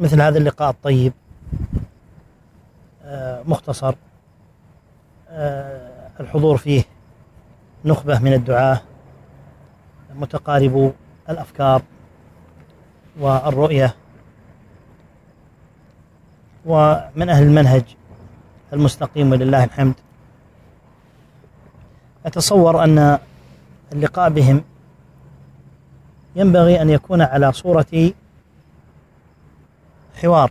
مثل هذا اللقاء الطيب آه، مختصر آه، الحضور فيه نخبة من الدعاة متقاربو الأفكار والرؤية ومن أهل المنهج المستقيم ولله الحمد. أتصور أن اللقاء بهم ينبغي أن يكون على صورة حوار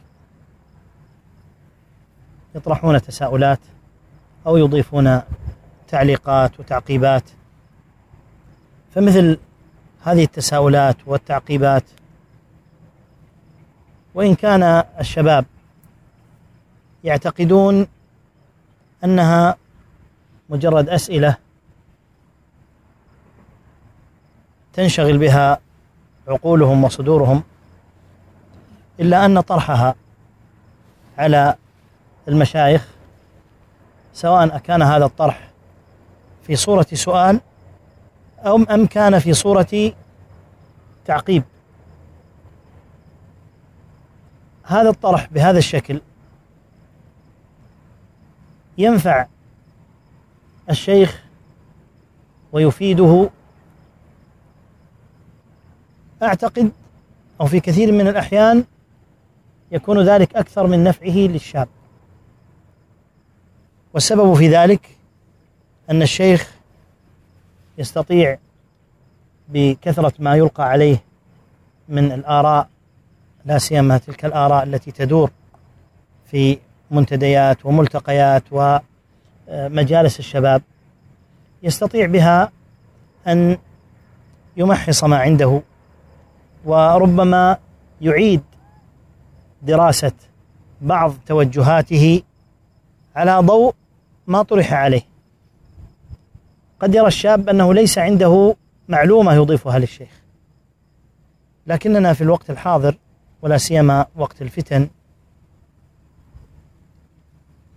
يطرحون تساؤلات أو يضيفون تعليقات وتعقيبات. فمثل هذه التساؤلات والتعقيبات وإن كان الشباب يعتقدون أنها مجرد أسئلة تنشغل بها عقولهم وصدورهم إلا أن طرحها على المشايخ سواء أكان هذا الطرح في صورة سؤال أو أم كان في صورة تعقيب. هذا الطرح بهذا الشكل ينفع الشيخ ويفيده. أعتقد أو في كثير من الأحيان يكون ذلك أكثر من نفعه للشاب. والسبب في ذلك أن الشيخ يستطيع بكثرة ما يلقى عليه من الآراء لا سيما تلك الآراء التي تدور في منتديات وملتقيات ومجالس الشباب. يستطيع بها أن يمحص ما عنده وربما يعيد دراسة بعض توجهاته على ضوء ما طرح عليه. قد يرى الشاب أنه ليس عنده معلومة يضيفها للشيخ. لكننا في الوقت الحاضر ولا سيما وقت الفتن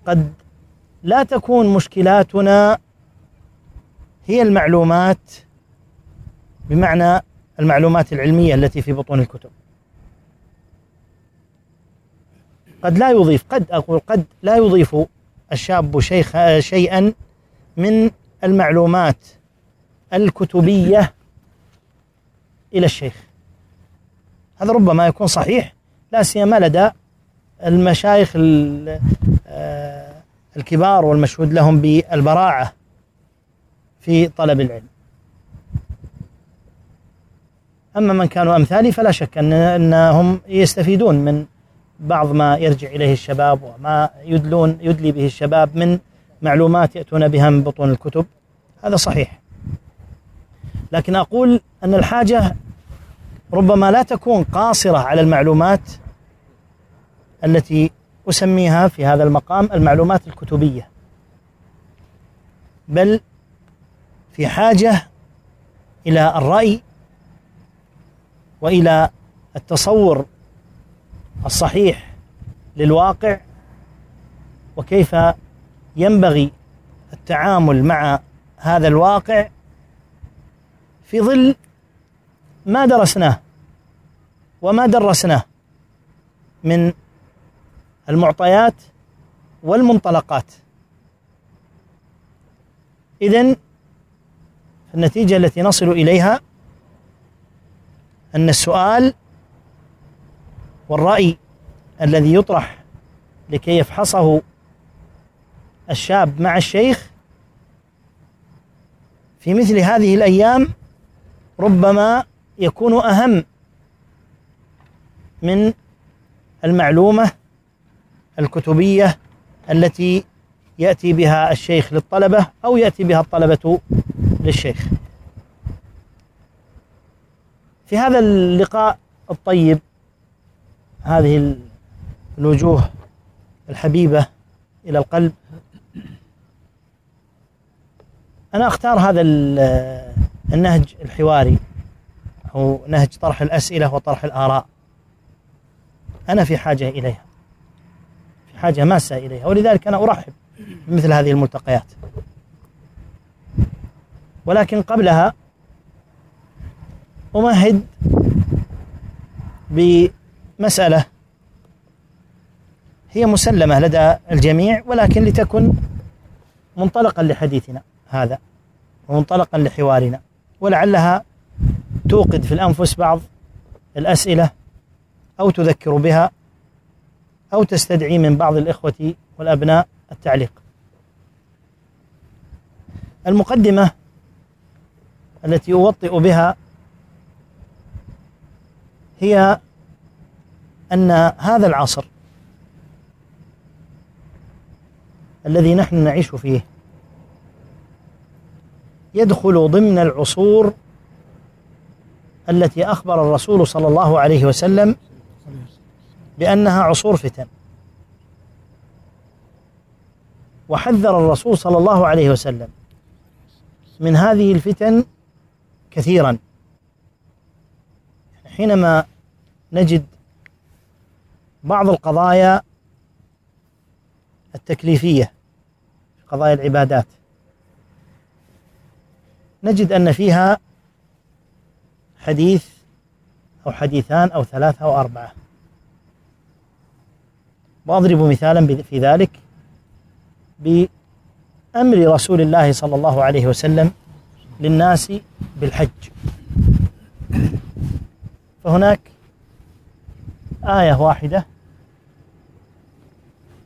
قد لا تكون مشكلاتنا هي المعلومات بمعنى المعلومات العلمية التي في بطون الكتب. قد لا يضيف قد أقول قد لا يضيف الشاب شيخ شيئا من المعلومات الكتبية إلى الشيخ. هذا ربما يكون صحيح لا سيما لدى المشايخ آه، الكبار والمشهود لهم بالبراعة في طلب العلم. أما من كانوا أمثالي فلا شك أن أنهم يستفيدون من بعض ما يرجع إليه الشباب وما يدلون يدلي به الشباب من معلومات يأتون بها من بطون الكتب. هذا صحيح. لكن أقول أن الحاجة ربما لا تكون قاصرة على المعلومات التي أسميها في هذا المقام المعلومات الكتبية. بل في حاجة إلى الرأي وإلى التصور الصحيح للواقع وكيف ينبغي التعامل مع هذا الواقع في ظل ما درسناه وما درسناه من المعطيات والمنطلقات. إذن النتيجة التي نصل إليها أن السؤال والرأي الذي يطرح لكي يفحصه الشاب مع الشيخ في مثل هذه الأيام ربما يكون أهم من المعلومة الكتبية التي يأتي بها الشيخ للطلبة أو يأتي بها الطلبة للشيخ. في هذا اللقاء الطيب هذه الوجوه الحبيبة إلى القلب. أنا أختار هذا النهج الحواري أو نهج طرح الأسئلة وطرح الآراء. أنا في حاجة إليها في حاجة ماسة إليها ولذلك أنا أرحب بمثل هذه الملتقيات. ولكن قبلها أمهد بمسألة هي مسلمة لدى الجميع ولكن لتكن منطلقا لحديثنا هذا ومنطلقا لحوارنا ولعلها توقد في الأنفس بعض الأسئلة أو تذكر بها أو تستدعي من بعض الإخوة والأبناء التعليق. المقدمة التي أوطئ بها هي أن هذا العصر الذي نحن نعيش فيه يدخل ضمن العصور التي أخبر الرسول صلى الله عليه وسلم بأنها عصور فتن. وحذر الرسول صلى الله عليه وسلم من هذه الفتن كثيرا. حينما نجد بعض القضايا التكليفية قضايا العبادات. نجد أن فيها حديث أو حديثان أو ثلاثة أو أربعة. وأضرب مثالا في ذلك بأمر رسول الله صلى الله عليه وسلم للناس بالحج. فهناك آية واحدة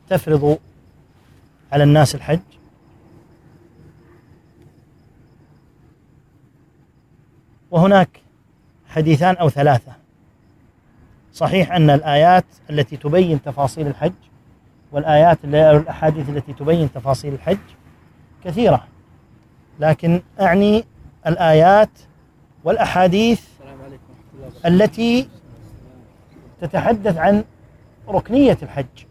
تفرض على الناس الحج؟ وهناك حديثان أو ثلاثة. صحيح أن الآيات التي تبين تفاصيل الحج والآيات الأحاديث التي تبين تفاصيل الحج كثيرة. لكن أعني الآيات والأحاديث التي تتحدث عن ركنية الحج.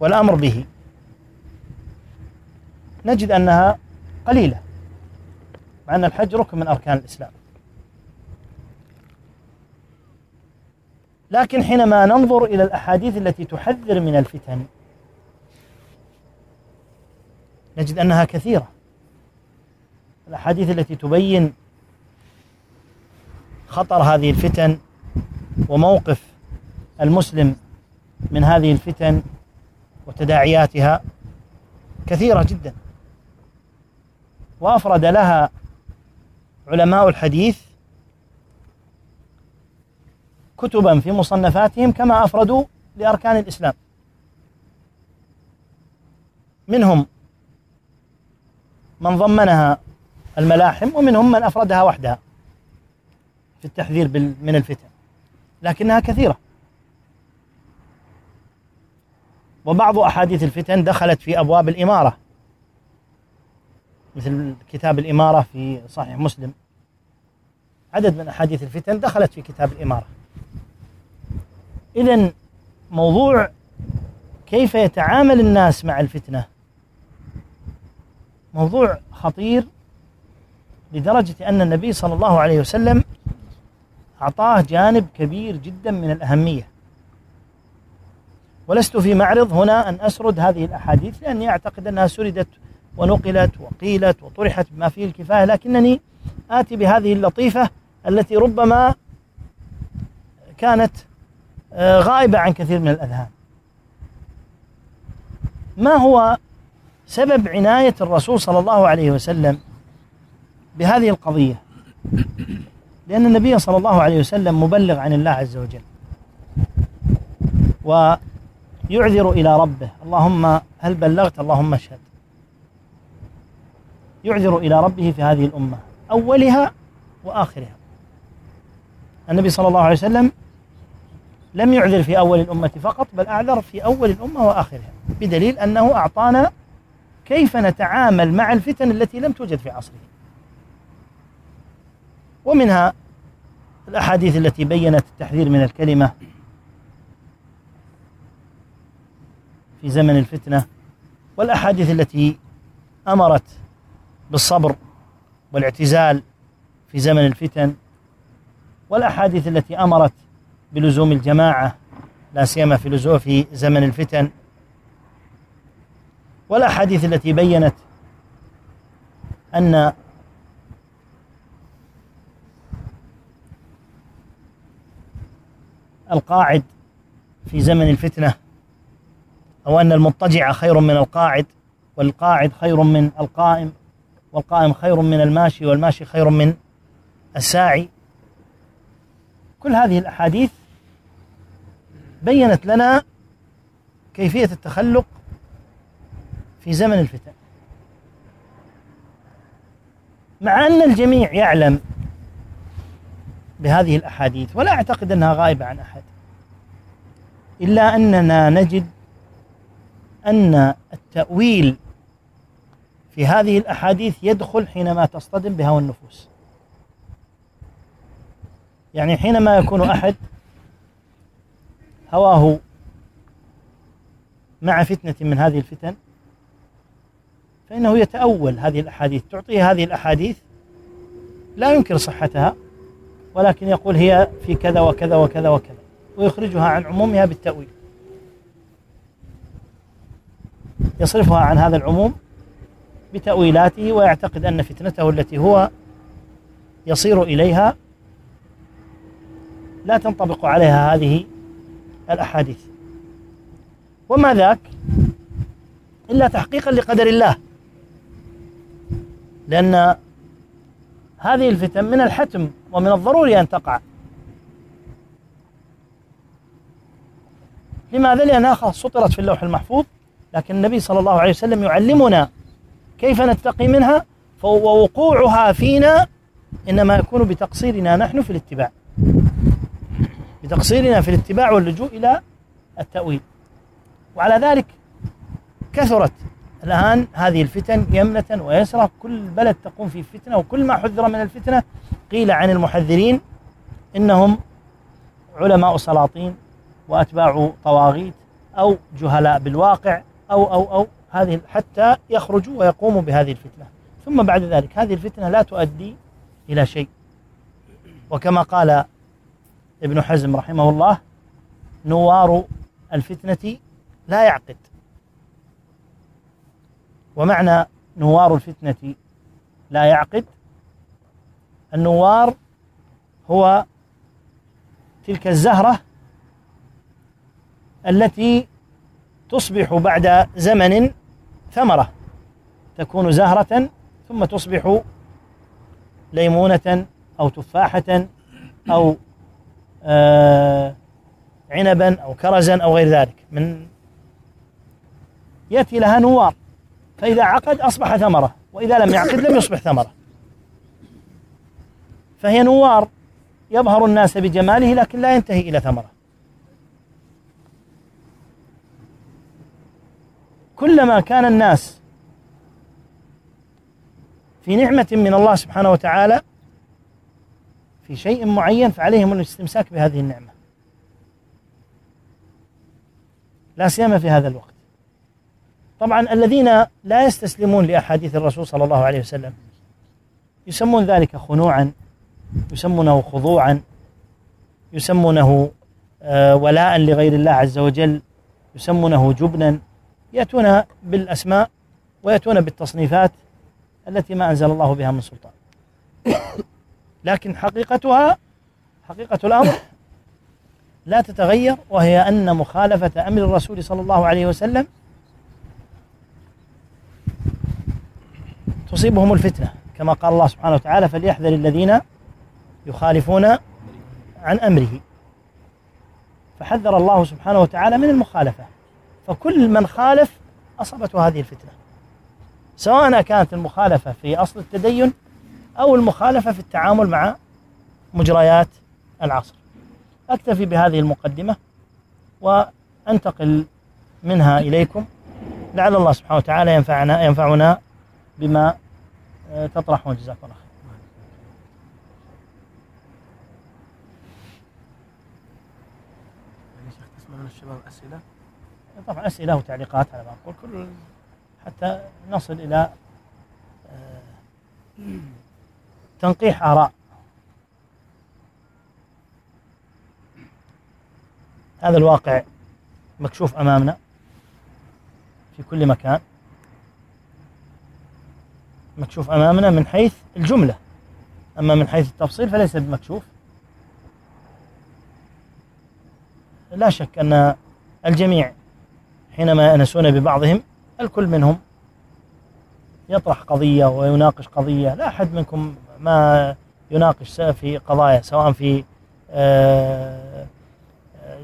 والأمر به. نجد أنها قليلة مع أن الحج ركن من أركان الإسلام. لكن حينما ننظر إلى الأحاديث التي تحذر من الفتن نجد أنها كثيرة. الأحاديث التي تبين خطر هذه الفتن وموقف المسلم من هذه الفتن وتداعياتها كثيرة جدا. وأفرد لها علماء الحديث كتبا في مصنفاتهم كما أفردوا لأركان الإسلام. منهم من ضمنها الملاحم ومنهم من أفردها وحدها في التحذير من الفتن. لكنها كثيرة. وبعض أحاديث الفتن دخلت في أبواب الإمارة مثل كتاب الإمارة في صحيح مسلم. عدد من أحاديث الفتن دخلت في كتاب الإمارة. إذا موضوع كيف يتعامل الناس مع الفتنة؟ موضوع خطير لدرجة أن النبي صلى الله عليه وسلم أعطاه جانب كبير جدا من الأهمية. ولست في معرض هنا أن أسرد هذه الأحاديث لأني أعتقد أنها سردت ونقلت وقيلت وطرحت بما فيه الكفاية لكنني آتي بهذه اللطيفة التي ربما كانت آه، غائبة عن كثير من الأذهان. ما هو سبب عناية الرسول صلى الله عليه وسلم بهذه القضية؟ لأن النبي صلى الله عليه وسلم مبلغ عن الله عز وجل. ويعذر إلى ربه. اللهم هل بلغت؟ اللهم اشهد. يعذر إلى ربه في هذه الأمة أولها وآخرها. النبي صلى الله عليه وسلم لم يعذر في أول الأمة فقط بل أعذر في أول الأمة وآخرها بدليل أنه أعطانا كيف نتعامل مع الفتن التي لم توجد في عصره. ومنها الأحاديث التي بينت التحذير من الكلمة في زمن الفتنة والأحاديث التي أمرت بالصبر والاعتزال في زمن الفتن والأحاديث التي أمرت بلزوم الجماعة لا سيما في لزوم في زمن الفتن والأحاديث التي بينت أن القاعد في زمن الفتنة أو أن المضطجع خير من القاعد والقاعد خير من القائم والقائم خير من الماشي والماشي خير من الساعي. كل هذه الأحاديث بينت لنا كيفية التخلق في زمن الفتن. مع أن الجميع يعلم بهذه الأحاديث ولا أعتقد أنها غائبة عن أحد إلا أننا نجد أن التأويل في هذه الأحاديث يدخل حينما تصطدم بهوى النفوس يعني حينما يكون أحد هواه مع فتنة من هذه الفتن فإنه يتأول هذه الأحاديث. تعطيه هذه الأحاديث لا ينكر صحتها ولكن يقول هي في كذا وكذا وكذا وكذا ويخرجها عن عمومها بالتأويل. يصرفها عن هذا العموم بتأويلاته ويعتقد أن فتنته التي هو يصير إليها لا تنطبق عليها هذه الأحاديث. وما ذاك إلا تحقيقا لقدر الله لأن هذه الفتن من الحتم ومن الضروري أن تقع. لماذا؟ لأنها سطرت في اللوح المحفوظ. لكن النبي صلى الله عليه وسلم يعلمنا كيف نتقي منها ووقوعها فينا إنما يكون بتقصيرنا نحن في الاتباع. بتقصيرنا في الاتباع واللجوء إلى التأويل. وعلى ذلك كثرت الآن هذه الفتن يمنة ويسرى كل بلد تقوم فيه فتنة وكل ما حذر من الفتنة قيل عن المحذرين إنهم علماء سلاطين وأتباع طواغيت أو جهلاء بالواقع. أو أو أو هذه حتى يخرجوا ويقوموا بهذه الفتنة. ثم بعد ذلك هذه الفتنة لا تؤدي إلى شيء. وكما قال ابن حزم رحمه الله نوار الفتنة لا يعقد. ومعنى نوار الفتنة لا يعقد النوار هو تلك الزهرة التي تصبح بعد زمن ثمرة. تكون زهرة ثم تصبح ليمونة أو تفاحة أو آه عنبا أو كرزا أو غير ذلك. من يأتي لها نوار. فإذا عقد أصبح ثمرة وإذا لم يعقد لم يصبح ثمرة. فهي نوار يبهر الناس بجماله لكن لا ينتهي إلى ثمرة. كلما كان الناس في نعمة من الله سبحانه وتعالى في شيء معين فعليهم الاستمساك بهذه النعمة. لا سيما في هذا الوقت. طبعا الذين لا يستسلمون لأحاديث الرسول صلى الله عليه وسلم يسمون ذلك خنوعا يسمونه خضوعا يسمونه آه، ولاء لغير الله عز وجل يسمونه جبنا. يأتون بالأسماء ويأتون بالتصنيفات التي ما أنزل الله بها من سلطان. لكن حقيقتها حقيقة الأمر لا تتغير وهي أن مخالفة أمر الرسول صلى الله عليه وسلم تصيبهم الفتنة. كما قال الله سبحانه وتعالى فليحذر الذين يخالفون عن أمره. فحذر الله سبحانه وتعالى من المخالفة. فكل من خالف أصابته هذه الفتنة. سواء كانت المخالفة في أصل التدين أو المخالفة في التعامل مع مجريات العصر. أكتفي بهذه المقدمة وأنتقل منها إليكم. لعل الله سبحانه وتعالى ينفعنا ينفعنا بما آه، تطرحون جزاكم الله خير. يعني الشباب أسئلة؟ طبعا أسئلة وتعليقات على ما أقول كل حتى نصل إلى آه، تنقيح آراء. هذا الواقع مكشوف أمامنا في كل مكان. مكشوف أمامنا من حيث الجملة. أما من حيث التفصيل فليس بمكشوف. لا شك أن الجميع حينما يأنسون ببعضهم الكل منهم يطرح قضية ويناقش قضية. لا أحد منكم ما يناقش في قضايا سواء في آه،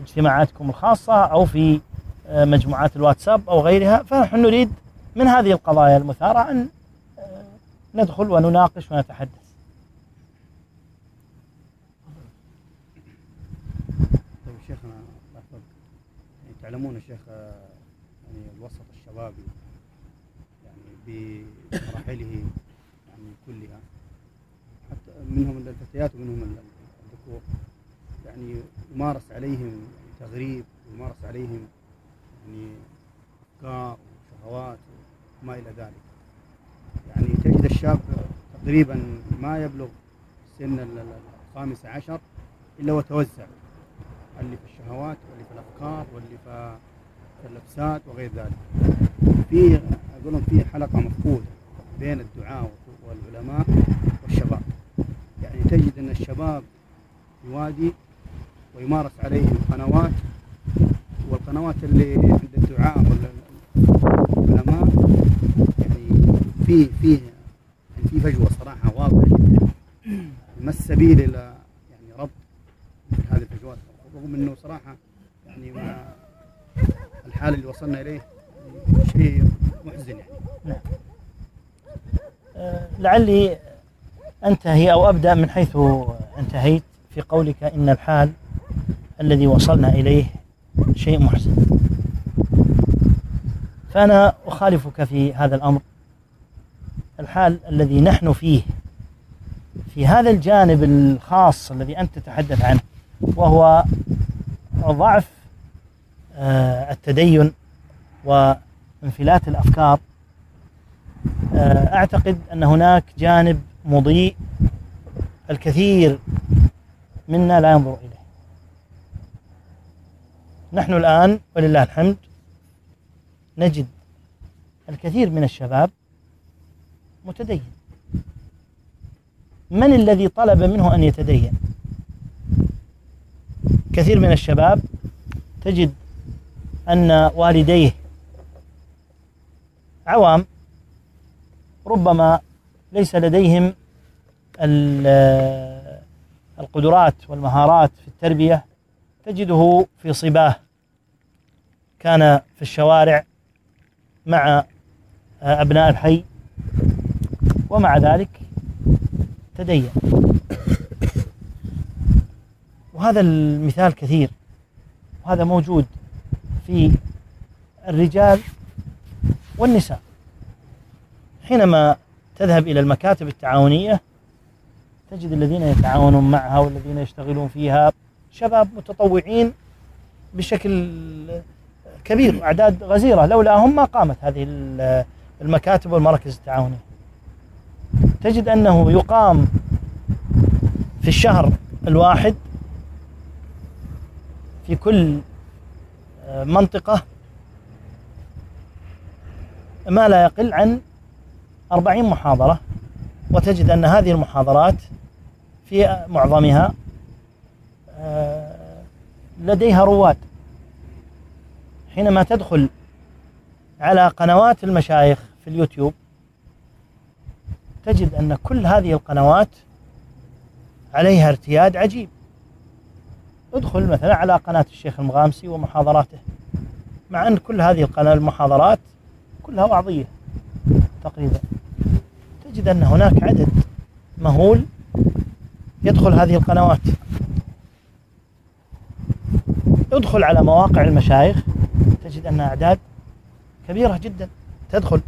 اجتماعاتكم الخاصة أو في آه، مجموعات الواتساب أو غيرها. فنحن نريد من هذه القضايا المثارة أن آه، ندخل ونناقش ونتحدث. طيب شيخنا يعني تعلمون الشيخ يعني الوسط الشبابي يعني بمراحله يعني كلها. حتى منهم الفتيات ومنهم الذكور. يعني يمارس عليهم تغريب ويمارس عليهم يعني أفكار وشهوات وما إلى ذلك. يعني تجد الشاب تقريبا ما يبلغ سن الخامس عشر إلا وتوزع. اللي في الشهوات واللي في الأفكار واللي في اللبسات وغير ذلك. في أقول لهم في حلقة مفقودة بين الدعاء والعلماء والشباب. يعني تجد أن الشباب يوادي ويمارس عليهم قنوات والقنوات اللي عند الدعاء والعلماء يعني في في يعني في فجوة صراحة واضحة جدا. ما السبيل إلى يعني ربط هذه الفجوات؟ رغم إنه صراحة يعني مع الحال اللي وصلنا يعني شيء محزن يعني. نعم. أه لعلي أنتهي أو أبدأ من حيث انتهيت في قولك إن الحال الذي وصلنا إليه شيء محزن. فأنا أخالفك في هذا الأمر. الحال الذي نحن فيه في هذا الجانب الخاص الذي أنت تتحدث عنه وهو ضعف آه، التدين وانفلات الأفكار آه، أعتقد أن هناك جانب مضيء الكثير منا لا ينظر إليه. نحن الآن ولله الحمد نجد الكثير من الشباب متدين. من الذي طلب منه أن يتدين؟ كثير من الشباب تجد أن والديه عوام ربما ليس لديهم القدرات والمهارات في التربية تجده في صباه. كان في الشوارع مع أبناء الحي ومع ذلك تدين. وهذا المثال كثير وهذا موجود في الرجال والنساء. حينما تذهب إلى المكاتب التعاونية تجد الذين يتعاونون معها والذين يشتغلون فيها شباب متطوعين بشكل كبير أعداد غزيرة لولاهم ما قامت هذه المكاتب والمراكز التعاونية. تجد أنه يقام في الشهر الواحد في كل منطقة ما لا يقل عن أربعين محاضرة وتجد أن هذه المحاضرات في معظمها آه، لديها رواد. حينما تدخل على قنوات المشايخ في اليوتيوب تجد أن كل هذه القنوات عليها ارتياد عجيب. ادخل مثلا على قناة الشيخ المغامسي ومحاضراته مع أن كل هذه المحاضرات كلها وعظية تقريبا. تجد أن هناك عدد مهول يدخل هذه القنوات. ادخل على مواقع المشايخ. تجد أن أعداد كبيرة جدا تدخل.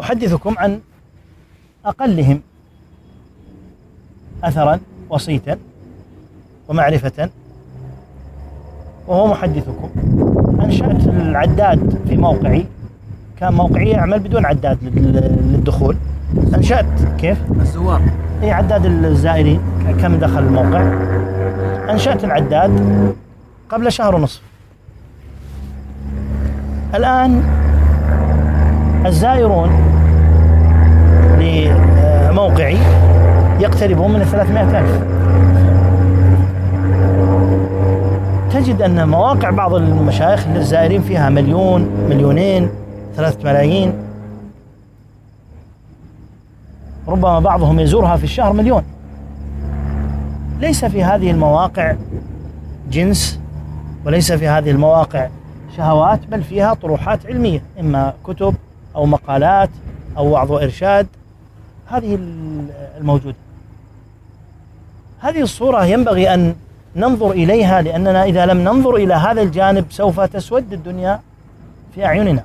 أحدثكم عن أقلهم أثرا وصيتا ومعرفة. وهو محدثكم. أنشأت العداد في موقعي. كان موقعي يعمل بدون عداد للدخول. أنشأت كيف؟ الزوار. إي عداد الزائرين. كم دخل الموقع؟ أنشأت العداد قبل شهر ونصف. الآن الزائرون لموقعي يقتربون من 300 ألف. تجد أن مواقع بعض المشايخ الزائرين فيها مليون مليونين ثلاثة ملايين. ربما بعضهم يزورها في الشهر مليون. ليس في هذه المواقع جنس وليس في هذه المواقع شهوات بل فيها طروحات علمية إما كتب أو مقالات أو وعظ وإرشاد. هذه الموجودة. هذه الصورة ينبغي أن ننظر إليها لأننا إذا لم ننظر إلى هذا الجانب سوف تسود الدنيا في أعيننا.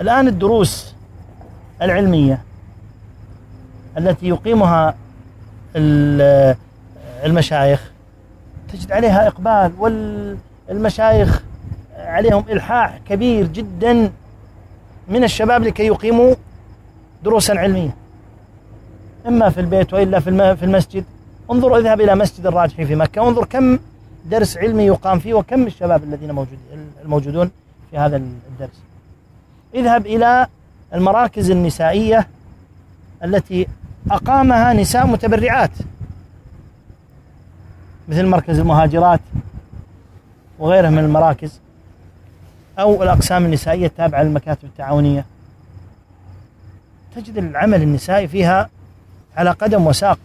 الآن الدروس العلمية التي يقيمها المشايخ تجد عليها إقبال والمشايخ عليهم إلحاح كبير جدا من الشباب لكي يقيموا دروسا علمية. إما في البيت وإلا في المسجد انظر اذهب إلى مسجد الراجحي في مكة. وانظر كم درس علمي يقام فيه وكم الشباب الذين موجود الموجودون في هذا الدرس. اذهب إلى المراكز النسائية التي أقامها نساء متبرعات. مثل مركز المهاجرات وغيرها من المراكز أو الأقسام النسائية التابعة للمكاتب التعاونية. تجد العمل النسائي فيها على قدم وساق.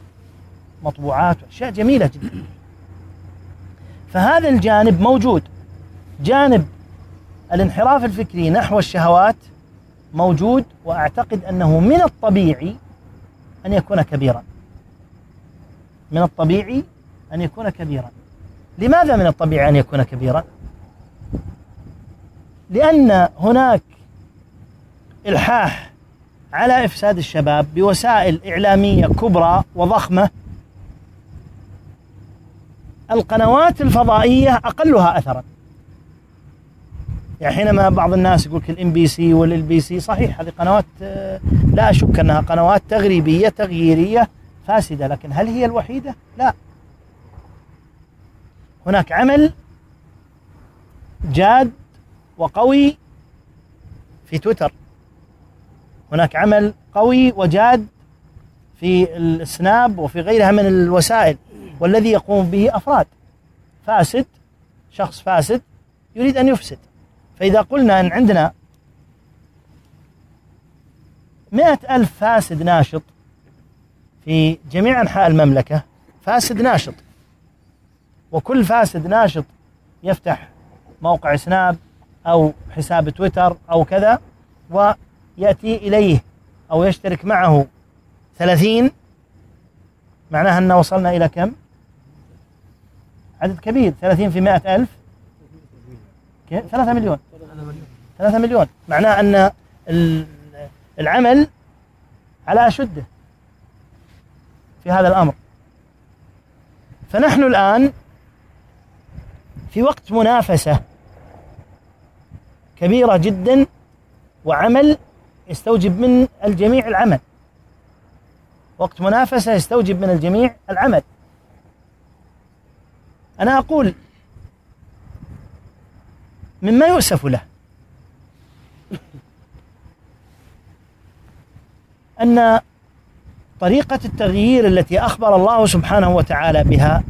مطبوعات أشياء جميلة جدا. فهذا الجانب موجود. جانب الانحراف الفكري نحو الشهوات موجود وأعتقد أنه من الطبيعي أن يكون كبيرا. من الطبيعي أن يكون كبيرا. لماذا من الطبيعي أن يكون كبيرا؟ لأن هناك إلحاح على إفساد الشباب بوسائل إعلامية كبرى وضخمة القنوات الفضائية أقلها اثرا. يعني حينما بعض الناس يقول ال MBC وال LBC صحيح هذه قنوات آه، لا أشك أنها قنوات تغريبية تغييرية فاسدة لكن هل هي الوحيدة؟ لا. هناك عمل جاد وقوي في تويتر. هناك عمل قوي وجاد في السناب وفي غيرها من الوسائل. والذي يقوم به أفراد. فاسد شخص فاسد يريد أن يفسد. فإذا قلنا أن عندنا مئة ألف فاسد ناشط في جميع أنحاء المملكة فاسد ناشط. وكل فاسد ناشط يفتح موقع سناب أو حساب تويتر أو كذا ويأتي إليه أو يشترك معه ثلاثين. معناها أن وصلنا إلى كم؟ عدد كبير ثلاثين في مئة ألف. ثلاثة مليون. ثلاثة مليون. معناه أن العمل على أشده في هذا الأمر. فنحن الآن في وقت منافسة كبيرة جدا وعمل يستوجب من الجميع العمل. وقت منافسة يستوجب من الجميع العمل. أنا أقول مما يؤسف له. أن طريقة التغيير التي أخبر الله سبحانه وتعالى بها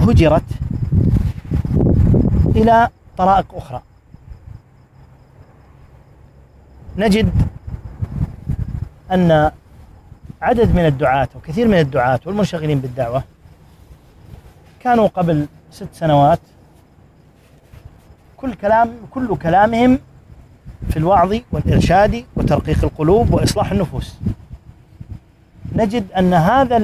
هجرت إلى طرائق أخرى. نجد أن عدد من الدعاة وكثير من الدعاة والمنشغلين بالدعوة كانوا قبل ست سنوات كل كلام كل كلامهم في الوعظ والإرشاد وترقيق القلوب وإصلاح النفوس. نجد أن هذا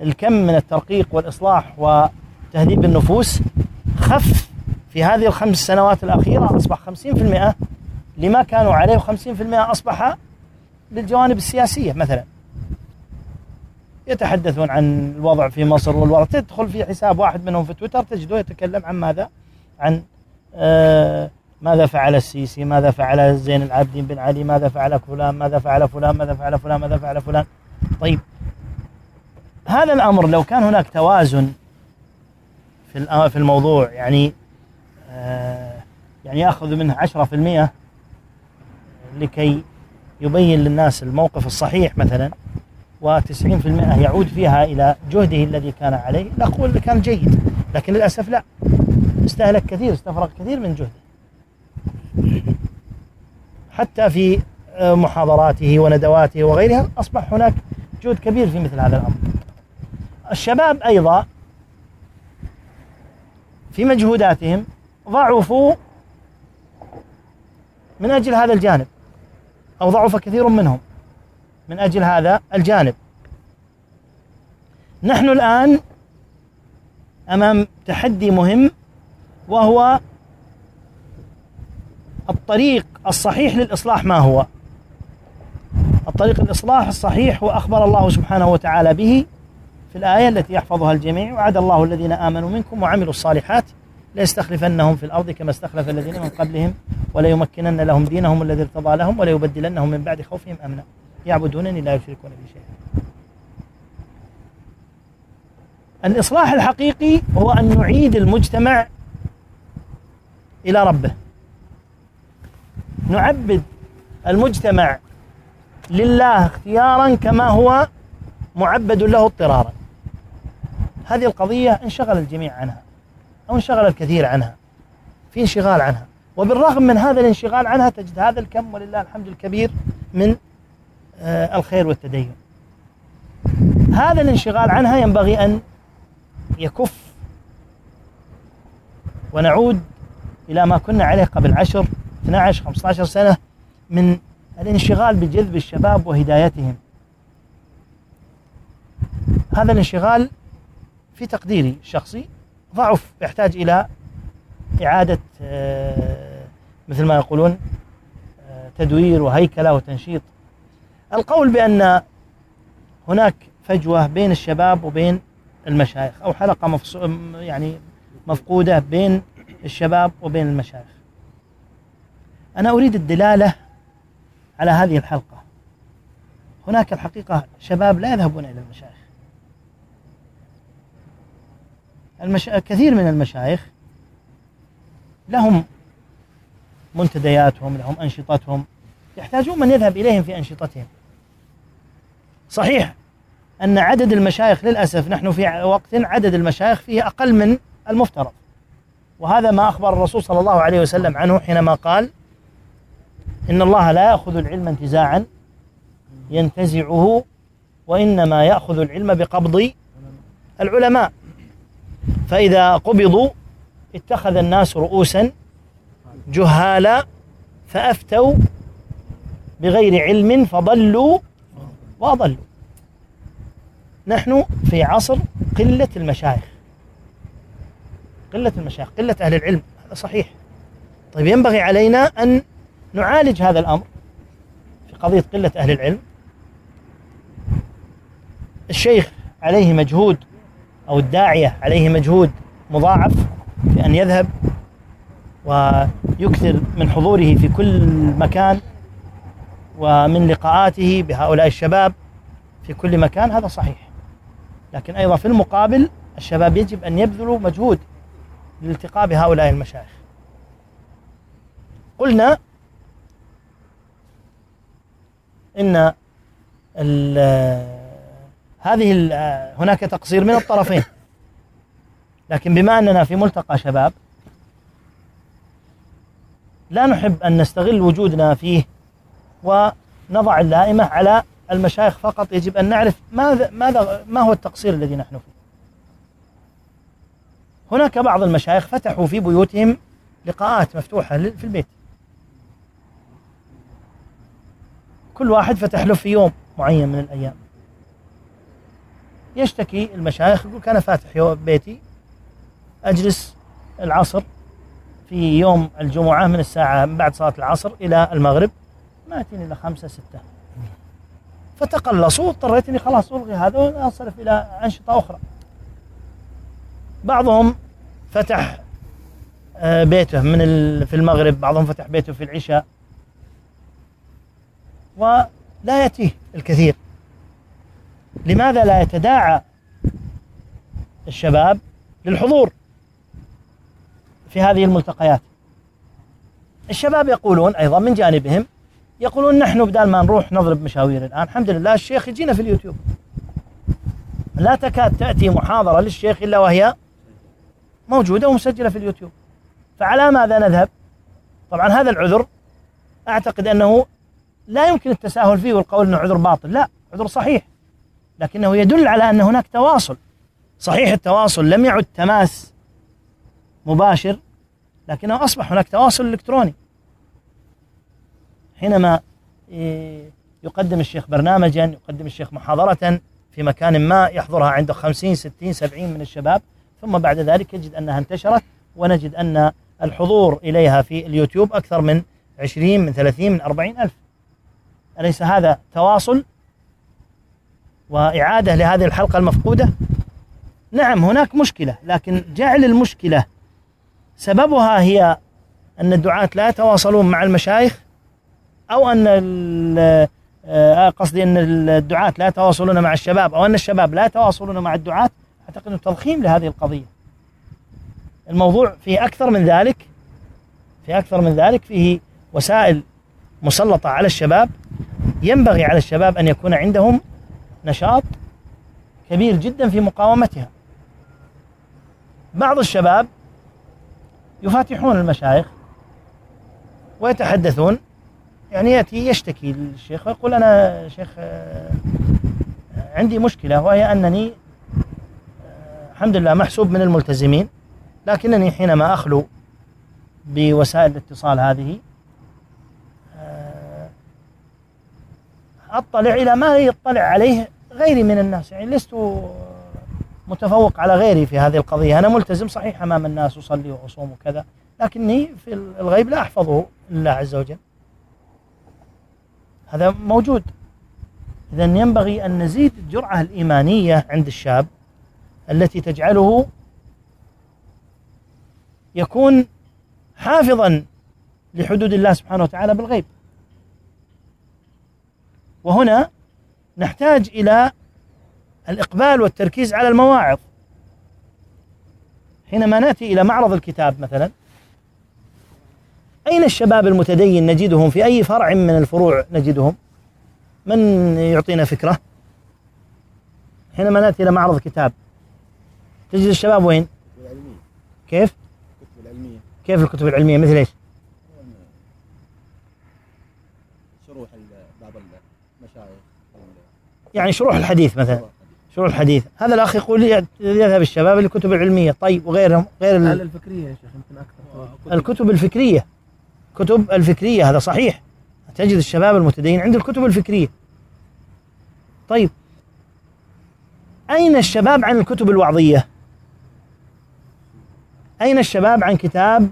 الكم من الترقيق والإصلاح وتهذيب النفوس خف في هذه الخمس سنوات الأخيرة أصبح 50% لما كانوا عليه و50% أصبح للجوانب السياسية مثلا. يتحدثون عن الوضع في مصر والوضع. تدخل في حساب واحد منهم في تويتر تجده يتكلم عن ماذا؟ عن آه ماذا فعل السيسي؟ ماذا فعل زين العابدين بن علي؟ ماذا فعل فلان؟ ماذا فعل فلان؟ ماذا فعل فلان؟ ماذا فعل فلان؟ طيب هذا الأمر لو كان هناك توازن في في الموضوع يعني آه يعني يأخذ منه 10% لكي يبين للناس الموقف الصحيح مثلا و90% يعود فيها إلى جهده الذي كان عليه. نقول كان جيد لكن للأسف لا. استهلك كثير استفرغ كثير من جهده. حتى في آه، محاضراته وندواته وغيرها أصبح هناك جهد كبير في مثل هذا الأمر. الشباب أيضا في مجهوداتهم ضعفوا من أجل هذا الجانب أو ضعف كثير منهم. من أجل هذا الجانب. نحن الآن أمام تحدي مهم وهو الطريق الصحيح للإصلاح ما هو؟ الطريق الإصلاح الصحيح وأخبر الله سبحانه وتعالى به في الآية التي يحفظها الجميع وعد الله الذين آمنوا منكم وعملوا الصالحات ليستخلفنهم في الأرض كما استخلف الذين من قبلهم وليمكنن لهم دينهم الذي ارتضى لهم وليبدلنهم من بعد خوفهم أمنا. يعبدونني لا يشركون بي شيئا. الإصلاح الحقيقي هو أن نعيد المجتمع إلى ربه. نعبد المجتمع لله اختيارا كما هو معبد له اضطرارا. هذه القضية انشغل الجميع عنها أو انشغل الكثير عنها في انشغال عنها. وبالرغم من هذا الانشغال عنها تجد هذا الكم ولله الحمد الكبير من الخير والتدين. هذا الانشغال عنها ينبغي أن يكف ونعود إلى ما كنا عليه قبل عشر 12 15 سنة من الانشغال بجذب الشباب وهدايتهم. هذا الانشغال في تقديري الشخصي ضعف يحتاج إلى إعادة آه، مثل ما يقولون آه، تدوير وهيكلة وتنشيط القول بأن هناك فجوة بين الشباب وبين المشايخ أو حلقة يعني مفقودة بين الشباب وبين المشايخ. أنا أريد الدلالة على هذه الحلقة. هناك الحقيقة شباب لا يذهبون إلى المشايخ. المش... كثير من المشايخ لهم منتدياتهم لهم أنشطتهم يحتاجون من يذهب إليهم في أنشطتهم. صحيح أن عدد المشايخ للأسف نحن في وقت عدد المشايخ فيه أقل من المفترض. وهذا ما أخبر الرسول صلى الله عليه وسلم عنه حينما قال إن الله لا يأخذ العلم انتزاعا ينتزعه وإنما يأخذ العلم بقبض العلماء. فإذا قبضوا اتخذ الناس رؤوسا جهالا فأفتوا بغير علم فضلوا وأضلوا نحن في عصر قلة المشايخ. قلة المشايخ قلة أهل العلم هذا صحيح. طيب ينبغي علينا أن نعالج هذا الأمر في قضية قلة أهل العلم. الشيخ عليه مجهود أو الداعية عليه مجهود مضاعف في أن يذهب ويكثر من حضوره في كل مكان ومن لقاءاته بهؤلاء الشباب في كل مكان هذا صحيح. لكن أيضا في المقابل الشباب يجب أن يبذلوا مجهود للالتقاء بهؤلاء المشايخ. قلنا ال هذه هناك تقصير من الطرفين. لكن بما أننا في ملتقى شباب لا نحب أن نستغل وجودنا فيه ونضع اللائمة على المشايخ فقط. يجب أن نعرف ماذا ماذا ما هو التقصير الذي نحن فيه. هناك بعض المشايخ فتحوا في بيوتهم لقاءات مفتوحة في البيت. كل واحد فتح له في يوم معين من الأيام. يشتكي المشايخ يقول كان فاتح بيتي أجلس العصر في يوم الجمعة من الساعة من بعد صلاة العصر إلى المغرب. ما يأتيني إلا خمسة ستة. فتقلصوا واضطريت اني خلاص ألغي هذا وأنصرف إلى أنشطة أخرى. بعضهم فتح آه، بيته من في المغرب، بعضهم فتح بيته في العشاء، ولا يأتيه الكثير. لماذا لا يتداعى الشباب للحضور في هذه الملتقيات؟ الشباب يقولون أيضا من جانبهم يقولون نحن بدال ما نروح نضرب مشاوير الآن الحمد لله الشيخ يجينا في اليوتيوب. لا تكاد تأتي محاضرة للشيخ إلا وهي موجودة ومسجلة في اليوتيوب. فعلى ماذا نذهب؟ طبعا هذا العذر أعتقد أنه لا يمكن التساهل فيه والقول أنه عذر باطل لا عذر صحيح لكنه يدل على أن هناك تواصل. صحيح التواصل لم يعد تماس مباشر لكنه أصبح هناك تواصل إلكتروني. حينما يقدم الشيخ برنامجا يقدم الشيخ محاضرة في مكان ما يحضرها عنده خمسين ستين سبعين من الشباب ثم بعد ذلك يجد أنها انتشرت ونجد أن الحضور إليها في اليوتيوب أكثر من عشرين من ثلاثين من أربعين ألف. أليس هذا تواصل وإعادة لهذه الحلقة المفقودة؟ نعم هناك مشكلة لكن جعل المشكلة سببها هي أن الدعاة لا يتواصلون مع المشايخ أو أن آه، قصدي أن الدعاة لا يتواصلون مع الشباب أو أن الشباب لا يتواصلون مع الدعاة أعتقد أنه تضخيم لهذه القضية. الموضوع فيه أكثر من ذلك في أكثر من ذلك فيه وسائل مسلطة على الشباب ينبغي على الشباب أن يكون عندهم نشاط كبير جدا في مقاومتها. بعض الشباب يفاتحون المشايخ ويتحدثون يعني يأتي يشتكي للشيخ ويقول أنا شيخ آه، عندي مشكلة وهي أنني آه، الحمد لله محسوب من الملتزمين لكنني حينما أخلو بوسائل الاتصال هذه آه، أطلع إلى ما يطلع عليه غيري من الناس يعني لست متفوق على غيري في هذه القضية أنا ملتزم صحيح أمام الناس أصلي وأصوم وكذا لكني في الغيب لا أحفظه لله عز وجل. هذا موجود. إذا ينبغي أن نزيد الجرعة الإيمانية عند الشاب التي تجعله يكون حافظا لحدود الله سبحانه وتعالى بالغيب. وهنا نحتاج إلى الإقبال والتركيز على المواعظ. حينما نأتي إلى معرض الكتاب مثلا أين الشباب المتدين نجدهم؟ في أي فرع من الفروع نجدهم؟ من يعطينا فكرة؟ حينما نأتي إلى معرض كتاب. تجد الشباب وين؟ العلمية. كيف؟ الكتب العلمية. كيف الكتب العلمية؟ مثل إيش؟ شروح بعض المشايخ. يعني شروح الحديث مثلا. شروح الحديث. هذا الأخ يقول يذهب الشباب للكتب العلمية. طيب وغيرهم غير الفكرية يا شيخ يمكن أكثر. الكتب الفكرية. كتب الفكرية هذا صحيح. تجد الشباب المتدين عند الكتب الفكرية. طيب. أين الشباب عن الكتب الوعظية؟ أين الشباب عن كتاب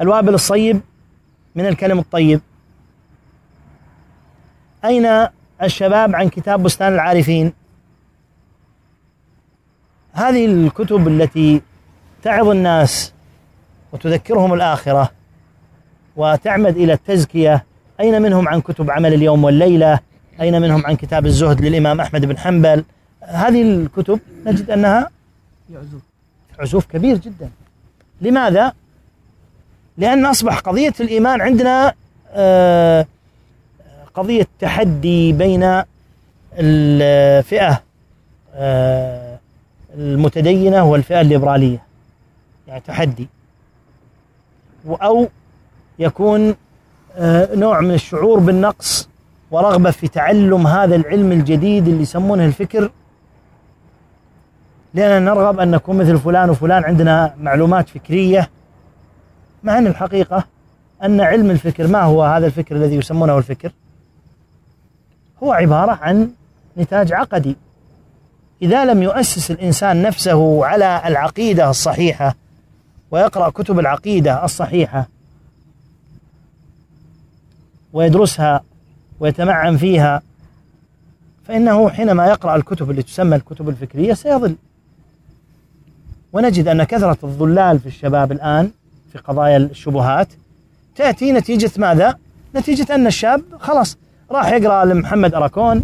الوابل الصيب من الكلم الطيب؟ أين الشباب عن كتاب بستان العارفين؟ هذه الكتب التي تعظ الناس وتذكرهم الآخرة. وتعمد إلى التزكية. أين منهم عن كتب عمل اليوم والليلة؟ أين منهم عن كتاب الزهد للإمام أحمد بن حنبل؟ هذه الكتب نجد أنها عزوف عزوف كبير جدا. لماذا؟ لأن أصبح قضية الإيمان عندنا آه، قضية تحدي بين الفئة آه، المتدينة والفئة الليبرالية. يعني تحدي. أو يكون آه، نوع من الشعور بالنقص ورغبة في تعلم هذا العلم الجديد اللي يسمونه الفكر. لأننا نرغب أن نكون مثل فلان وفلان عندنا معلومات فكرية. مع أن الحقيقة أن علم الفكر ما هو هذا الفكر الذي يسمونه الفكر؟ هو عبارة عن نتاج عقدي. إذا لم يؤسس الإنسان نفسه على العقيدة الصحيحة ويقرأ كتب العقيدة الصحيحة ويدرسها ويتمعن فيها فإنه حينما يقرأ الكتب التي تسمى الكتب الفكرية سيضل ونجد أن كثرة الضلال في الشباب الآن في قضايا الشبهات تأتي نتيجة ماذا؟ نتيجة أن الشاب خلاص راح يقرأ لمحمد أراكون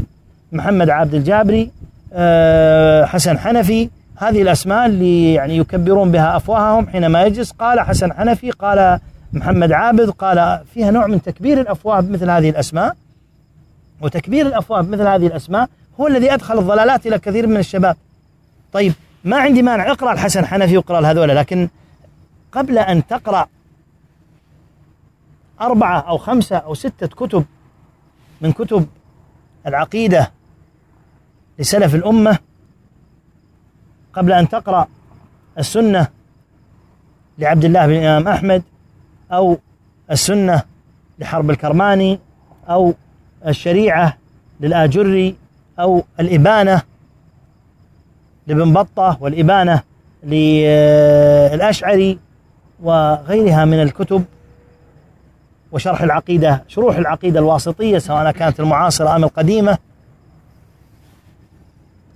محمد عبد الجابري آه، حسن حنفي هذه الأسماء اللي يعني يكبرون بها أفواههم حينما يجلس قال حسن حنفي قال محمد عابد قال فيها نوع من تكبير الافواه بمثل هذه الأسماء وتكبير الافواه بمثل هذه الأسماء هو الذي أدخل الضلالات إلى كثير من الشباب. طيب ما عندي مانع اقرأ الحسن حنفي واقرا هذول لكن قبل أن تقرأ أربعة أو خمسة أو ستة كتب من كتب العقيدة لسلف الأمة قبل أن تقرأ السنة لعبد الله بن الإمام أحمد أو السنة لحرب الكرماني أو الشريعة للآجري أو الإبانة لابن بطة والإبانة للأشعري وغيرها من الكتب وشرح العقيدة شروح العقيدة الواسطية سواء كانت المعاصرة أم القديمة.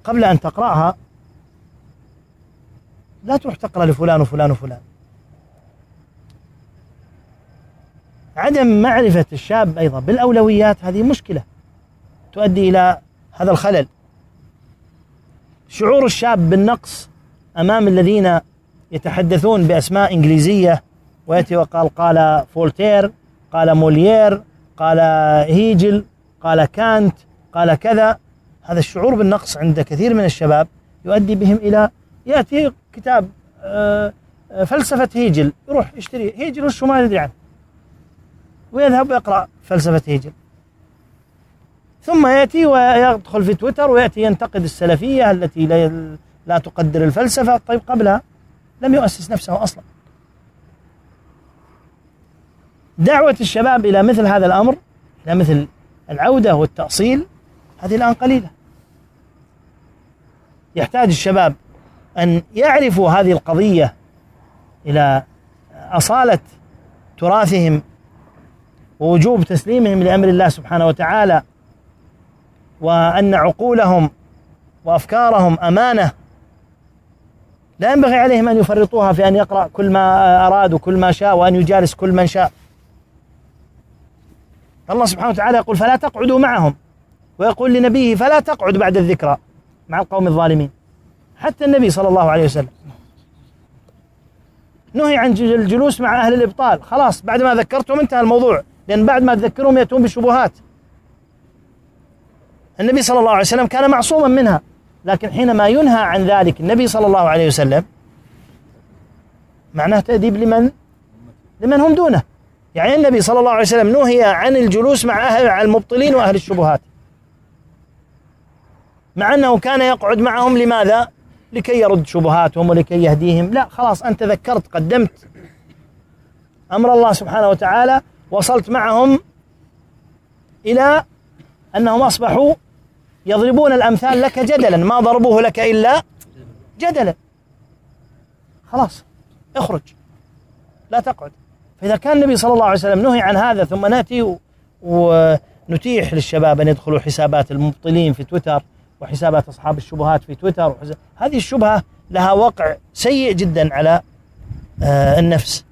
قبل أن تقرأها لا تروح تقرأ لفلان وفلان وفلان. عدم معرفة الشاب أيضا بالأولويات هذه مشكلة تؤدي إلى هذا الخلل. شعور الشاب بالنقص أمام الذين يتحدثون بأسماء إنجليزية ويأتي وقال قال فولتير قال موليير قال هيجل قال كانت قال كذا. هذا الشعور بالنقص عند كثير من الشباب يؤدي بهم إلى يأتي كتاب آه، آه، فلسفة هيجل يروح يشتري. هيجل وش ما يدري عنه. ويذهب ويقرأ فلسفة هيجل ثم يأتي ويدخل في تويتر ويأتي ينتقد السلفية التي لا, لا تقدر الفلسفة طيب قبلها لم يؤسس نفسه أصلا. دعوة الشباب إلى مثل هذا الأمر إلى مثل العودة والتأصيل هذه الآن قليلة. يحتاج الشباب أن يعرفوا هذه القضية إلى أصالة تراثهم ووجوب تسليمهم لأمر الله سبحانه وتعالى وأن عقولهم وأفكارهم أمانة لا ينبغي عليهم أن يفرطوها في أن يقرأ كل ما أراد وكل ما شاء وأن يجالس كل من شاء. الله سبحانه وتعالى يقول فلا تقعدوا معهم ويقول لنبيه فلا تقعد بعد الذكرى مع القوم الظالمين. حتى النبي صلى الله عليه وسلم نهي عن الجلوس مع أهل الإبطال، خلاص بعد ما ذكرتهم انتهى الموضوع، لأن بعد ما تذكرهم يأتون بالشبهات. النبي صلى الله عليه وسلم كان معصوما منها لكن حينما ينهى عن ذلك النبي صلى الله عليه وسلم معناه تأديب لمن؟ لمن هم دونه. يعني النبي صلى الله عليه وسلم نهي عن الجلوس مع أهل المبطلين وأهل الشبهات. مع أنه كان يقعد معهم لماذا؟ لكي يرد شبهاتهم ولكي يهديهم. لا خلاص أنت ذكرت قدمت أمر الله سبحانه وتعالى وصلت معهم إلى أنهم أصبحوا يضربون الأمثال لك جدلا ما ضربوه لك إلا جدلا. خلاص اخرج لا تقعد. فإذا كان النبي صلى الله عليه وسلم نهي عن هذا ثم نأتي ونتيح للشباب أن يدخلوا حسابات المبطلين في تويتر وحسابات أصحاب الشبهات في تويتر هذه الشبهة لها وقع سيء جدا على آه، النفس.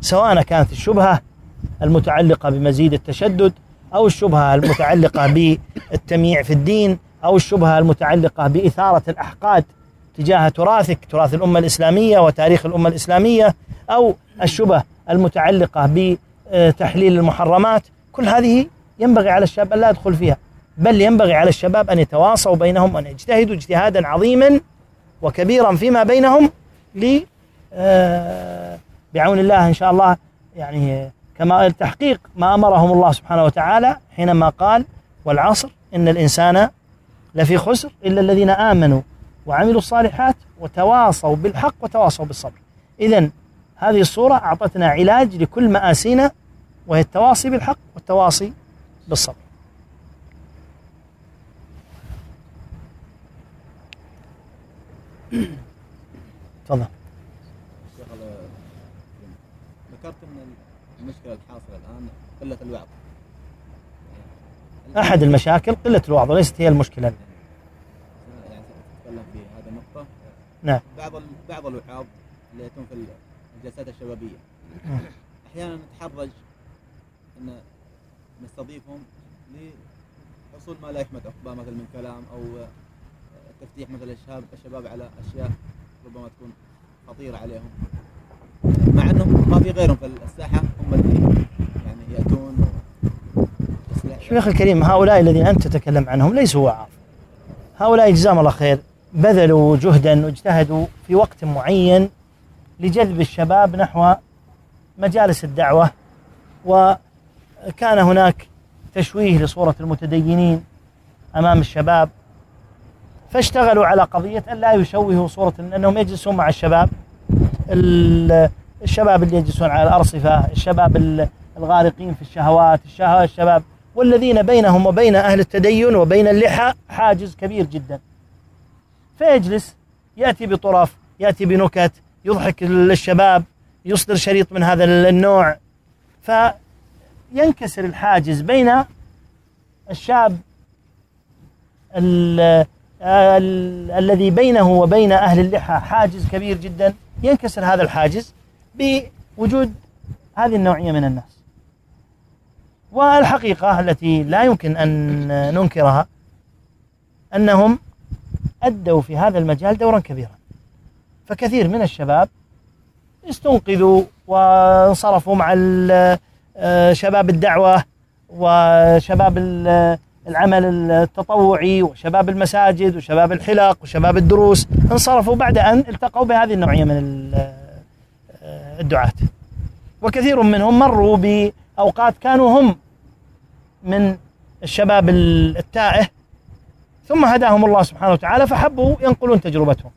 سواء كانت الشبهة المتعلقة بمزيد التشدد أو الشبهة المتعلقة بالتمييع في الدين أو الشبهة المتعلقة بإثارة الأحقاد تجاه تراثك تراث الأمة الإسلامية وتاريخ الأمة الإسلامية أو الشبهة المتعلقة بتحليل المحرمات. كل هذه ينبغي على الشباب أن لا يدخل فيها بل ينبغي على الشباب أن يتواصوا بينهم وأن يجتهدوا اجتهادا عظيما وكبيرا فيما بينهم ل آه، بعون الله إن شاء الله يعني كما تحقيق ما أمرهم الله سبحانه وتعالى حينما قال والعصر إن الإنسان لفي خسر إلا الذين آمنوا وعملوا الصالحات وتواصوا بالحق وتواصوا بالصبر. اذا هذه الصورة أعطتنا علاج لكل مآسينا وهي التواصي بالحق والتواصي بالصبر. تفضل. ذكرت ان المشكلة الحاصله الآن قلة الوعظ. أحد المشاكل قلة الوعظ وليست هي المشكلة. يعني تتكلم في هذه النقطة. نعم. بعض بعض الوعاظ اللي يأتون في الجلسات الشبابية. أحيانا نتحرج إن نستضيفهم لحصول ما لا يحمد عقباه مثل من كلام أو تفتيح مثل الشباب الشباب على أشياء ربما تكون خطيرة عليهم. مع إنهم ما في غيرهم في الساحه هم اللي يعني يأتون شيخ الكريم هؤلاء الذين أنت تتكلم عنهم ليسوا وعاظ هؤلاء جزاهم الله خير بذلوا جهدا واجتهدوا في وقت معين لجذب الشباب نحو مجالس الدعوة وكان هناك تشويه لصورة المتدينين أمام الشباب فاشتغلوا على قضية أن لا يشوهوا صورة أنهم يجلسون مع الشباب. ال- الشباب اللي يجلسون على الأرصفة الشباب ال- الغارقين في الشهوات الشه- الشباب والذين بينهم وبين أهل التدين وبين اللحى حاجز كبير جدا. فيجلس يأتي بطرف يأتي بنكت يضحك الشباب يصدر شريط من هذا النوع. فينكسر الحاجز بين الشاب ال- ال- الذي بينه وبين أهل اللحى حاجز كبير جدا. ينكسر هذا الحاجز بوجود هذه النوعية من الناس. والحقيقة التي لا يمكن أن ننكرها أنهم أدوا في هذا المجال دورا كبيرا. فكثير من الشباب استنقذوا وانصرفوا مع آه، شباب الدعوة وشباب العمل التطوعي وشباب المساجد وشباب الحلق وشباب الدروس انصرفوا بعد أن التقوا بهذه النوعية من آه، الدعاة. وكثير منهم مروا بأوقات كانوا هم من الشباب التائه ثم هداهم الله سبحانه وتعالى فحبوا ينقلون تجربتهم.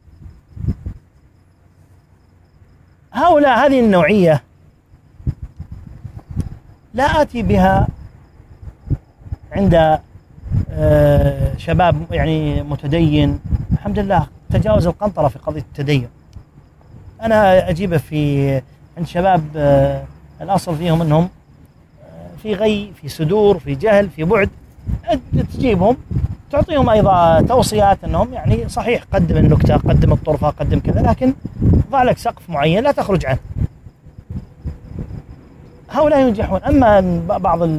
هؤلاء هذه النوعية لا آتي بها عند شباب يعني متدين. الحمد لله تجاوز القنطرة في قضية التدين. أنا أجيبه في عند شباب آه، الأصل فيهم أنهم آه، في غي في سدور في جهل في بعد تجيبهم تعطيهم أيضا توصيات أنهم يعني صحيح قدم النكتة قدم الطرفة قدم كذا لكن ضع لك سقف معين لا تخرج عنه. هؤلاء ينجحون. أما بعض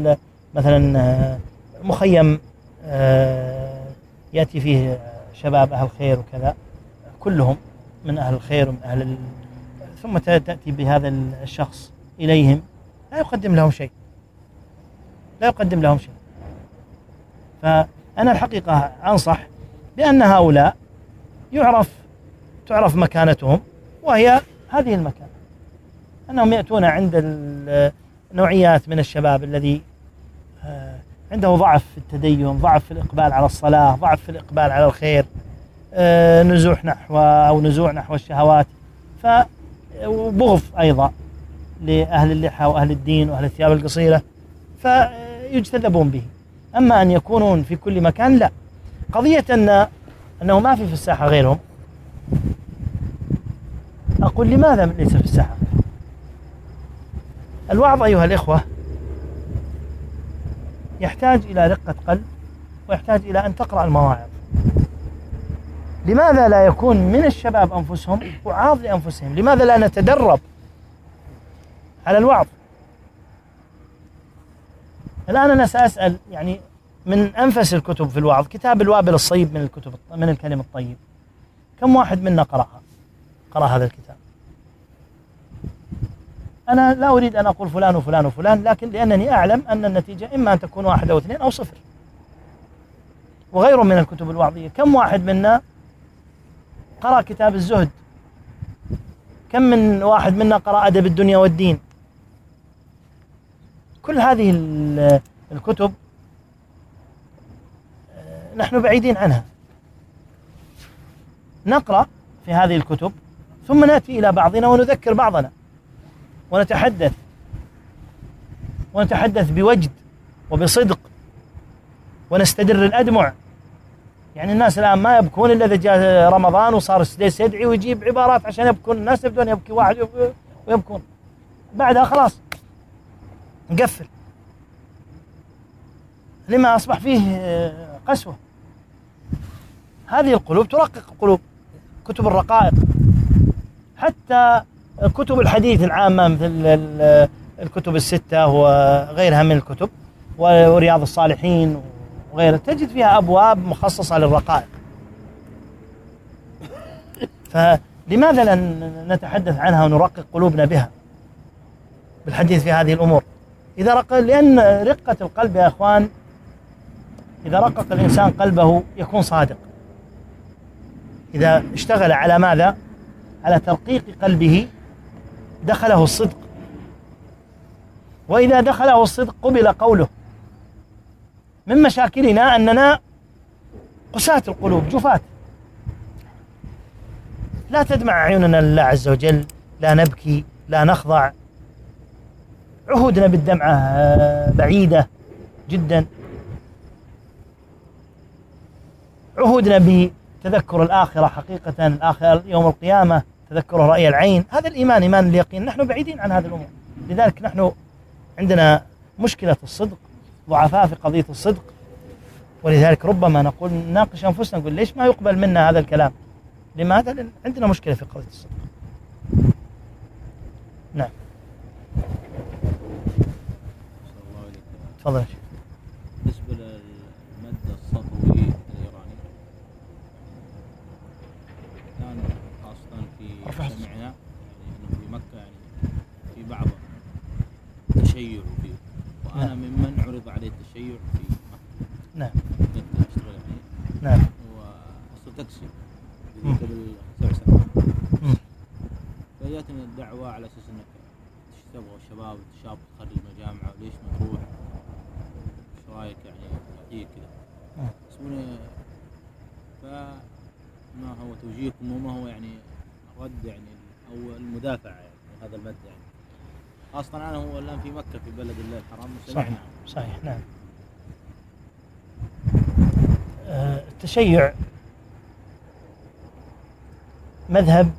مثلا آه، مخيم آه، يأتي فيه شباب أهل خير وكذا كلهم من أهل الخير ومن ال... ثم ت- تأتي بهذا الشخص إليهم لا يقدم لهم شيء. لا يقدم لهم شيء. فأنا الحقيقة أنصح بأن هؤلاء يعرف تعرف مكانتهم وهي هذه المكانة. أنهم يأتون عند النوعيات من الشباب الذي عنده ضعف في التدين ضعف في الإقبال على الصلاة ضعف في الإقبال على الخير آه، نزوح نحو أو نزوع نحو الشهوات. ف وبغض أيضا لأهل اللحى وأهل الدين وأهل الثياب القصيرة فيجتذبون به. أما أن يكونون في كل مكان لا. قضية أن أنه ما في في الساحة غيرهم أقول لماذا ليس في الساحة؟ الوعظ أيها الإخوة يحتاج إلى رقة قلب ويحتاج إلى أن تقرأ المواعظ. لماذا لا يكون من الشباب أنفسهم وعاظ لأنفسهم؟ لماذا لا نتدرب على الوعظ؟ الآن أنا سأسأل يعني من أنفس الكتب في الوعظ كتاب الوابل الصيب من الكتب من الكلم الطيب كم واحد منا قرأها؟ قرأ هذا الكتاب. أنا لا أريد أن أقول فلان وفلان وفلان لكن لأنني أعلم أن النتيجة إما أن تكون واحد أو اثنين أو صفر. وغيره من الكتب الوعظية. كم واحد منا قرأ كتاب الزهد؟ كم من واحد منا قرأ أدب الدنيا والدين؟ كل هذه ال- الكتب آه، نحن بعيدين عنها. نقرأ في هذه الكتب ثم نأتي إلى بعضنا ونذكر بعضنا. ونتحدث. ونتحدث بوجد وبصدق. ونستدر الأدمع. يعني الناس الآن ما يبكون إلا إذا جاء رمضان وصار السديس يدعي ويجيب عبارات عشان يبكون. الناس يبدون يبكي واحد ويبكون. بعدها خلاص. نقفل. لما أصبح فيه آه، قسوة. هذه القلوب ترقق القلوب كتب الرقائق. حتى كتب الحديث العامة مثل ال- الكتب الستة وغيرها من الكتب ورياض الصالحين وغيرها. تجد فيها أبواب مخصصة للرقائق. لماذا لا نتحدث عنها ونرقق قلوبنا بها بالحديث في هذه الأمور؟ إذا رق لأن رقة القلب يا إخوان إذا رقق الإنسان قلبه يكون صادق. إذا اشتغل على ماذا؟ على ترقيق قلبه دخله الصدق. وإذا دخله الصدق قبل قوله. من مشاكلنا أننا قساة القلوب جفاة. لا تدمع عيوننا لله عز وجل لا نبكي لا نخضع. عهودنا بالدمعة آه، بعيدة جدا. عهودنا بتذكر الآخرة حقيقة الآخرة يوم القيامة. تذكر رأي العين. هذا الإيمان إيمان اليقين. نحن بعيدين عن هذه الأمور. لذلك نحن عندنا مشكلة الصدق ضعفاء في قضية الصدق. ولذلك ربما نقول نناقش أنفسنا نقول ليش ما يقبل منا هذا الكلام؟ لماذا؟ لأن عندنا مشكلة في قضية الصدق. نعم. تفضل يا شيخ بالنسبة للمد الصفوي الإيراني كان خاصة في رفعت. سمعنا يعني أنه في مكة يعني في بعض تشيع فيه وأنا نعم. ممن عرض عليه التشيع في مكة نعم كنت أشتغل يعني نعم وأصل تاكسي مم. قبل سبع سنوات مم. فجاتني الدعوة على أساس أنك إيش تبغى شباب شاب تخرج من الجامعة وليش ما تروح؟ إيش رأيك يعني؟ يعطيك كذا مم. يسموني فما هو توجيهكم وما هو يعني رد يعني أو المدافع يعني هذا المد يعني. خاصة أنا هو الآن في مكة في بلد الله الحرام صحيح. وسمعنا صحيح. نعم. آه، التشيع مذهب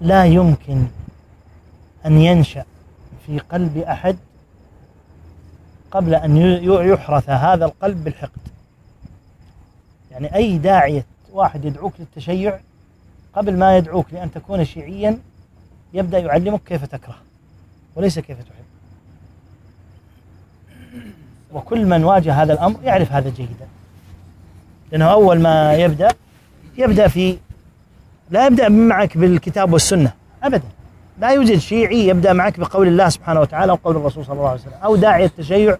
لا يمكن أن ينشأ. في قلب أحد قبل أن يحرث هذا القلب بالحقد. يعني أي داعية واحد يدعوك للتشيع قبل ما يدعوك لأن تكون شيعيا يبدأ يعلمك كيف تكره وليس كيف تحب. وكل من واجه هذا الأمر يعرف هذا جيدا. لأنه أول ما يبدأ يبدأ في لا يبدأ معك بالكتاب والسنة أبدا. لا يوجد شيعي يبدأ معك بقول الله سبحانه وتعالى وقول الرسول صلى الله عليه وسلم أو داعي التشيع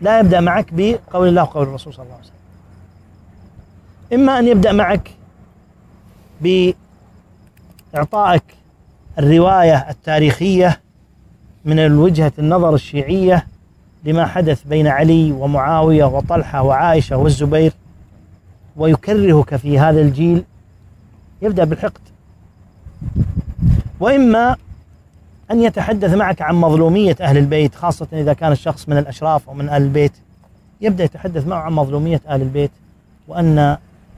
لا يبدأ معك بقول الله وقول الرسول صلى الله عليه وسلم. إما أن يبدأ معك بإعطائك الرواية التاريخية من وجهة النظر الشيعية لما حدث بين علي ومعاوية وطلحة وعائشة والزبير ويكرهك في هذا الجيل يبدأ بالحقد. وإما أن يتحدث معك عن مظلومية أهل البيت خاصة إذا كان الشخص من الأشراف أو من أهل البيت. يبدأ يتحدث معه عن مظلومية أهل البيت وأن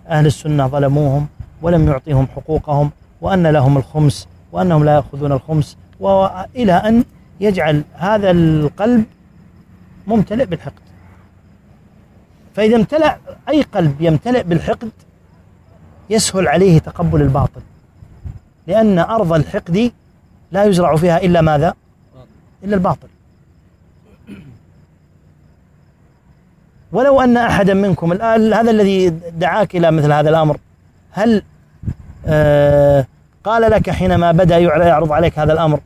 أهل السنة ظلموهم ولم يعطيهم حقوقهم وأن لهم الخمس وأنهم لا يأخذون الخمس وإلى أن يجعل هذا القلب ممتلئ بالحقد. فإذا امتلأ أي قلب يمتلئ بالحقد يسهل عليه تقبل الباطل لأن أرض الحقد لا يزرع فيها إلا ماذا؟ إلا الباطل ولو أن أحدا منكم الآن هذا الذي دعاك إلى مثل هذا الأمر هل آه قال لك حينما بدأ يعرض عليك هذا الأمر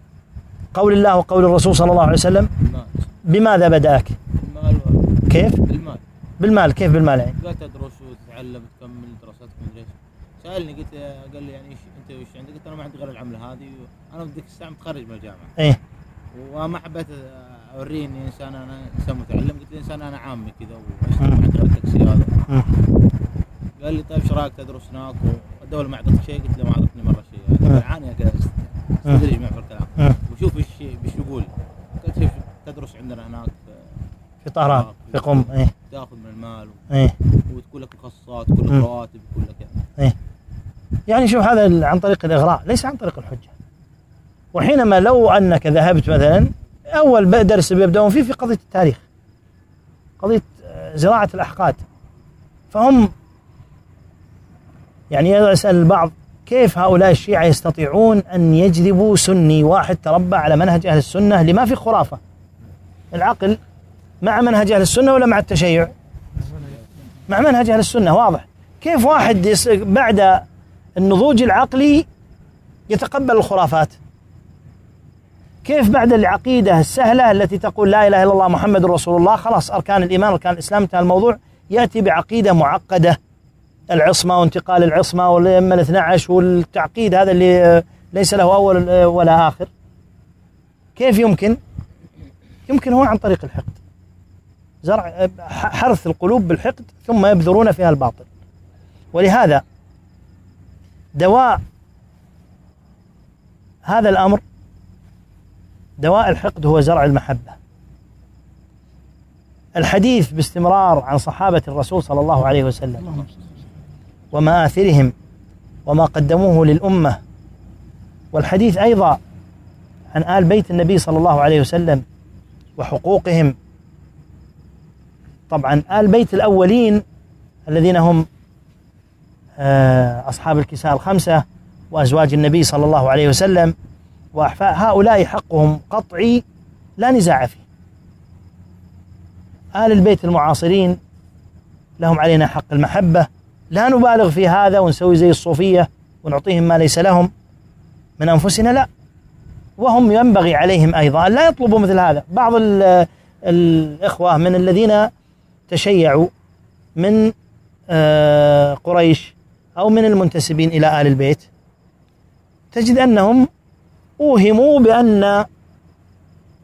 قول الله وقول الرسول صلى الله عليه وسلم بماذا بدأك؟ كيف؟ المال بالمال كيف بالمال يعني؟ قال تدرس وتتعلم تكمل دراستك مدري إيش سألني قلت قال لي يعني أنت وش عندك؟ قلت أنا ما عندي غير العملة هذه أنا بديك الساعة متخرج من الجامعة. إيه. وما حبيت اوريه اني إنسان أنا إنسان متعلم. قلت له انسان أنا عامي كذا. وأشتغل التاكسي هذا. قال لي طيب إيش رأيك تدرس هناك؟ والدولة ما أعطتك شيء؟ قلت له ما أعطتني مرة شيء. أنا عاني كذا استدرج معي في الكلام. وشوف إيش إيش يقول. قلت شوف تدرس عندنا هناك. في طهران في قم إيه. تأخذ من المال إيه. وتكون لك مخصصات تكون لك. رواتب يكون لك يعني. يعني شوف هذا عن طريق الإغراء ليس عن طريق الحجة. وحينما لو أنك ذهبت مثلا أول درس بيبدأون فيه في قضية التاريخ قضية آه، زراعة الأحقاد. فهم يعني يسأل البعض كيف هؤلاء الشيعة يستطيعون أن يجذبوا سني واحد تربى على منهج أهل السنة لما في خرافة؟ العقل مع منهج أهل السنة ولا مع التشيع؟ مع منهج أهل السنة واضح. كيف واحد. بعد النضوج العقلي يتقبل الخرافات؟ كيف بعد العقيدة السهلة التي تقول لا إله إلا الله محمد رسول الله؟ خلاص أركان الإيمان أركان الإسلام انتهى الموضوع. يأتي بعقيدة معقدة العصمة وانتقال العصمة والأئمة الاثنى عشر والتعقيد هذا اللي ليس له أول ولا آخر. كيف يمكن؟ يمكن هو عن طريق الحقد. زرع حرث القلوب بالحقد ثم يبذرون فيها الباطل. ولهذا دواء هذا الأمر دواء الحقد هو زرع المحبة. الحديث باستمرار عن صحابة الرسول صلى الله عليه وسلم ومآثرهم وما قدموه للأمة. والحديث أيضا عن آل بيت النبي صلى الله عليه وسلم وحقوقهم. طبعا آل بيت الأولين الذين هم آه، أصحاب الكساء الخمسة وأزواج النبي صلى الله عليه وسلم وأحفاء هؤلاء حقهم قطعي لا نزاع فيه. آل البيت المعاصرين لهم علينا حق المحبة. لا نبالغ في هذا ونسوي زي الصوفية ونعطيهم ما ليس لهم. من أنفسنا لا. وهم ينبغي عليهم أيضا لا يطلبوا مثل هذا. بعض الإخوة من الذين تشيعوا من آه، قريش أو من المنتسبين إلى آل البيت تجد أنهم أوهموا بأن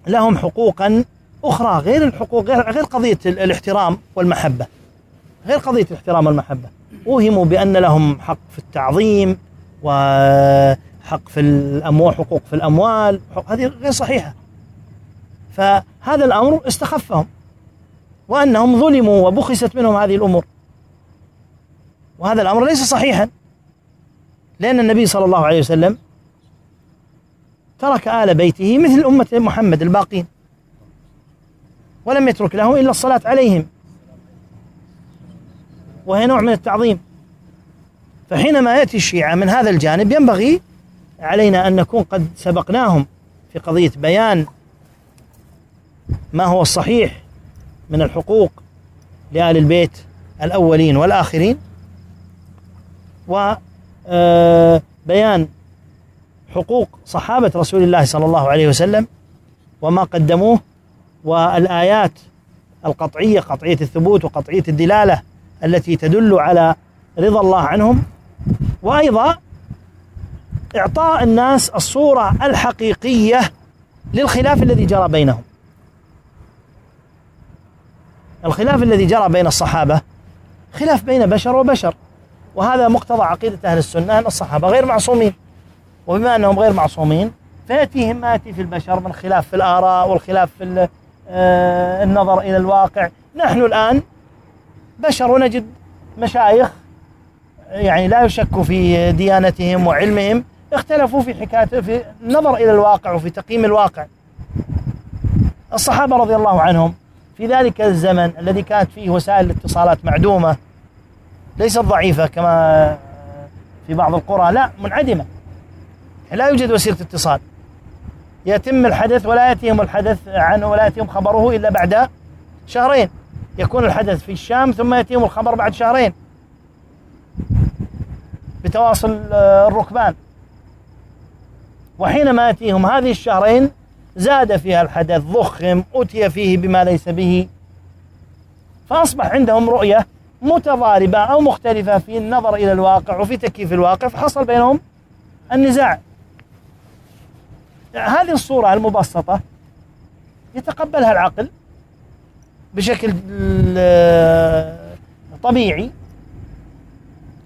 لهم حقوقا أخرى غير الحقوق غير, غير قضية الاحترام والمحبة. غير قضية الاحترام والمحبة. أوهموا بأن لهم حق في التعظيم وحق في الأموال حقوق في الأموال. هذه غير صحيحة. فهذا الأمر استخفهم وأنهم ظلموا وبخست منهم هذه الأمور. وهذا الأمر ليس صحيحا لأن النبي صلى الله عليه وسلم ترك آل بيته مثل أمة محمد الباقين. ولم يترك لهم إلا الصلاة عليهم. وهي نوع من التعظيم. فحينما يأتي الشيعة من هذا الجانب ينبغي علينا أن نكون قد سبقناهم في قضية بيان ما هو الصحيح من الحقوق لآل البيت الأولين والآخرين وبيان آه، حقوق صحابة رسول الله صلى الله عليه وسلم وما قدموه والآيات القطعية قطعية الثبوت وقطعية الدلالة التي تدل على رضا الله عنهم. وأيضا إعطاء الناس الصورة الحقيقية للخلاف الذي جرى بينهم. الخلاف الذي جرى بين الصحابة خلاف بين بشر وبشر وهذا مقتضى عقيدة أهل السنة أن الصحابة غير معصومين. وبما أنهم غير معصومين فيأتيهم ما يأتي في البشر من خلاف في الآراء والخلاف في آه، النظر إلى الواقع. نحن الآن بشر ونجد مشايخ يعني لا يشك في ديانتهم وعلمهم اختلفوا في حكاية في النظر إلى الواقع وفي تقييم الواقع. الصحابة رضي الله عنهم في ذلك الزمن الذي كانت فيه وسائل الاتصالات معدومة ليست ضعيفة كما في بعض القرى لا منعدمة. لا يوجد وسيلة اتصال. يتم الحدث ولا يأتيهم الحدث عنه ولا يأتيهم خبره إلا بعد شهرين. يكون الحدث في الشام ثم يأتيهم الخبر بعد شهرين. بتواصل آه، الركبان. وحينما يأتيهم هذه الشهرين زاد فيها الحدث ضخم أتي فيه بما ليس به. فأصبح عندهم رؤية متضاربة أو مختلفة في النظر إلى الواقع وفي تكييف الواقع. فحصل بينهم النزاع. هذه الصورة المبسطة يتقبلها العقل بشكل طبيعي.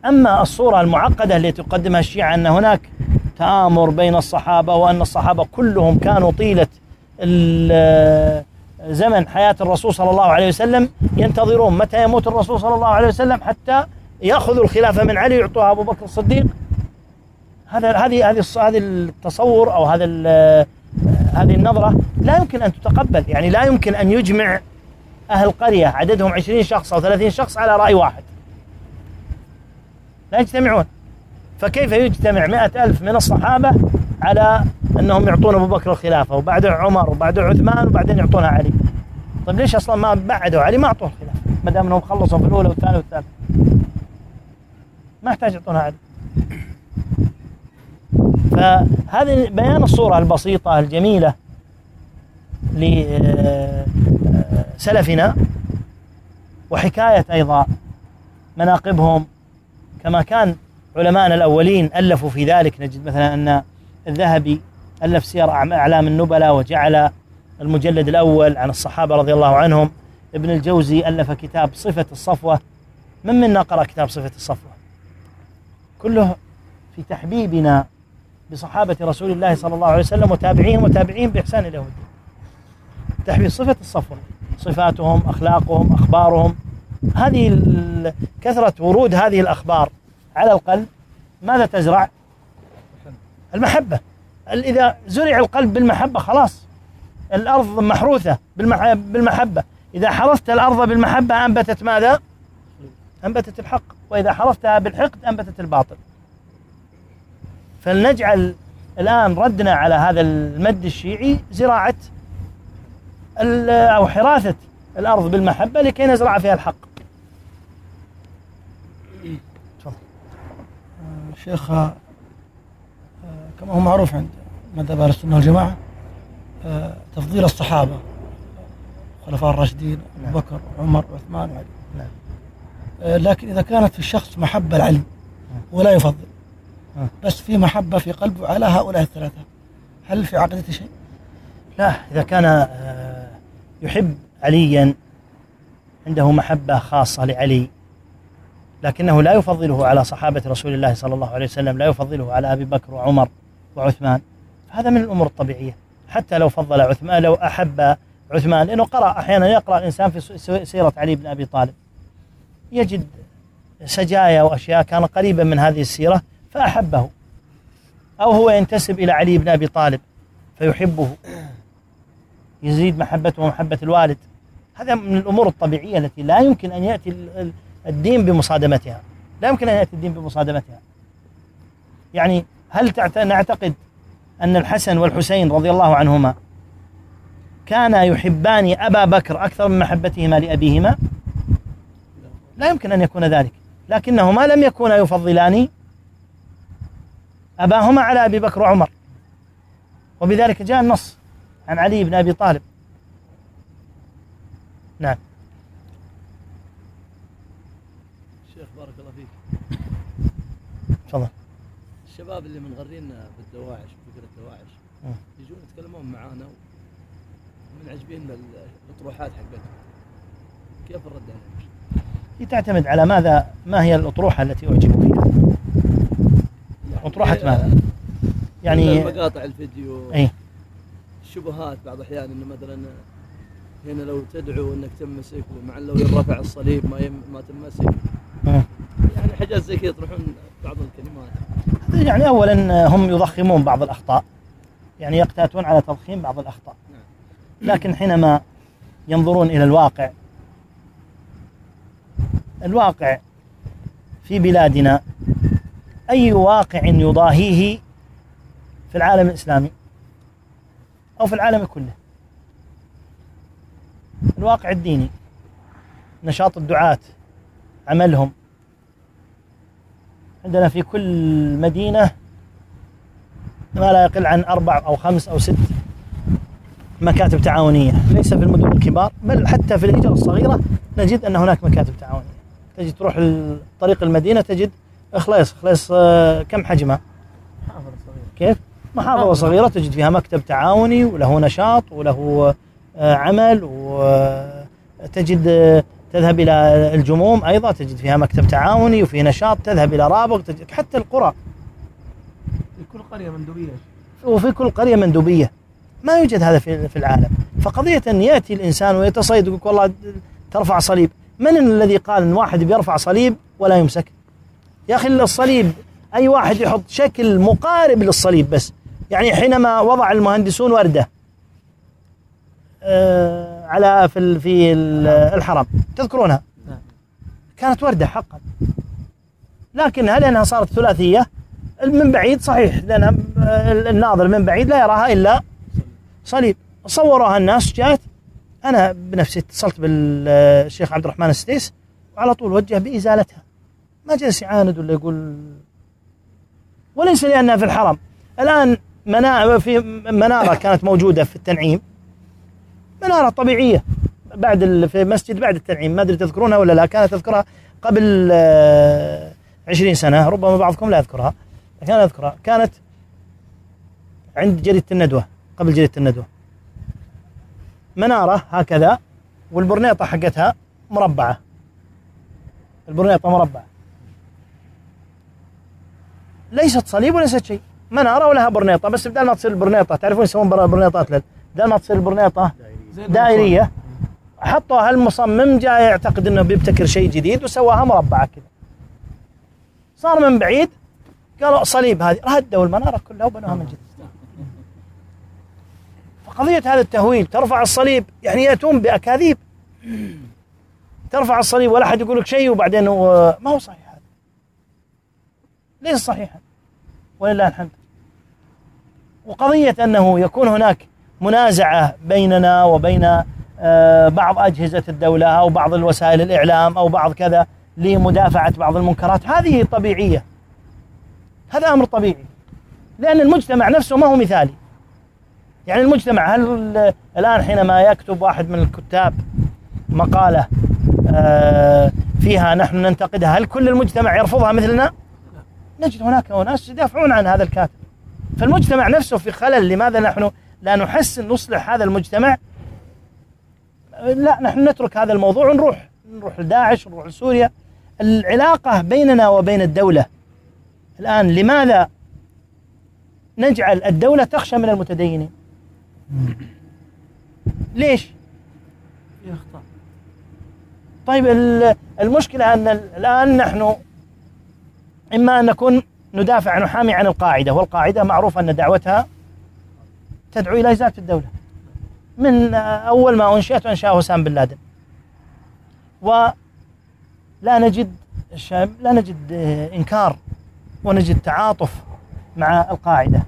أما الصورة المعقدة التي تقدمها الشيعة أن هناك تآمر بين الصحابة وأن الصحابة كلهم كانوا طيلة زمن حياة الرسول صلى الله عليه وسلم ينتظرون متى يموت الرسول صلى الله عليه وسلم حتى يأخذوا الخلافة من علي يعطوها أبو بكر الصديق. هذا هذه هذه هذه التصور أو هذا هذه النظرة لا يمكن أن تتقبل. يعني لا يمكن أن يجمع أهل قرية عددهم 20 شخص أو 30 شخص على رأي واحد. لا يجتمعون. فكيف يجتمع مئة ألف من الصحابة على أنهم يعطون أبو بكر الخلافة وبعد عمر وبعد عثمان وبعدين يعطونها علي؟ طيب ليش أصلا ما بعدوا؟ علي ما أعطوه الخلافة. ما دام أنهم خلصوا في الأولى والثانية والثالثة. ما يحتاج يعطونها علي. فهذه بيان الصورة البسيطة الجميلة لسلفنا وحكاية أيضا مناقبهم كما كان علماءنا الأولين ألفوا في ذلك. نجد مثلا أن الذهبي ألف سير أعلام النبلاء وجعل المجلد الأول عن الصحابة رضي الله عنهم. ابن الجوزي ألف كتاب صفة الصفوة. من منا قرأ كتاب صفة الصفوة؟ كله في تحبيبنا بصحابة رسول الله صلى الله عليه وسلم وتابعيهم وتابعيهم بإحسان إلى الدين. تحبيب صفة الصفوة صفاتهم أخلاقهم أخبارهم. هذه كثرة ورود هذه الأخبار على القلب ماذا تزرع؟ المحبة. إذا زرع القلب بالمحبة خلاص. الأرض محروثة بالمحبة. إذا حرثت الأرض بالمحبة أنبتت ماذا؟ أنبتت الحق. وإذا حرثتها بالحقد أنبتت الباطل. فلنجعل الآن ردنا على هذا المد الشيعي زراعة أو حراثة الأرض بالمحبة لكي نزرع فيها الحق تفضل شيخ آه، كما هو معروف عند مذهب أهل السنة والجماعة آه، تفضيل الصحابة الخلفاء الراشدين أبو نعم. بكر وعمر وعثمان وعلي نعم. آه، لكن إذا كانت في الشخص محبه لعلي نعم. ولا يفضل بس في محبة في قلبه على هؤلاء الثلاثة. هل في عقيدته شيء؟ لا إذا كان يحب عليا عنده محبة خاصة لعلي لكنه لا يفضله على صحابة رسول الله صلى الله عليه وسلم لا يفضله على أبي بكر وعمر وعثمان. هذا من الأمور الطبيعية. حتى لو فضل عثمان لو أحب عثمان لأنه قرأ أحيانا يقرأ الإنسان في سيرة علي بن أبي طالب. يجد سجايا وأشياء كان قريبا من هذه السيرة فأحبه. أو هو ينتسب إلى علي بن أبي طالب فيحبه. يزيد محبته ومحبة الوالد. هذا من الأمور الطبيعية التي لا يمكن أن يأتي الدين بمصادمتها. لا يمكن أن يأتي الدين بمصادمتها. يعني هل نعتقد أن الحسن والحسين رضي الله عنهما كانا يحبان أبا بكر أكثر من محبتهما لأبيهما؟ لا يمكن أن يكون ذلك. لكنهما لم يكونا يفضلان أباهما على أبي بكر وعمر. وبذلك جاء النص عن علي بن أبي طالب. نعم. تفضل. الشباب اللي منغرين بالدواعش بفكرة الدواعش يجون يتكلمون معانا ومن عجبين الأطروحات حقتهم. كيف الرد عليهم؟ هي تعتمد على ماذا ما هي الأطروحة التي أعجبوا فيها؟ يعني اطروحه ماذا؟ يعني مقاطع الفيديو اي الشبهات بعض الاحيان إنه مثلا هنا لو تدعو إنك تمسك ومع لو يرفع الصليب ما يم ما تمسك. يعني حاجات زي كذا يطرحون بعض الكلمات. يعني اولا هم يضخمون بعض الأخطاء. يعني يقتاتون على تضخيم بعض الأخطاء. لكن حينما ينظرون إلى الواقع الواقع في بلادنا أي واقع يضاهيه في العالم الإسلامي أو في العالم كله. الواقع الديني نشاط الدعاة عملهم. عندنا في كل مدينة ما لا يقل عن أربع أو خمس أو ست مكاتب تعاونية. ليس في المدن الكبار بل حتى في الهجرة الصغيرة نجد أن هناك مكاتب تعاونية. تجد تروح طريق المدينة تجد خليص خليص آه، كم حجمها كيف؟ محافظة صغيرة تجد فيها مكتب تعاوني وله نشاط وله آه، عمل وتجد آه، تذهب إلى الجموم أيضا تجد فيها مكتب تعاوني وفي نشاط تذهب إلى رابغ تجد حتى القرى. في كل قرية مندوبية. وفي كل قرية مندوبية. ما يوجد هذا في في العالم. فقضية أن يأتي الإنسان ويتصيد ويقول والله ترفع صليب. من الذي قال أن واحد بيرفع صليب ولا يمسك؟ يا أخي الصليب. أي واحد يحط شكل مقارب للصليب بس. يعني حينما وضع المهندسون وردة آه، على في في الحرم. تذكرونها. كانت وردة حقا. لكنها لأنها صارت ثلاثية؟ من بعيد صحيح. لأن الناظر من بعيد لا يراها إلا صليب. صوروها الناس جاءت. أنا بنفسي اتصلت بالشيخ عبد الرحمن السديس وعلى طول وجه بإزالتها. ما جلس يعاند ولا يقول وليس لأنها في الحرم. الآن منا في منارة كانت موجودة في التنعيم. منارة طبيعية. بعد في مسجد بعد التنعيم. ما أدري تذكرونها ولا لا. كانت أذكرها قبل آه، عشرين سنة. ربما بعضكم لا يذكرها. لكن أنا أذكرها. كانت عند جريدة الندوة. قبل جريدة الندوة. منارة هكذا والبرنيطة حقتها مربعة. البرنيطة مربعة. ليست صليب وليست شيء. منارة ولها برنيطة بس بدل ما تصير البرنيطة تعرفون يسوون بر- برنيطات لل بدل ما تصير البرنيطة زي دائرية حطوها المصمم جاء يعتقد إنه بيبتكر شيء جديد وسواها مربعة كذا. صار من بعيد قالوا صليب هذه. ردوا المنارة كلها وبنوها من جديد. فقضية هذا التهويل ترفع الصليب يعني يأتون بأكاذيب. ترفع الصليب ولا أحد يقول لك شيء وبعدين ما هو صحيح. ليس صحيحا ولله الحمد. وقضية أنه يكون هناك منازعة بيننا وبين آه، بعض أجهزة الدولة أو بعض الوسائل الإعلام أو بعض كذا لمدافعة بعض المنكرات هذه طبيعية. هذا أمر طبيعي لأن المجتمع نفسه ما هو مثالي. يعني المجتمع هل الآن حينما يكتب واحد من الكتاب مقالة آه، فيها نحن ننتقدها هل كل المجتمع يرفضها مثلنا؟ نجد هناك أناس يدافعون عن هذا الكاتب. فالمجتمع نفسه في خلل. لماذا نحن لا نحسن نصلح هذا المجتمع؟ لا نحن نترك هذا الموضوع ونروح. نروح لداعش نروح لسوريا. العلاقة بيننا وبين الدولة. الآن لماذا نجعل الدولة تخشى من المتدينين؟ ليش؟ أخطاء. طيب ال- المشكلة أن ال- الآن نحن إما أن نكون ندافع نحامي عن القاعدة والقاعدة معروف أن دعوتها تدعو إلى إزالة الدولة. من أول ما أنشئت أنشأه حسام بن لادن. ولا نجد لا نجد إنكار ونجد تعاطف مع القاعدة.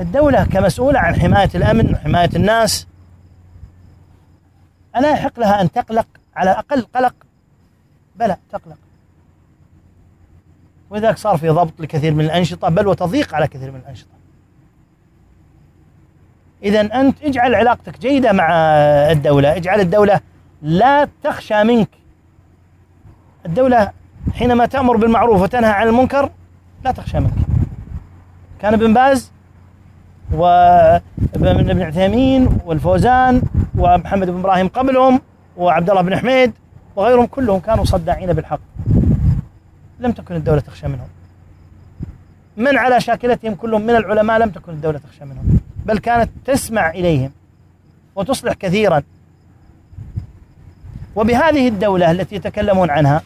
الدولة كمسؤولة عن حماية الأمن وحماية الناس ألا يحق لها أن تقلق على الأقل قلق؟ بلى تقلق. ولذلك صار في ضبط لكثير من الأنشطة بل وتضييق على كثير من الأنشطة. إذا أنت اجعل علاقتك جيدة مع الدولة اجعل الدولة لا تخشى منك. الدولة حينما تأمر بالمعروف وتنهى عن المنكر لا تخشى منك. كان ابن باز وابن ابن عثيمين والفوزان ومحمد بن إبراهيم قبلهم وعبد الله بن حميد وغيرهم كلهم كانوا صداعين بالحق. لم تكن الدولة تخشى منهم. من على شاكلتهم كلهم من العلماء لم تكن الدولة تخشى منهم بل كانت تسمع إليهم وتصلح كثيرا. وبهذه الدولة التي يتكلمون عنها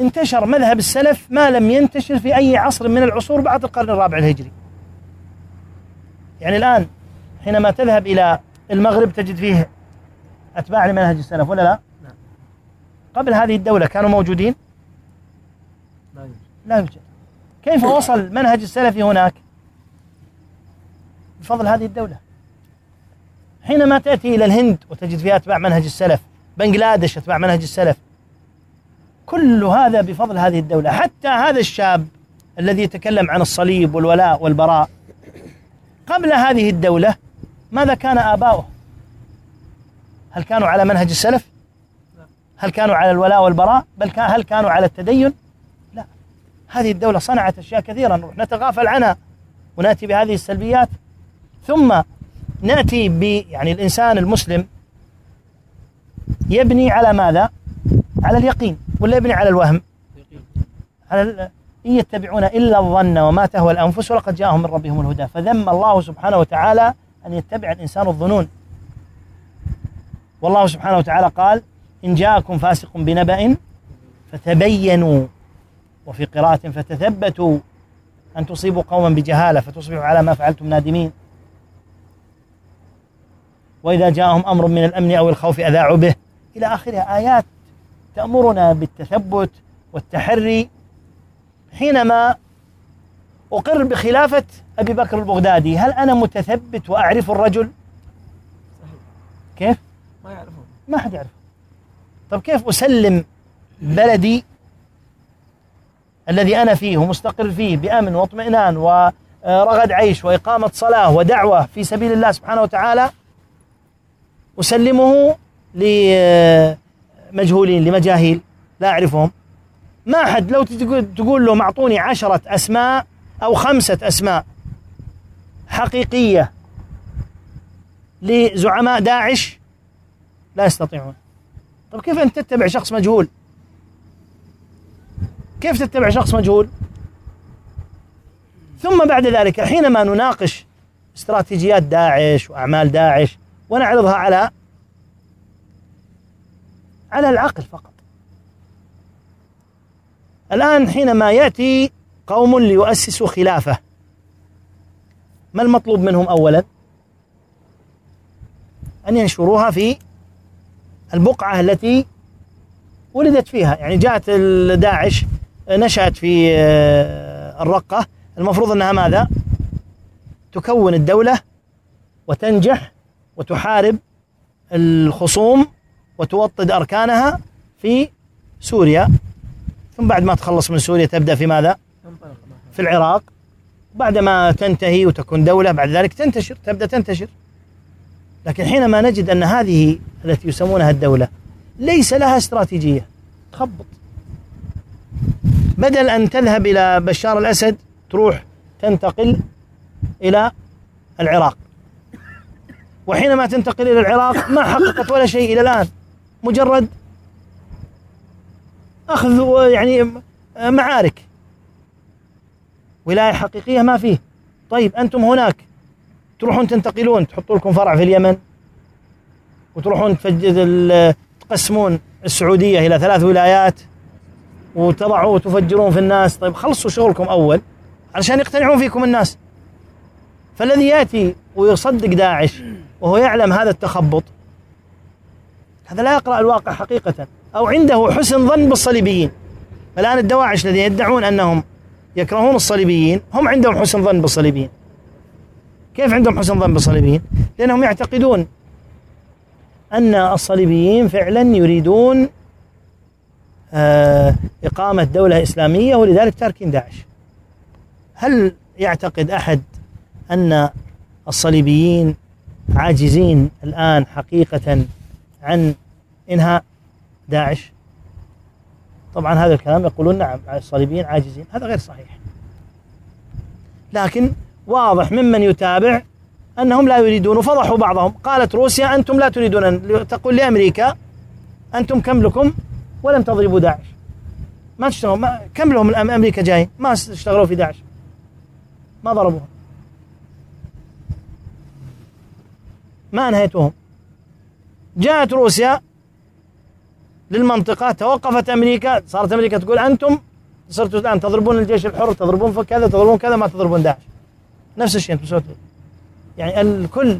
انتشر مذهب السلف ما لم ينتشر في أي عصر من العصور بعد القرن الرابع الهجري. يعني الآن حينما تذهب إلى المغرب تجد فيه أتباع لمنهج السلف ولا لا؟ قبل هذه الدولة كانوا موجودين؟ لا يوجد. لا يوجد. كيف وصل منهج السلف هناك؟ بفضل هذه الدولة. حينما تأتي إلى الهند وتجد فيها أتباع منهج السلف بنغلاديش أتباع منهج السلف كل هذا بفضل هذه الدولة. حتى هذا الشاب الذي يتكلم عن الصليب والولاء والبراء قبل هذه الدولة ماذا كان آباؤه؟ هل كانوا على منهج السلف؟ هل كانوا على الولاء والبراء؟ بل هل كانوا على التدين؟ لا. هذه الدولة صنعت أشياء كثيرة. نتغافل عنها ونأتي بهذه السلبيات. ثم نأتي ب يعني الإنسان المسلم يبني على ماذا؟ على اليقين ولا يبني على الوهم؟ على ال- إن يتبعون إلا الظن وما تهوى الأنفس ولقد جاءهم من ربهم الهدى. فذم الله سبحانه وتعالى أن يتبع الإنسان الظنون. والله سبحانه وتعالى قال إن جاءكم فاسق بنبأ فتبينوا وفي قراءة فتثبتوا أن تصيبوا قوما بجهالة فتصبحوا على ما فعلتم نادمين. وإذا جاءهم أمر من الأمن أو الخوف أذاعوا به. إلى آخرها آيات تأمرنا بالتثبت والتحري. حينما أقر بخلافة أبي بكر البغدادي هل أنا متثبت وأعرف الرجل؟ صحيح. كيف؟ ما يعرفون. ما حد يعرف طب كيف أسلم بلدي الذي أنا فيه ومستقر فيه بأمن واطمئنان ورغد عيش وإقامة صلاة ودعوة في سبيل الله سبحانه وتعالى؟ أسلمه لمجهولين لمجاهيل لا أعرفهم. ما حد لو تقول لهم أعطوني عشرة أسماء أو خمسة أسماء حقيقية لزعماء داعش لا يستطيعون. طيب كيف أنت تتبع شخص مجهول؟ كيف تتبع شخص مجهول؟ ثم بعد ذلك حينما نناقش استراتيجيات داعش وأعمال داعش ونعرضها على على العقل فقط. الآن حينما يأتي قوم ليؤسسوا خلافة ما المطلوب منهم أولا؟ أن ينشروها في البقعة التي ولدت فيها. يعني جاءت داعش نشأت في آه، الرقة. المفروض أنها ماذا؟ تكون الدولة وتنجح وتحارب الخصوم وتوطد أركانها في سوريا. ثم بعد ما تخلص من سوريا تبدأ في ماذا؟ في العراق. بعدما تنتهي وتكون دولة بعد ذلك تنتشر تبدأ تنتشر. لكن حينما نجد أن هذه التي يسمونها الدولة ليس لها استراتيجية تخبط. بدل أن تذهب إلى بشار الأسد تروح تنتقل إلى العراق. وحينما تنتقل إلى العراق ما حققت ولا شيء إلى الآن. مجرد أخذ يعني معارك. ولاية حقيقية ما فيه. طيب أنتم هناك تروحون تنتقلون تحطوا لكم فرع في اليمن وتروحون تقسمون السعودية إلى ثلاث ولايات وتضعوا وتفجرون في الناس. طيب خلصوا شغلكم أول علشان يقتنعون فيكم الناس. فالذي يأتي ويصدق داعش وهو يعلم هذا التخبط هذا لا يقرأ الواقع حقيقة أو عنده حسن ظن بالصليبيين. الآن الدواعش الذين يدعون أنهم يكرهون الصليبيين هم عندهم حسن ظن بالصليبيين. كيف عندهم حسن ظن بالصليبيين؟ لأنهم يعتقدون أن الصليبيين فعلا يريدون آه، إقامة دولة إسلامية ولذلك تاركين داعش. هل يعتقد أحد أن الصليبيين عاجزين الآن حقيقة عن إنهاء داعش؟ طبعا هذا الكلام يقولون نعم الصليبيين عاجزين هذا غير صحيح. لكن واضح ممن يتابع أنهم لا يريدون وفضحوا بعضهم. قالت روسيا أنتم لا تريدون أن تقول لأمريكا أنتم كم لكم؟ ولم تضربوا داعش. ما تشتغلوا ما كم لهم أمريكا جاي؟ ما اشتغلوا في داعش. ما ضربوها ما أنهيتوهم جاءت روسيا للمنطقة توقفت أمريكا. صارت أمريكا تقول أنتم صرتوا الآن تضربون الجيش الحر تضربون كذا تضربون كذا ما تضربون داعش. نفس الشيء أنتم سويتوا يعني الكل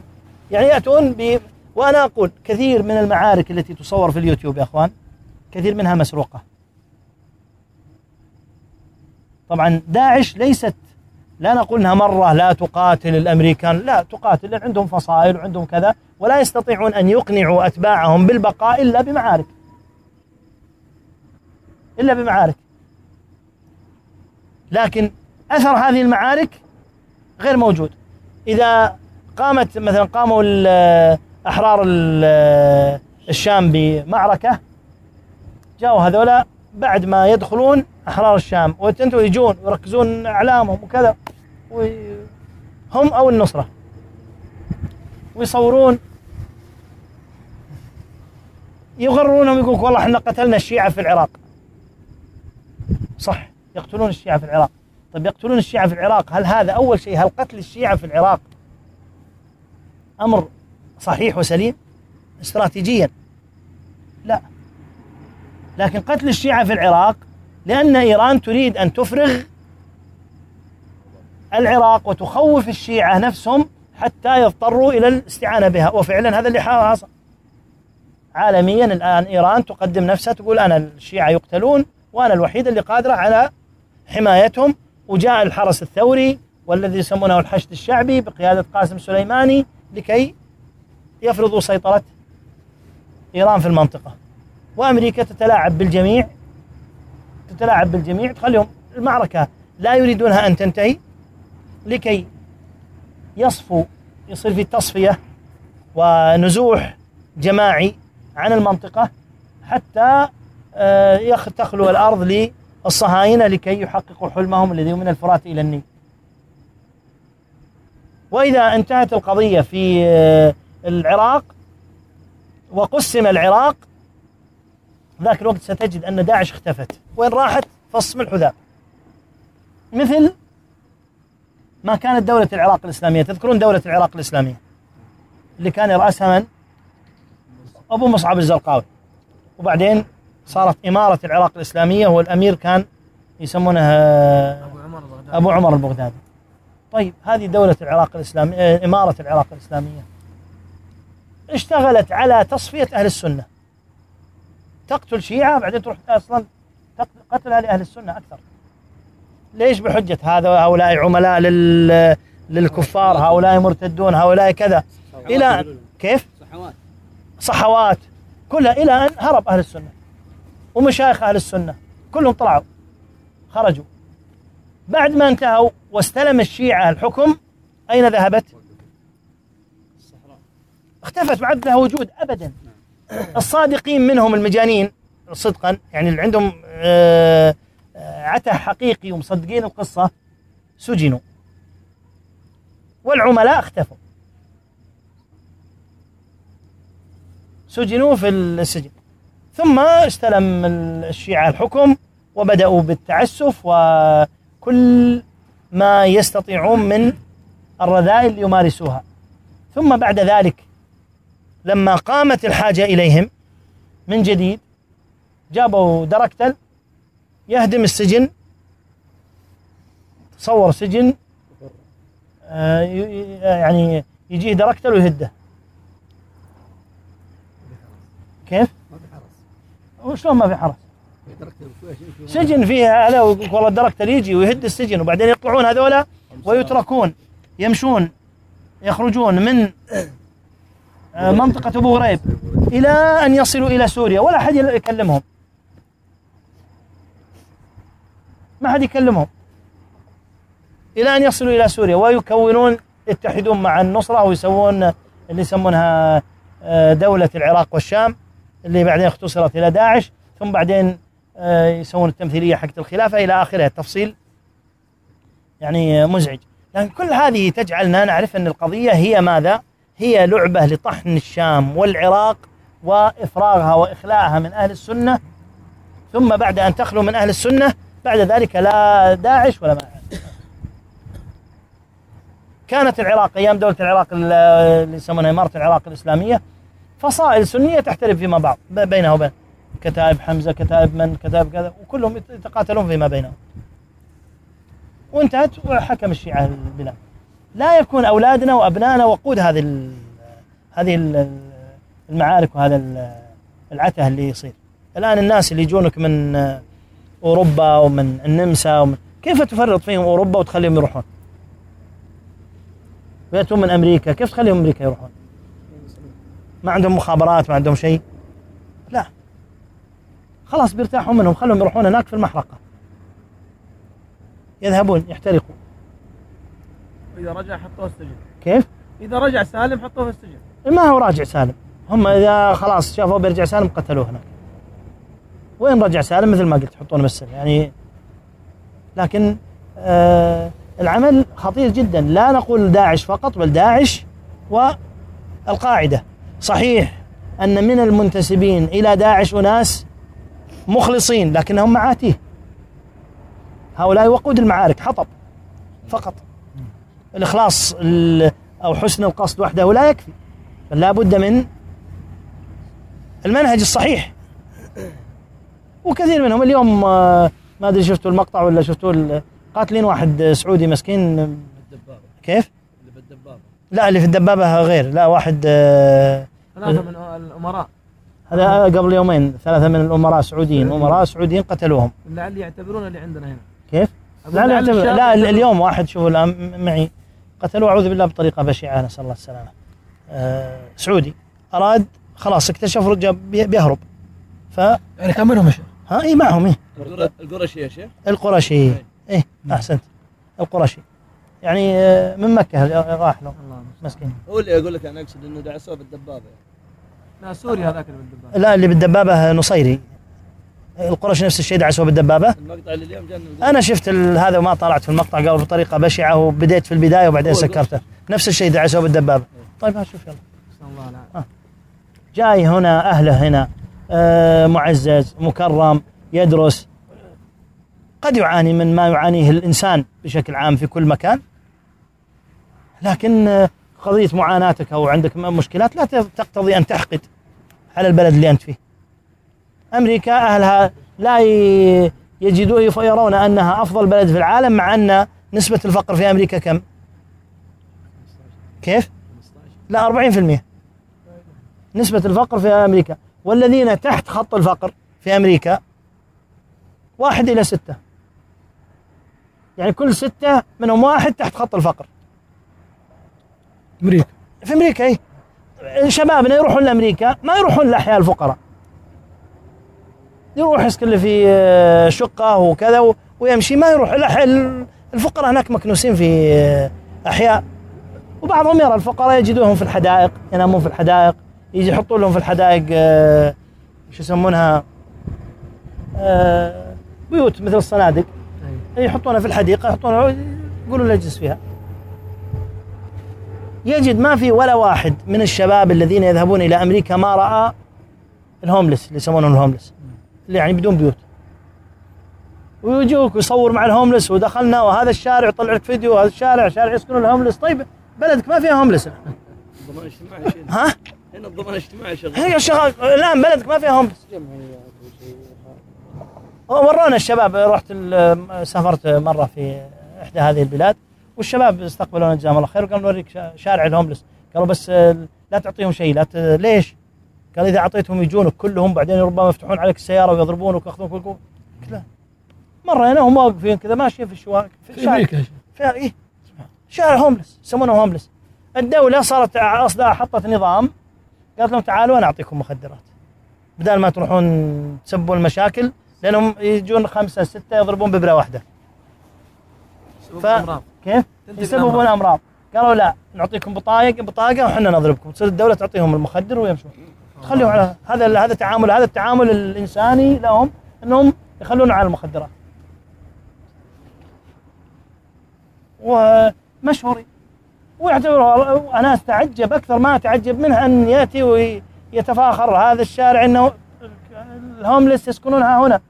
يعني يأتون ب وأنا أقول كثير من المعارك التي تصور في اليوتيوب يا أخوان كثير منها مسروقة. طبعا داعش ليست لا نقول إنها مرة لا تقاتل الأمريكان لا تقاتل لأن عندهم فصائل وعندهم كذا ولا يستطيعون أن يقنعوا أتباعهم بالبقاء إلا بمعارك. إلا بمعارك. لكن أثر هذه المعارك غير موجود. إذا قامت مثلا قاموا أحرار الشام بمعركة جاءوا هذولا بعد ما يدخلون أحرار الشام. وتنتوا يجون ويركزون إعلامهم وكذا هم أو النصرة. ويصورون. يغرونهم يقولون والله إحنا قتلنا الشيعة في العراق. صح يقتلون الشيعة في العراق. طيب يقتلون الشيعة في العراق. هل هذا أول شيء؟ هل قتل الشيعة في العراق أمر صحيح وسليم؟ استراتيجيا. لا. لكن قتل الشيعة في العراق لأن إيران تريد أن تفرغ العراق وتخوف الشيعة نفسهم حتى يضطروا إلى الاستعانة بها. وفعلا هذا اللي حصل عالميا الآن إيران تقدم نفسها تقول أنا الشيعة يقتلون وأنا الوحيد اللي قادرة على حمايتهم وجاء الحرس الثوري والذي يسمونه الحشد الشعبي بقيادة قاسم سليماني لكي يفرضوا سيطرة إيران في المنطقة. وأمريكا تتلاعب بالجميع تتلاعب بالجميع تخليهم المعركة لا يريدونها أن تنتهي لكي يصفوا يصير في تصفية ونزوح جماعي عن المنطقة حتى آه، تخلو الأرض للصهاينة لكي يحققوا حلمهم الذي من الفرات إلى النيل. وإذا انتهت القضية في آه، العراق وقسم العراق ذاك الوقت ستجد أن داعش اختفت. وين راحت فصم الحذاء. مثل ما كانت دولة العراق الإسلامية. تذكرون دولة العراق الإسلامية؟ اللي كان يرأسها من؟ أبو مصعب الزرقاوي. وبعدين صارت إمارة العراق الإسلامية والأمير كان يسمونه آه، أبو عمر البغدادي. أبو عمر البغدادي. طيب هذه دولة العراق الإسلامية آه، إمارة العراق الإسلامية. اشتغلت على تصفية أهل السنة. تقتل شيعة بعدين تروح أصلا تقتل- قتلها لأهل السنة أكثر. ليش بحجة هذا؟ هؤلاء عملاء لل للكفار هؤلاء مرتدون هؤلاء كذا. إلى أن- كيف؟ صحوات. صحوات. كلها إلى أن هرب أهل السنة. ومشايخ أهل السنة كلهم طلعوا خرجوا. بعد ما انتهوا واستلم الشيعة الحكم أين ذهبت؟ اختفت ما عاد لها وجود أبدا. الصادقين منهم المجانين صدقا يعني اللي عندهم آه، آه، عته حقيقي ومصدقين القصة سجنوا. والعملاء اختفوا. سجنوا في السجن. ثم استلم الشيعة الحكم وبدأوا بالتعسف وكل ما يستطيعون من الرذائل يمارسوها ثم بعد ذلك لما قامت الحاجة إليهم من جديد جابوا دركتل يهدم السجن تصور سجن آه، يعني يجيه دركتل ويهده كيف؟ وشلون ما في حرس؟ سجن فيه هذا والله الدركتل يجي ويهد السجن وبعدين يطلعون هذولا ويتركون يمشون يخرجون من آه، منطقة أبو غريب إلى أن يصلوا إلى سوريا. ولا أحد يكلمهم. ما حد يكلمهم. إلى أن يصلوا إلى سوريا. ويكونون يتحدون مع النصرة ويسوون اللي يسمونها آه، دولة العراق والشام. اللي بعدين اختصرت إلى داعش ثم بعدين آه، يسوون التمثيلية حقت الخلافة إلى آخره التفصيل يعني مزعج. لكن كل هذه تجعلنا نعرف أن القضية هي ماذا؟ هي لعبة لطحن الشام والعراق وإفراغها وإخلاءها من أهل السنة. ثم بعد أن تخلو من أهل السنة بعد ذلك لا داعش ولا ما كانت العراق أيام دولة العراق اللي يسمونها إمارة العراق الإسلامية فصائل سنية تحترف فيما بعض بينها وبين كتائب حمزة كتائب من كتائب كذا وكلهم يت- يتقاتلون فيما بينهم. وانتهت وحكم الشيعة البلاد. لا يكون أولادنا وأبنائنا وقود هذه هذه ال- المعارك وهذا ال- العته اللي يصير. الآن الناس اللي يجونك من أوروبا ومن النمسا ومن كيف تفرط فيهم أوروبا وتخليهم يروحون؟ ويأتون من أمريكا كيف تخليهم أمريكا يروحون؟ ما عندهم مخابرات ما عندهم شيء. لا. خلاص بيرتاحوا منهم خلهم يروحون هناك في المحرقة. يذهبون يحترقوا إذا رجع حطوه السجن. كيف؟ إذا رجع سالم حطوه في السجن. ما هو راجع سالم. هم إذا خلاص شافوه بيرجع سالم قتلوه هناك. وين رجع سالم؟ مثل ما قلت يحطونه بالسجن يعني لكن آه العمل خطير جدا. لا نقول داعش فقط بل داعش والقاعدة. صحيح أن من المنتسبين إلى داعش أناس مخلصين لكنهم معاتيه. هؤلاء وقود المعارك حطب فقط. الإخلاص ال- أو حسن القصد وحده لا يكفي بل لا بد من المنهج الصحيح. وكثير منهم اليوم آه، ما أدري شفتوا المقطع ولا شفتوا قاتلين واحد سعودي مسكين. كيف؟ لا اللي في الدبابة غير. لا واحد آه، ثلاثة من الأمراء. هذا قبل يومين ثلاثة من الأمراء سعوديين امراء سعوديين قتلوهم. لعل يعتبرون اللي عندنا هنا. كيف؟ لا لا, لا اليوم واحد شوفوا الآن معي. قتلوه أعوذ بالله بطريقة بشعة نسال الله السلامة. آه سعودي. أراد خلاص اكتشف رجع بي- بيهرب. ف يعني كم منهم؟ ها إي معهم إيه القر- القرشي يا شيخ؟ القرشي إيه. إيه أحسنت. القرشي يعني آه، من مكة راح له. مسكين. هو اللي أقول لك أنا أقصد إنه دعسوه بالدبابة. لا سوري هذاك اللي بالدبابة. لا اللي بالدبابة نصيري. القرشي نفس الشيء دعسوه بالدبابة. المقطع اللي اليوم جانا أنا شفت هذا وما طلعت في المقطع قال بطريقة بشعة وبديت في البداية وبعدين سكرته. نفس الشيء دعسوه بالدبابة. طيب ها شوف يلا. الله جاي هنا أهله هنا. آه، معزز مكرم يدرس. قد يعاني من ما يعانيه الإنسان بشكل عام في كل مكان. لكن آه، قضية معاناتك أو عندك مشكلات لا تقتضي أن تحقد على البلد اللي أنت فيه. أمريكا أهلها لا يجدون يرون أنها أفضل بلد في العالم مع أن نسبة الفقر في أمريكا كم؟ كيف؟ لا 40% نسبة الفقر في أمريكا والذين تحت خط الفقر في أمريكا واحد إلى ستة يعني كل ستة منهم واحد تحت خط الفقر أمريكا. في أمريكا إيه. شبابنا يروحون لأمريكا ما يروحون لأحياء الفقراء. يروح يسكن في آه، شقة وكذا ويمشي. ما يروح الأح- الفقراء هناك مكنوسين في آه، أحياء. وبعضهم يرى الفقراء يجدوهم في الحدائق ينامون في الحدائق يجي يحطون لهم في الحدائق آه، شو يسمونها بيوت مثل الصنادق أي. يحطونها في الحديقة يحطونها يقولوا له اجلس فيها. يجد ما في ولا واحد من الشباب الذين يذهبون إلى أمريكا ما رأى ال homeless اللي يسمونهم ال homeless اللي يعني بدون بيوت. ويجوك ويصور مع ال homeless ودخلنا وهذا الشارع طلع لك فيديو هذا الشارع شارع يسكنون ال homeless طيب بلدك ما فيها homeless الضمان الاجتماعي شيء ها؟ هنا الضمان الاجتماعي شغال هي شغال الآن بلدك ما فيها هوملس ورونا الشباب رحت سافرت مرة في إحدى هذه البلاد. والشباب استقبلونا جزاهم الله خير. وقالوا نوريك شا- شارع الهوملس. قالوا بس آه، لا تعطيهم شيء. لا ت... ليش؟ قال إذا أعطيتهم يجونك كلهم بعدين ربما يفتحون عليك السيارة ويضربونك وياخذونك قلت لا مره هنا هم واقفين كذا ماشيين في الشوارع في الشارع. في إيه. شارع هوملس. يسمونه هوملس. الدولة صارت أصلا حطت نظام. قالت لهم تعالوا أنا أعطيكم مخدرات. بدل ما تروحون تسبوا المشاكل لأنهم يجون خمسة ستة يضربون ببرة واحدة. سوق ف- كيف؟ يسببون. امراض قالوا لا نعطيكم بطاقة بطاقة وحنا نضربكم. تصير الدولة تعطيهم المخدر ويمشون. تخليهم على هذا هذا تعامل هذا التعامل الإنساني لهم إنهم يخلون على المخدرات. ومشهورين ويعتبروا أنا أستعجب أكثر ما أتعجب منه أن يأتي ويتفاخر. هذا الشارع إنه الهوملس يسكنون ها هنا.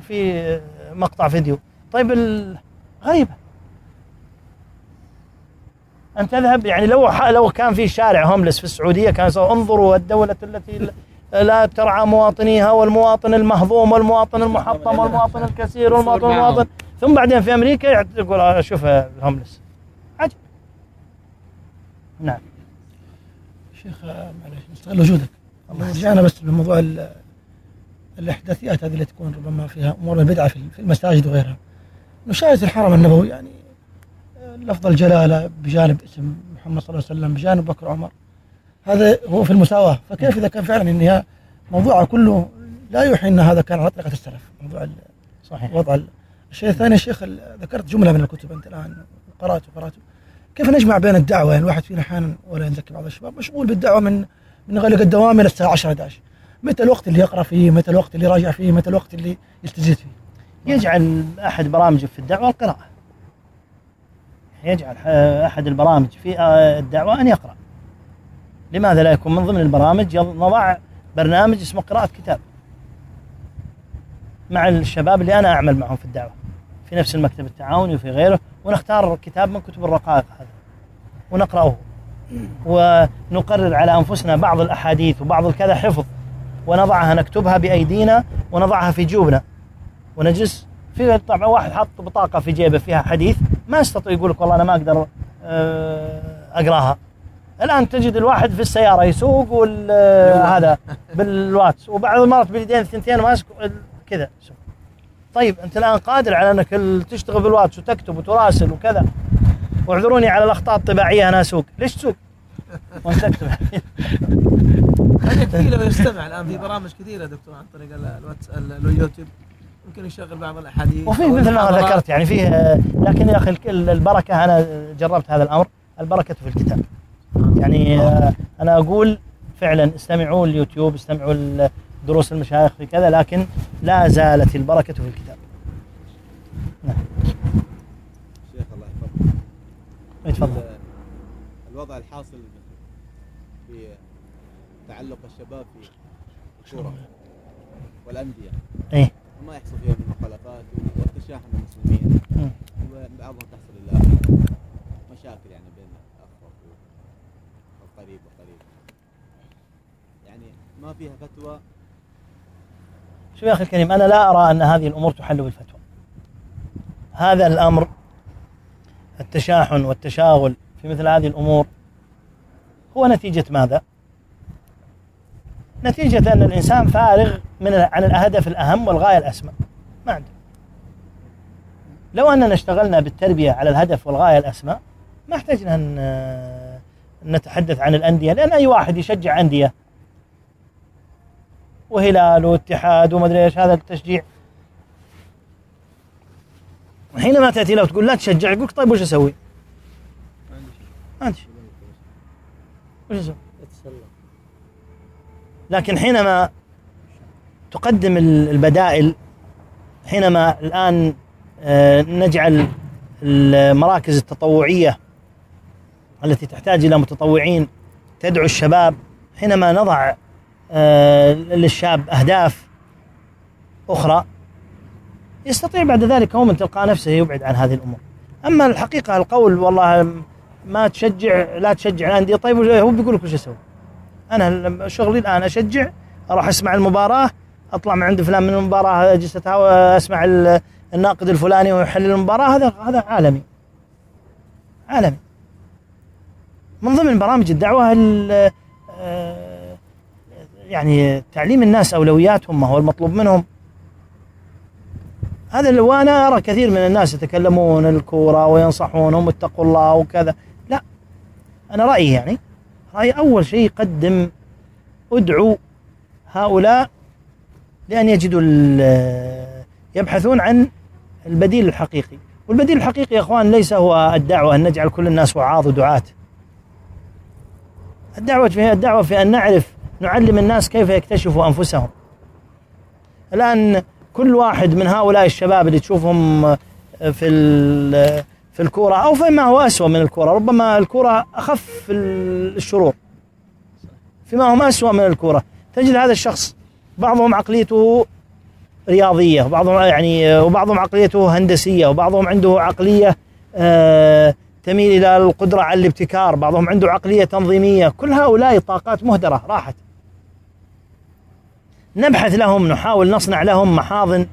في مقطع فيديو. طيب غريبه أن تذهب. يعني لو لو كان في شارع هوملس في السعودية كان انظروا الدولة التي لا ترعى مواطنيها والمواطن المهضوم والمواطن المحطم والمواطن الكثير والمواطن معهم. المواطن. ثم بعدين في أمريكا يقول شوف الهوملس عجب. نعم. شيخ آه، معلش نستغل وجودك. لو رجعنا بس بموضوع ال- الأحداثيات هذه اللي تكون ربما فيها أمور البدعه في في المساجد وغيرها. نشاهد الحرم النبوي يعني آه، لفظ الجلالة بجانب اسم محمد صلى الله عليه وسلم بجانب بكر وعمر. هذا هو في المساواة. فكيف إذا كان فعلا إن هي موضوعها كله لا يوحي إن هذا كان على طريقة السلف. موضوع صحيح. وضع ال- الشيء الثاني يا شيخ ذكرت جملة من الكتب أنت الآن قرأت وقرأت. كيف نجمع بين الدعوة؟ يعني الواحد فينا أحيانا ولا نزكي بعض الشباب مشغول بالدعوة من من غلق الدوام إلى الساعة 10 11 متى الوقت اللي يقرأ فيه؟ متى الوقت اللي يراجع فيه؟ متى الوقت اللي يستزيد فيه؟ يجعل أحد برامجه في الدعوة القراءة. يجعل أحد البرامج في آه، الدعوة أن يقرأ. لماذا لا يكون من ضمن البرامج نضع برنامج اسمه قراءة كتاب مع الشباب اللي أنا أعمل معهم في الدعوة في نفس المكتب التعاوني وفي غيره ونختار كتاب من كتب الرقائق هذا ونقرأه. ونقرر على أنفسنا بعض الأحاديث وبعض الكذا حفظ ونضعها نكتبها بأيدينا ونضعها في جيوبنا. ونجلس في طبعا واحد حط بطاقة في جيبه فيها حديث ما يستطيع يقول لك والله أنا ما أقدر آه، أقراها. الآن تجد الواحد في السيارة يسوق وال هذا بالواتس. وبعض المرات باليدين الثنتين ماسك كذا. طيب أنت الآن قادر على أنك تشتغل بالواتس وتكتب وتراسل وكذا. واعذروني على الأخطاء الطباعيه أنا أسوق. ليش تسوق؟ وأنت تكتب خليه يحكي له ويستمع الآن في برامج كثيرة دكتور عن طريق ال- الواتس ال- اليوتيوب. يمكن يشغل بعض الأحاديث وفي أو مثل ما. ذكرت يعني فيه آه، لكن يا أخي البركة أنا جربت هذا الأمر البركة في الكتاب. يعني آه، أنا أقول فعلا استمعوا اليوتيوب استمعوا دروس المشايخ في كذا لكن لا زالت البركة في الكتاب. شيخ الله يحفظك. تفضل. ال- الوضع الحاصل في تعلق الشباب في الكرة والأندية. إيه. وما يحصل فيها من مخالفات والتشاحن المسلمين مم. وبعضهم تحصل إلى مشاكل يعني بين الأخ وأخوه والقريب وقريب يعني ما فيها فتوى شوف يا أخي الكريم أنا لا أرى أن هذه الأمور تحل بالفتوى هذا الأمر التشاحن والتشاغل في مثل هذه الأمور هو نتيجة ماذا؟ نتيجة أن الإنسان فارغ من عن الهدف الأهم والغاية الأسمى ما عنده لو أننا اشتغلنا بالتربية على الهدف والغاية الأسمى ما احتجنا أن نتحدث عن الأندية لأن أي واحد يشجع أندية وهلال واتحاد وما أدري إيش هذا التشجيع حينما تأتي له تقول لا تشجع يقول طيب وش أسوي؟ ما عندي شيء. وش أسوي؟ لكن حينما تقدم ال- البدائل حينما الآن آه، نجعل المراكز التطوعية التي تحتاج إلى متطوعين تدعو الشباب حينما نضع آه، للشاب أهداف أخرى يستطيع بعد ذلك هو من تلقاء نفسه يبعد عن هذه الأمور. أما الحقيقة القول والله ما تشجع لا تشجع الانديه طيب هو بيقول لك وش أسوي؟ أنا شغلي الآن أشجع أروح أسمع المباراة أطلع من عند فلان من المباراة أتهاوى- أسمع ال- الناقد الفلاني ويحلل المباراة هذا هذا عالمي. عالمي. من ضمن برامج الدعوة ال- آه، يعني تعليم الناس أولوياتهم ما هو المطلوب منهم. هذا وأنا أرى كثير من الناس يتكلمون الكورة وينصحونهم اتقوا الله وكذا، لا أنا رأيي يعني رايي أول شيء قدم أدعو هؤلاء لأن يجدوا يبحثون عن البديل الحقيقي، والبديل الحقيقي يا إخوان ليس هو الدعوة أن نجعل كل الناس وعاظ ودعاة. الدعوة في الدعوة في أن نعرف نعلم الناس كيف يكتشفوا أنفسهم. الآن كل واحد من هؤلاء الشباب اللي تشوفهم في في الكورة أو فيما هو اسوء من الكورة، ربما الكورة أخف الشرور. فيما هم اسوء من الكورة، تجد هذا الشخص بعضهم عقليته رياضية وبعضهم يعني وبعضهم عقليته هندسية وبعضهم عنده عقلية آه، تميل إلى القدرة على الابتكار، بعضهم عنده عقلية تنظيمية، كل هؤلاء طاقات مهدرة راحت. نبحث لهم نحاول نصنع لهم محاضن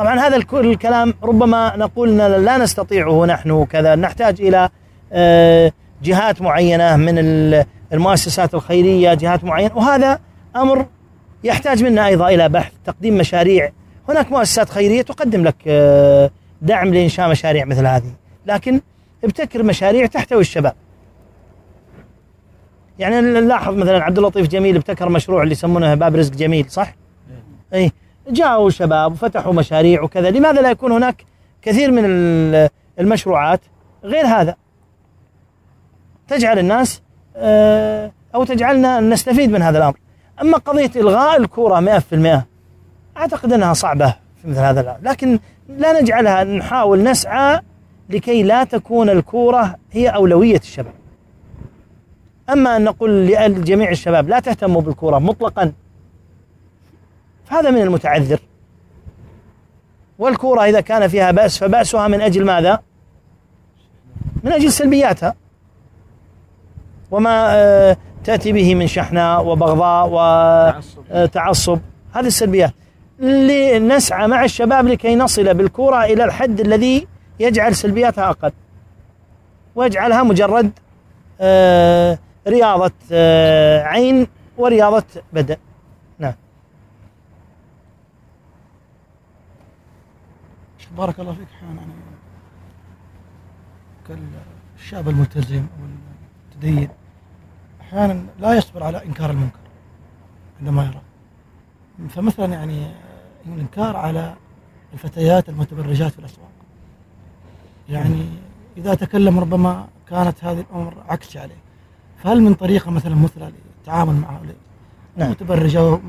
طبعا هذا الك- الكلام ربما نقول لا نستطيعه نحن كذا نحتاج إلى آه، جهات معينة من ال- المؤسسات الخيرية جهات معينة. وهذا أمر يحتاج منا أيضا إلى بحث تقديم مشاريع. هناك مؤسسات خيرية تقدم لك آه، دعم لإنشاء مشاريع مثل هذه. لكن ابتكر مشاريع تحتوي الشباب. يعني نلاحظ مثلا عبد اللطيف جميل ابتكر مشروع اللي يسمونه باب رزق جميل صح؟ اي جاءوا شباب وفتحوا مشاريع وكذا. لماذا لا يكون هناك كثير من ال- المشروعات غير هذا؟ تجعل الناس آه، أو تجعلنا نستفيد من هذا الأمر. أما قضية إلغاء الكورة 100% أعتقد أنها صعبة في مثل هذا الامر لكن لا نجعلها نحاول نسعى لكي لا تكون الكورة هي أولوية الشباب. أما أن نقول لجميع الشباب لا تهتموا بالكورة مطلقا فهذا من المتعذر. والكورة إذا كان فيها بأس فبأسها من أجل ماذا؟ من أجل سلبياتها. وما آه، تأتي به من شحناء وبغضاء تعصب. وتعصب هذه السلبيات. لنسعى مع الشباب لكي نصل بالكورة إلى الحد الذي يجعل سلبياتها أقل. ويجعلها مجرد آه، رياضة آه، عين ورياضة بدن نعم شيخ بارك الله فيك أحيانا يعني كالشاب الملتزم أو المتدين أحيانا لا يصبر على إنكار المنكر عندما يرى. فمثلا يعني الإنكار على الفتيات المتبرجات في الأسواق. يعني إذا تكلم ربما كانت هذه الأمور عكس عليه. فهل من طريقة مثلا مثلى للتعامل مع هؤلاء؟ نعم. متبرجة أو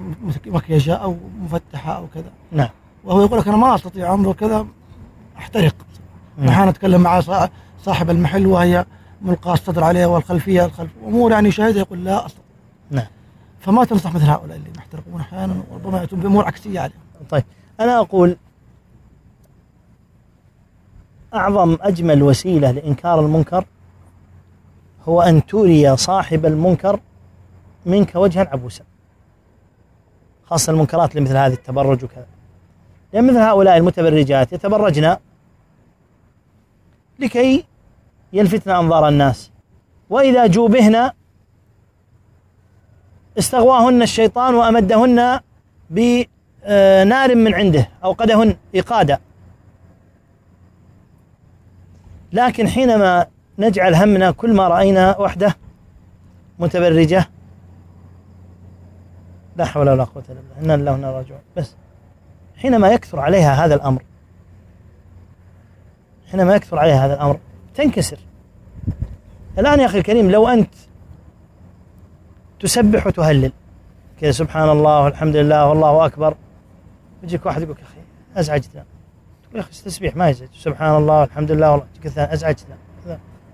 مكيجة أو مفتحة أو كذا. نعم. وهو يقول لك أنا ما أستطيع أنظر كذا. أحترق. نعم. أحيانا أتكلم مع صا- صاحب المحل وهي ملقى الصدر عليها والخلفية الخلف أمور يعني يشاهدها يقول لا أستطيع نعم. فما تنصح مثل هؤلاء اللي محترقون أحيانا وربما يأتون بأمور عكسية عليهم. طيب أنا أقول أعظم أجمل وسيلة لإنكار المنكر هو أن توري صاحب المنكر منك وجها عبوسا خاصة المنكرات اللي مثل هذه التبرج وكذا. لأن مثل هؤلاء المتبرجات يتبرجن لكي يلفتن أنظار الناس. وإذا جوبهن استغواهن الشيطان وأمدهن بنار من عنده أوقدهن إيقادا لكن حينما نجعل همنا كل ما رأينا وحده متبرجة لا حول ولا قوة إلا بالله. إنا لله راجعون. بس حينما يكثر عليها هذا الأمر حينما يكثر عليها هذا الأمر. تنكسر. الآن يا أخي الكريم لو أنت تسبح وتهلل. كذا سبحان الله والحمد لله والله أكبر. يجيك واحد يقول يا أخي أزعجتنا تقول يا أخي التسبيح ما يزعج. سبحان الله والحمد لله والله. الثاني أزعجتنا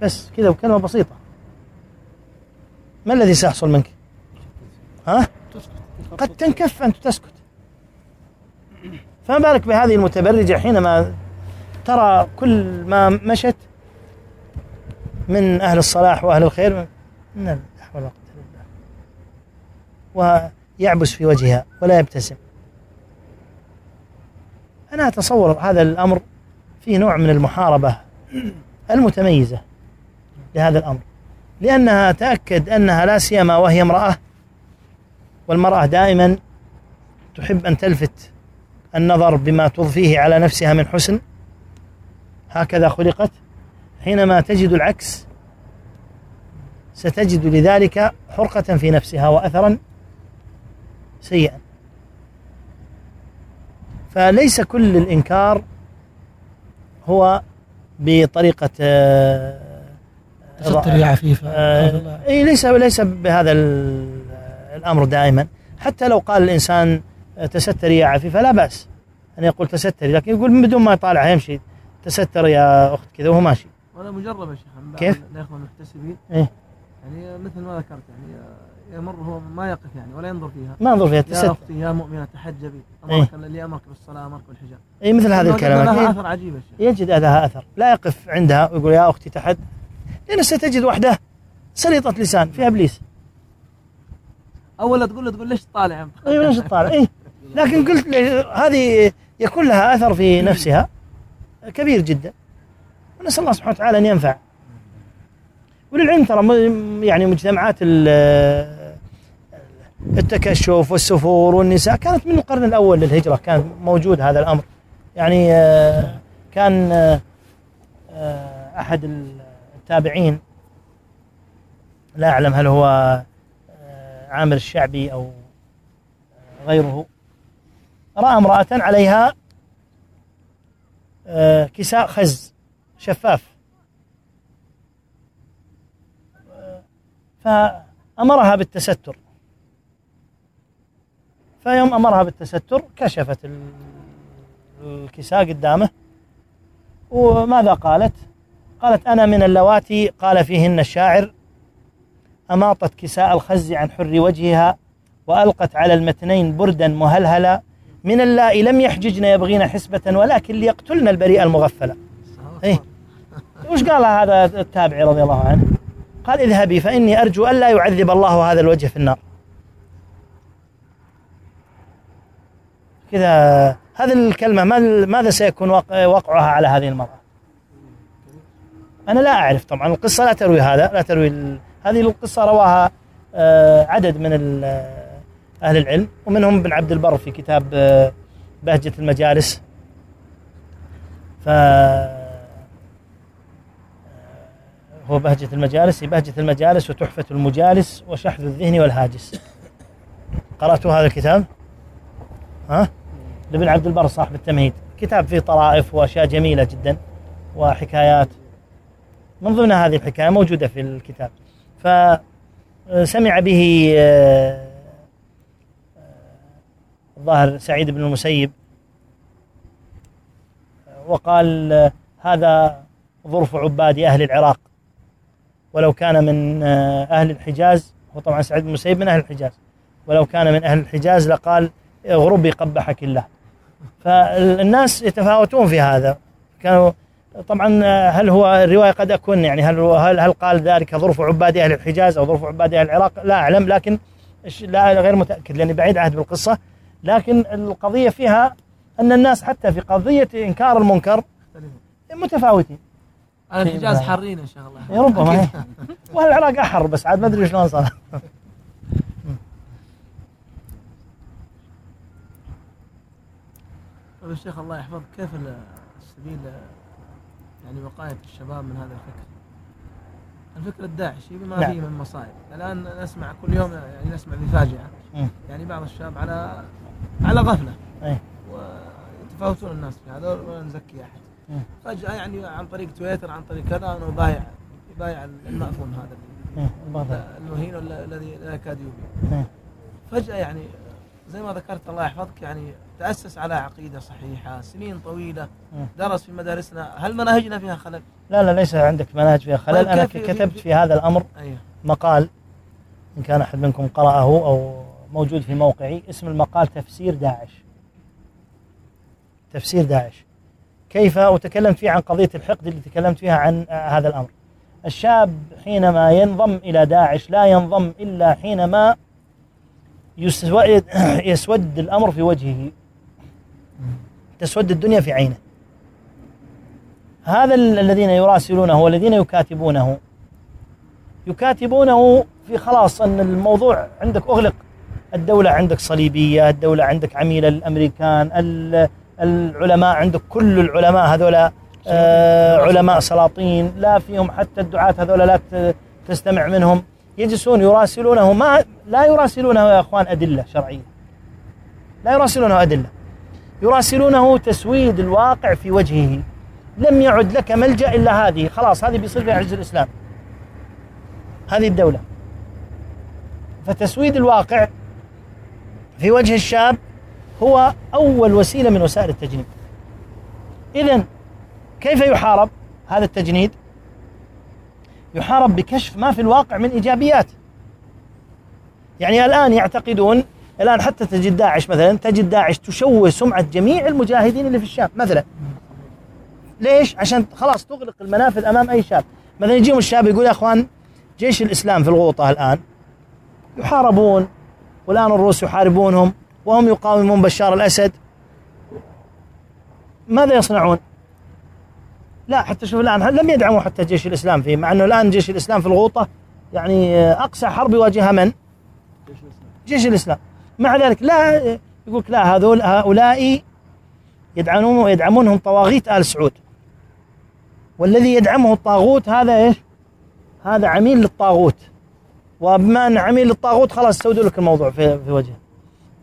بس كذا بكلمة بسيطة. ما الذي سيحصل منك؟ ها؟ قد تنكف أن تسكت. فما بالك بهذه المتبرجة حينما ترى كل ما مشت من أهل الصلاح وأهل الخير من لا حول ولا قوة ويعبس في وجهها ولا يبتسم. أنا أتصور هذا الأمر فيه نوع من المحاربة المتميزة لهذا الأمر لأنها تأكد أنها لا سيما وهي امرأة والمرأة دائما تحب أن تلفت النظر بما تضفيه على نفسها من حسن هكذا خلقت. حينما تجد العكس ستجد لذلك حرقة في نفسها وأثرا سيئا. فليس كل الإنكار هو بطريقة آه، تستر يا عفيفة آه، اي ليس ليس بهذا ال- الأمر دائما. حتى لو قال الإنسان تستري يا عفيفة لا بأس أن يقول تستري لكن يقول بدون ما يطالع يمشي. تستر يا أخت كذا وهو ماشي. وأنا مجرب يا شيخ كيف؟ الاخوه المحتسبين. إيه؟ يعني مثل ما ذكرت يعني يمر هو ما يقف يعني ولا ينظر فيها. ما انظر فيها يا تستر أختي يا مؤمنة تحجبي. إيه. امرك اللي أمرك بالصلاة أمرك بالحجاب. اي مثل هذه لها الكلمات. إيه؟ أثر عجيب يا شيخ. يجد لها أثر. لا يقف عندها ويقول يا أختي تحد لأن ستجد وحده سليطه لسان فيها إبليس. اول تقول له تقول ليش طالع؟ اي ليش تطالع؟ اي لكن قلت هذه يكون لها أثر في نفسها. كبير جدا. ونسأل الله سبحانه وتعالى أن ينفع. وللعلم ترى يعني مجتمعات ال- التكشف والسفور والنساء كانت من القرن الأول للهجرة كان موجود هذا الأمر. يعني آه، كان آه، آه، أحد التابعين لا أعلم هل هو عامر الشعبي أو غيره رأى امرأة عليها كساء خز شفاف. فأمرها بالتستر. فيوم أمرها بالتستر كشفت ال- الكساء قدامه. وماذا قالت؟ قالت أنا من اللواتي قال فيهن الشاعر أماطت كساء الخز عن حر وجهها وألقت على المتنين بردا مهلهلا من اللائي لم يحججن يبغين حسبة ولكن ليقتلن البريء المغفلة. إيه. وش قال هذا التابعي رضي الله عنه؟ قال اذهبي فإني أرجو ألا يعذب الله هذا الوجه في النار. كذا هذه الكلمة ما- ماذا سيكون وق- وقعها على هذه المرأة؟ أنا لا أعرف طبعا القصة لا تروي هذا لا تروي. هذه القصة رواها آه، عدد من أهل العلم ومنهم ابن عبد البر في كتاب آه، بهجة المجالس. ف هو بهجة المجالس بهجة المجالس وتحفة المجالس وشحذ الذهن والهاجس. قرأتوا هذا الكتاب؟ ها؟ لابن عبد البر صاحب التمهيد. كتاب فيه طرائف وأشياء جميلة جدا وحكايات. من ضمن هذه الحكاية موجودة في الكتاب. فسمع به آه، آه، الظاهر سعيد بن المسيب. وقال هذا ظرف عباد أهل العراق. ولو كان من أهل الحجاز هو طبعا سعيد بن المسيب من أهل الحجاز. ولو كان من أهل الحجاز لقال غربي قبحك الله. فالناس يتفاوتون في هذا. كانوا طبعا هل هو الرواية قد أكون يعني هل هل, هل قال ذلك ظروف عباد أهل الحجاز أو ظروف عباد أهل العراق؟ لا أعلم لكن لا غير متأكد لأني بعيد عهد بالقصة لكن القضية فيها أن الناس حتى في قضية إنكار المنكر متفاوتين. أنا الحجاز حارين إن شاء الله. ربما. والعراق أحر بس عاد ما أدري شلون صار. طيب يا شيخ الله يحفظك. كيف ال- السبيل يعني وقاية الشباب من هذا الفكر؟ الفكر الداعشي بما نعم. فيه من مصائب. الآن نسمع كل يوم يعني نسمع بفاجعة. يعني بعض الشباب على على غفلة أي. ويتفاوتون الناس في هذا ولا نزكي أحد مم. فجأة يعني عن طريق تويتر عن طريق كذا أنه بايع يبايع المأثوم هذا إيه،. المهين ولا- الذي لا يكاد يبين إيه. فجأة يعني زي ما ذكرت الله يحفظك يعني تأسس على عقيدة صحيحة سنين طويلة. درس في مدارسنا هل مناهجنا فيها خلل؟ لا لا ليس عندك مناهج فيها خلل طيب أنا كيف- كتبت في هذا الأمر أيوه مقال إن كان أحد منكم قرأه أو موجود في موقعي اسم المقال تفسير داعش. تفسير داعش. كيف وتكلمت فيه عن قضية الحقد اللي تكلمت فيها عن آه، هذا الأمر؟ الشاب حينما ينضم إلى داعش لا ينضم إلا حينما يسود, يسود الأمر في وجهه. تسود الدنيا في عينه. هذا ال- الذين يراسلونه والذين يكاتبونه يكاتبونه في خلاص أن الموضوع عندك أغلق. الدولة عندك صليبية، الدولة عندك عميله للامريكان، ال- العلماء عندك كل العلماء هذولا آه علماء سلاطين، لا فيهم حتى الدعاة هذولا لا تستمع منهم، يجلسون يراسلونه ما لا يراسلونه يا أخوان أدلة شرعية. لا يراسلونه أدلة. يراسلونه تسويد الواقع في وجهه. لم يعد لك ملجأ إلا هذه، خلاص هذه بيصير فيها عز الإسلام. هذه الدولة فتسويد الواقع في وجه الشاب هو أول وسيلة من وسائل التجنيد. إذا كيف يحارب هذا التجنيد؟ يحارب بكشف ما في الواقع من إيجابيات. يعني الآن يعتقدون الآن حتى تجد داعش مثلا تجد داعش تشوه سمعة جميع المجاهدين اللي في الشام مثلا. ليش؟ عشان خلاص تغلق المنافذ أمام أي شاب. مثلا يجيهم الشاب يقول يا أخوان جيش الإسلام في الغوطة الآن يحاربون والآن الروس يحاربونهم وهم يقاومون بشار الأسد ماذا يصنعون؟ لا حتى شوف الآن لم يدعموا حتى جيش الإسلام فيه مع أنه الآن جيش الإسلام في الغوطة يعني أقصى حرب يواجهها من؟ جيش الإسلام مع ذلك لا يقول لا هذول هؤلاء يدعمون يدعمونهم طواغيت آل سعود والذي يدعمه الطاغوت هذا إيش؟ هذا عميل للطاغوت وبما ان عميل للطاغوت خلاص سودوا لك الموضوع في في وجهه.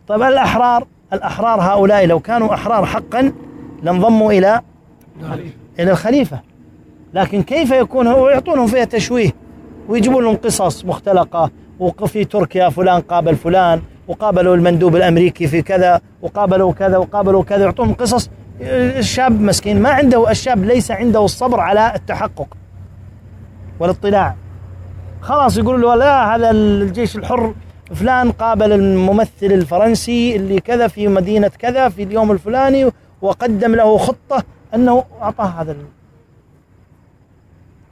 طيب الاحرار الأحرار هؤلاء لو كانوا أحرار حقا لانضموا إلى إلى الخليفة. لكن كيف يكون هو؟ يعطونهم فيها تشويه ويجيبون لهم قصص مختلقة. وفي تركيا فلان قابل فلان وقابلوا المندوب الأمريكي في كذا وقابلوا كذا وقابلوا كذا. يعطونهم قصص. الشاب مسكين ما عنده الشاب ليس عنده الصبر على التحقق والاطلاع خلاص يقولوا له لا هذا الجيش الحر فلان قابل الممثل الفرنسي اللي كذا في مدينة كذا في اليوم الفلاني وقدم له خطة أنه أعطاه هذا ال...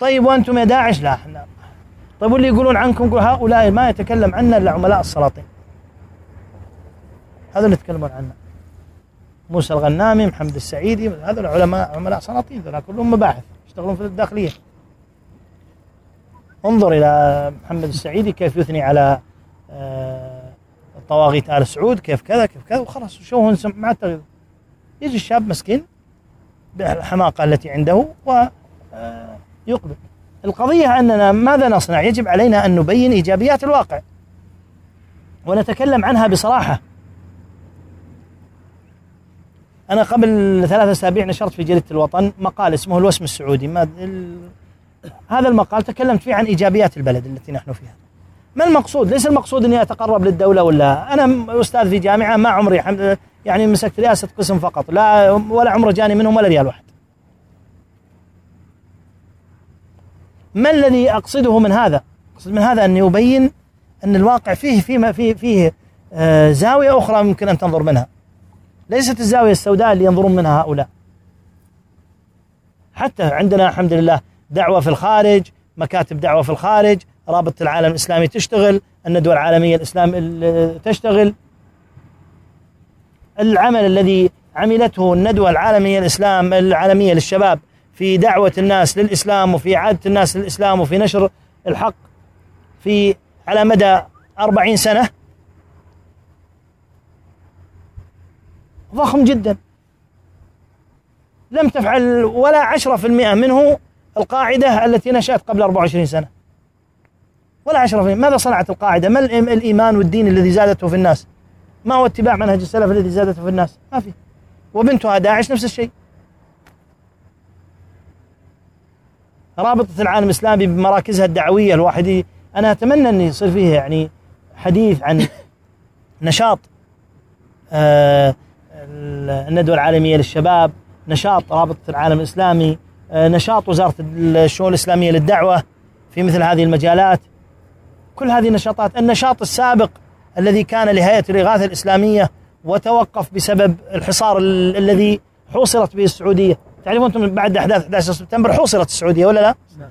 طيب وأنتم يا داعش؟ لا إحنا طيب واللي يقولون عنكم يقول هؤلاء ما يتكلم عنا إلا عملاء السلاطين. هذا اللي يتكلمون عنه. موسى الغنامي محمد السعيدي هذول العلماء عملاء سلاطين ذولا كلهم مباحث يشتغلون في الداخلية. انظر إلى محمد السعيدي كيف يثني على آه، طواغيت آل سعود كيف كذا كيف كذا وخلاص شو سم مع يجي الشاب مسكين بالحماقة التي عنده ويقبل القضية أننا ماذا نصنع؟ يجب علينا أن نبين إيجابيات الواقع ونتكلم عنها بصراحة. أنا قبل ثلاثة أسابيع نشرت في جريدة الوطن مقال اسمه الوسم السعودي. ما. هذا المقال تكلمت فيه عن إيجابيات البلد التي نحن فيها ما المقصود؟ ليس المقصود إني أتقرب للدولة ولا أنا أستاذ في جامعة ما عمري الحمد يعني مسكت رئاسة قسم فقط لا ولا عمره جاني منهم ولا ريال واحد. ما الذي أقصده من هذا؟ أقصد من هذا اني ابين أن الواقع فيه فيه فيه, فيه آه زاوية أخرى ممكن أن تنظر منها. ليست الزاوية السوداء اللي ينظرون منها هؤلاء. حتى عندنا الحمد لله دعوة في الخارج، مكاتب دعوة في الخارج، رابطة العالم الإسلامي تشتغل الندوة العالمية الإسلام تشتغل. العمل الذي عملته الندوة العالمية الإسلام العالمية للشباب في دعوة الناس للإسلام وفي إعادة الناس للإسلام وفي نشر الحق في على مدى أربعين سنة. ضخم جدا. لم تفعل ولا عشرة في المئة منه القاعدة التي نشأت قبل 24 سنة. ولا عشرة في ماذا صنعت القاعدة؟ ما الإيمان والدين الذي زادته في الناس؟ ما هو اتباع منهج السلف الذي زادته في الناس؟ ما في. وبنتها داعش نفس الشيء. رابطة العالم الإسلامي بمراكزها الدعوية الواحد أنا أتمنى أن يصير فيه يعني حديث عن نشاط آه الندوة العالمية للشباب نشاط رابطة العالم الإسلامي. نشاط وزارة الشؤون الإسلامية للدعوة في مثل هذه المجالات كل هذه النشاطات النشاط السابق الذي كان لهيئة الإغاثة الإسلامية وتوقف بسبب الحصار الذي حوصرت به السعودية تعرفون أنتم بعد أحداث 11 سبتمبر حوصرت السعودية ولا لا؟ نعم.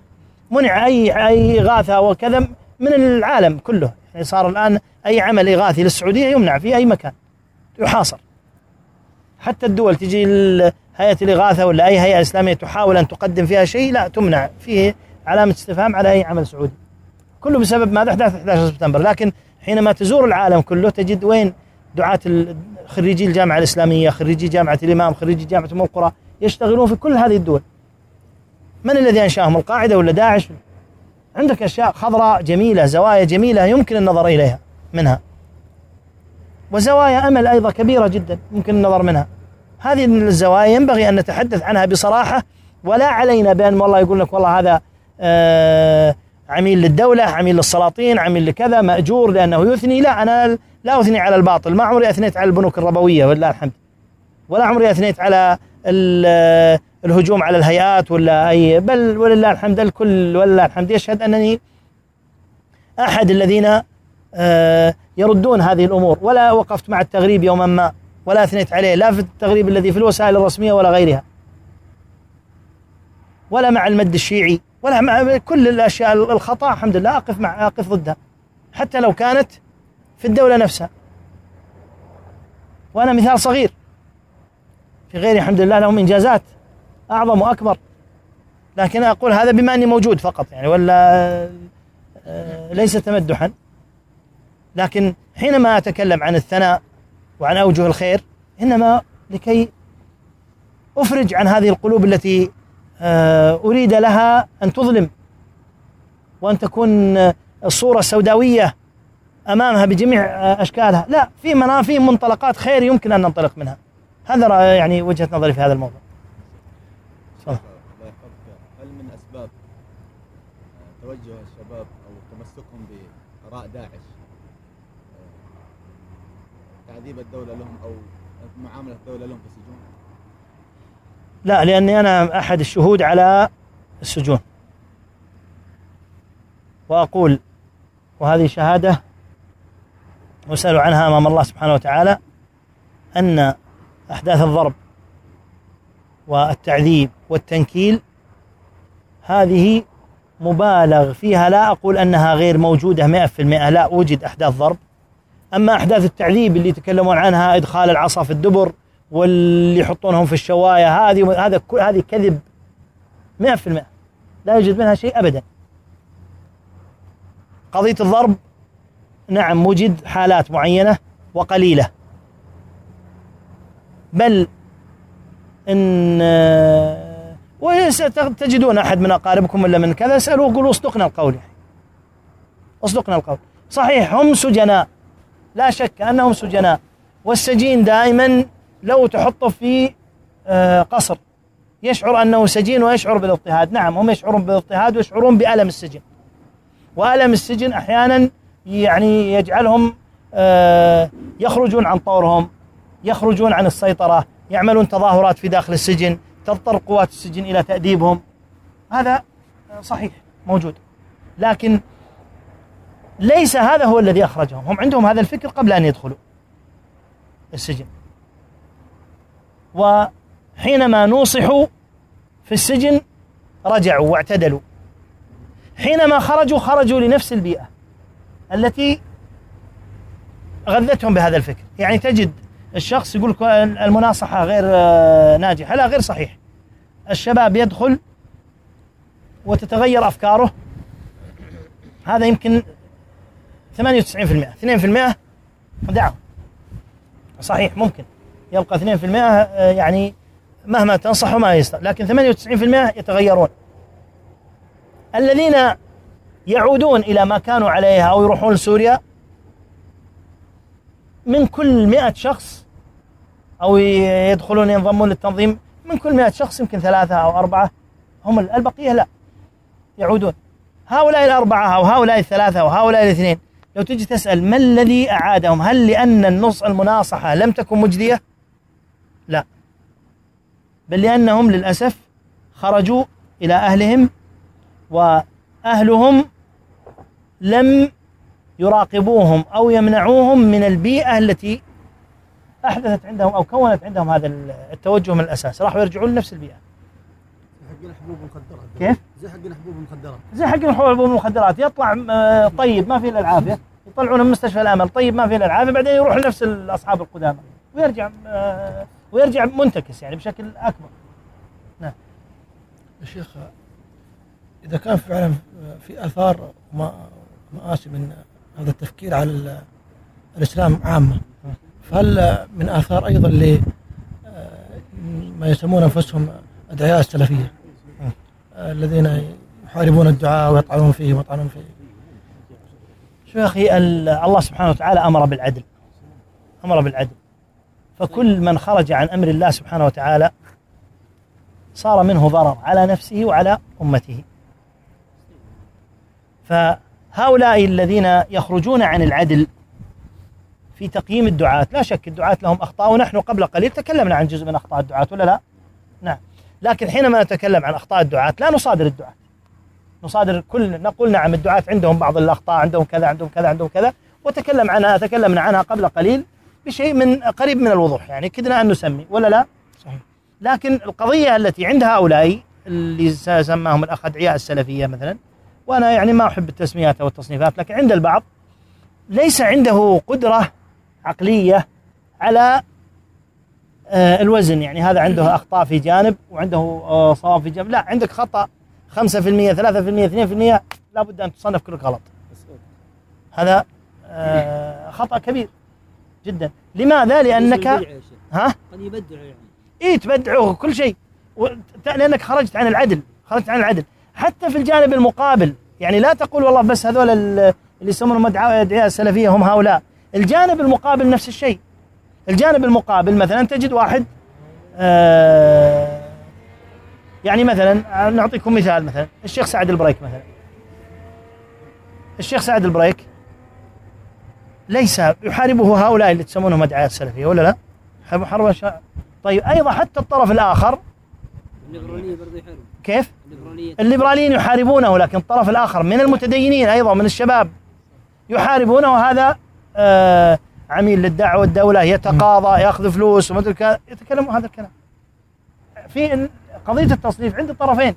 منع أي أي إغاثة وكذا من العالم كله يعني صار الآن أي عمل إغاثي للسعودية يمنع في أي مكان يحاصر حتى الدول تجي هيئة الإغاثة ولا أي هيئة إسلامية تحاول أن تقدم فيها شيء لا تمنع. فيه علامة استفهام على أي عمل سعودي. كله بسبب ماذا أحداث 11 سبتمبر. لكن حينما تزور العالم كله تجد وين دعاة خريجي الجامعة الإسلامية خريجي جامعة الإمام خريجي جامعة أم القرى يشتغلون في كل هذه الدول. من الذي أنشأهم؟ القاعدة ولا داعش؟ عندك أشياء خضراء جميلة زوايا جميلة يمكن النظر إليها منها. وزوايا أمل أيضا كبيرة جدا يمكن النظر منها. هذه الزوايا ينبغي أن نتحدث عنها بصراحة ولا علينا بأن والله يقول لك والله هذا آه عميل للدولة عميل للسلاطين عميل لكذا مأجور لأنه يثني. لا أنا لا أثني على الباطل ما عمري أثنيت على البنوك الربوية ولله الحمد. ولا عمري أثنيت على الهجوم على الهيئات ولا أي بل ولله الحمد الكل ولله الحمد. يشهد أنني أحد الذين آه، يردون هذه الأمور ولا وقفت مع التغريب يوما ما. ولا أثنيت عليه لا في التغريب الذي في الوسائل الرسمية ولا غيرها. ولا مع المد الشيعي ولا مع كل الأشياء الخطأ الحمد لله أقف مع أقف ضدها. حتى لو كانت في الدولة نفسها. وأنا مثال صغير. في غيري الحمد لله لهم إنجازات أعظم وأكبر. لكن أقول هذا بما أني موجود فقط يعني ولا آه، ليس تمدحا. لكن حينما أتكلم عن الثناء وعن اوجه الخير إنما لكي أفرج عن هذه القلوب التي آه، أريد لها أن تظلم وأن تكون الصورة السوداوية أمامها بجميع أشكالها. لا في منافي منطلقات خير يمكن أن ننطلق منها. هذا يعني وجهة نظري في هذا الموضوع. صح. هل من أسباب توجه الشباب أو تمسكهم بآراء داعش تعذيب الدولة لهم أو معاملة الدولة لهم في السجون لا لأني أنا أحد الشهود على السجون. وأقول وهذه شهادة أسأل عنها أمام الله سبحانه وتعالى أن أحداث الضرب والتعذيب والتنكيل هذه مبالغ فيها. لا أقول أنها غير موجودة مئة في المئة لا وجد أحداث ضرب. أما أحداث التعذيب اللي يتكلمون عنها إدخال العصا في الدبر واللي يحطونهم في الشواية هذه هذا هذه كذب 100% لا يوجد منها شيء ابدا. قضية الضرب نعم وجد حالات معينة وقليلة. بل إن وتجدون أحد من أقاربكم ولا من كذا اسالوه قولوا اصدقنا القول يعني. اصدقنا القول. صحيح هم سجناء. لا شك أنهم سجناء والسجين دائما لو تحطه في آه، قصر يشعر أنه سجين ويشعر بالاضطهاد، نعم هم يشعرون بالاضطهاد ويشعرون بألم السجن. وألم السجن أحيانا يعني يجعلهم آه، يخرجون عن طورهم، يخرجون عن السيطرة، يعملون تظاهرات في داخل السجن، تضطر قوات السجن إلى تأديبهم. هذا صحيح موجود. لكن ليس هذا هو الذي أخرجهم، هم عندهم هذا الفكر قبل أن يدخلوا السجن. وحينما نوصحوا في السجن رجعوا واعتدلوا. حينما خرجوا خرجوا لنفس البيئة التي غذتهم بهذا الفكر. يعني تجد الشخص يقول المناصحة غير آه، ناجحة. لا غير صحيح. الشباب يدخل وتتغير أفكاره. هذا يمكن 98% 2% دعوة. صحيح ممكن. يبقى 2% آه، يعني مهما تنصحه ما يستطيع لكن 98% يتغيرون. الذين يعودون إلى ما كانوا عليه أو يروحون لسوريا من كل مئة شخص أو يدخلون ينضمون للتنظيم من كل مئة شخص يمكن ثلاثة أو أربعة هم البقية لا يعودون. هؤلاء الأربعة أو هؤلاء الثلاثة أو هؤلاء الاثنين لو تجي تسأل ما الذي أعادهم؟ هل لأن النص المناصحة لم تكن مجدية؟ لا. بل لأنهم للأسف خرجوا إلى أهلهم وأهلهم لم يراقبوهم أو يمنعوهم من البيئة التي أحدثت عندهم أو كونت عندهم هذا التوجه من الأساس. راحوا يرجعون لنفس البيئة. حقنا حبوب المخدرات كيف؟ زي حقنا حبوب المخدرات زي حق حبوب المخدرات يطلع آه، طيب ما فيه إلا العافية. يطلعونه من مستشفى الأمل. طيب ما فيه إلا العافية. بعدين يروح لنفس الأصحاب القدامى. ويرجع آه، ويرجع منتكس يعني بشكل أكبر. يا شيخ إذا كان فعلا في آثار وما- مآسي من هذا التفكير على ال- الإسلام عامة فهل من آثار أيضا ل ما يسمون أنفسهم أدعياء السلفية؟ آه، الذين يحاربون الدعاء ويطعنون فيه ويطعنون فيه. شو يا ال- الله سبحانه وتعالى أمر بالعدل. أمر بالعدل. فكل من خرج عن أمر الله سبحانه وتعالى صار منه ضرر على نفسه وعلى أمته. فهؤلاء الذين يخرجون عن العدل في تقييم الدعاة لا شك الدعاة لهم أخطاء ونحن قبل قليل تكلمنا عن جزء من أخطاء الدعاة ولا لا؟ نعم. لكن حينما نتكلم عن أخطاء الدعاة لا نصادر الدعاة. نصادر كل نقول نعم الدعاة عندهم بعض الأخطاء عندهم كذا عندهم كذا عندهم كذا. وتكلم عنها تكلمنا عنها قبل قليل بشيء من قريب من الوضوح يعني كدنا أن نسمي ولا لا؟ صحيح. لكن القضية التي عند هؤلاء اللي سماهم الأخ أدعياء السلفية مثلا وأنا يعني ما أحب التسميات أو التصنيفات لكن عند البعض ليس عنده قدرة عقلية على الوزن يعني هذا عنده أخطاء في جانب وعنده آه، صواب في جانب. لا عندك خطأ 5% 3% 2% لابد أن تصنف كلك غلط. هذا آه، خطأ كبير جدا. لماذا؟ لأنك ها؟ قد يبدع يعني. إي تبدعه كل شيء. لأنك خرجت عن العدل خرجت عن العدل. حتى في الجانب المقابل يعني لا تقول والله بس هذول ال- اللي يسمونهم ادعياء السلفية هم هؤلاء. الجانب المقابل نفس الشيء. الجانب المقابل مثلا تجد واحد آه يعني مثلا نعطيكم مثال مثلا الشيخ سعد البريك مثلا. الشيخ سعد البريك ليس يحاربه هؤلاء اللي تسمونهم ادعياء السلفيه ولا لا؟ شا... طيب أيضا حتى الطرف الآخر. الليبرالية برضه يحارب كيف؟ الليبراليين يحاربونه لكن الطرف الآخر من المتدينين أيضا من الشباب يحاربونه وهذا آه عميل للدعوة الدولة يتقاضى ياخذ فلوس وما أدري يتكلموا هذا الكلام. في قضية التصنيف عند الطرفين.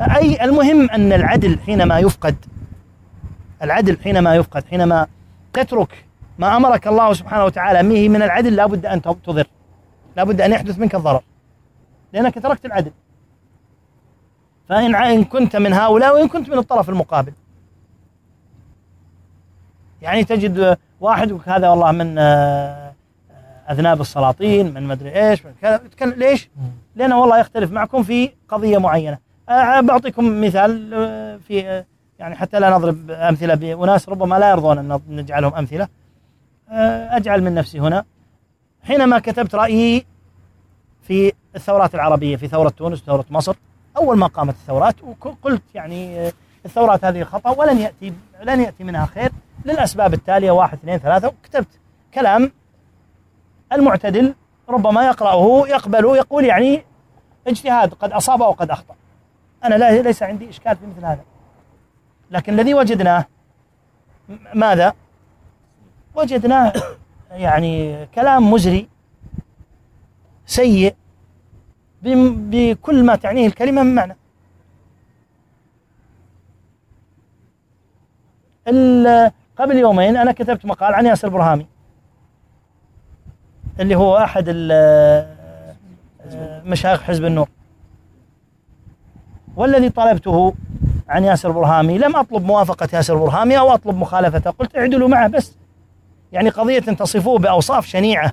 اي المهم أن العدل حينما يفقد العدل حينما يفقد حينما تترك ما أمرك الله سبحانه وتعالى به من العدل لابد أن تضر. لابد أن يحدث منك الضرر. لأنك تركت العدل. فإن ع- إن كنت من هؤلاء وإن كنت من الطرف المقابل يعني تجد واحد يقول هذا والله من آه، آه، أذناب السلاطين من مدري إيش من كذا. ليش؟ لأنه والله يختلف معكم في قضية معينة. أه بعطيكم مثال في يعني حتى لا نضرب أمثلة بأناس ربما لا يرضون أن نجعلهم أمثلة. أه، أجعل من نفسي هنا. حينما كتبت رأيي في الثورات العربية في ثورة تونس وثورة مصر أول ما قامت الثورات وقلت يعني الثورات هذه خطأ ولن يأتي لن يأتي منها خير. للأسباب التالية واحد اثنين ثلاثة وكتبت كلام المعتدل ربما يقرأه يقبله يقول يعني اجتهاد قد أصاب وقد أخطأ. أنا لا ليس عندي إشكال في مثل هذا. لكن الذي وجدناه ماذا؟ وجدناه يعني كلام مزري سيء بكل ما تعنيه الكلمة من معنى. قبل يومين أنا كتبت مقال عن ياسر برهامي اللي هو أحد مشايخ حزب النور. والذي طلبته عن ياسر برهامي لم أطلب موافقة ياسر برهامي أو أطلب مخالفته قلت اعدلوا معه بس. يعني قضية تصفوه بأوصاف شنيعة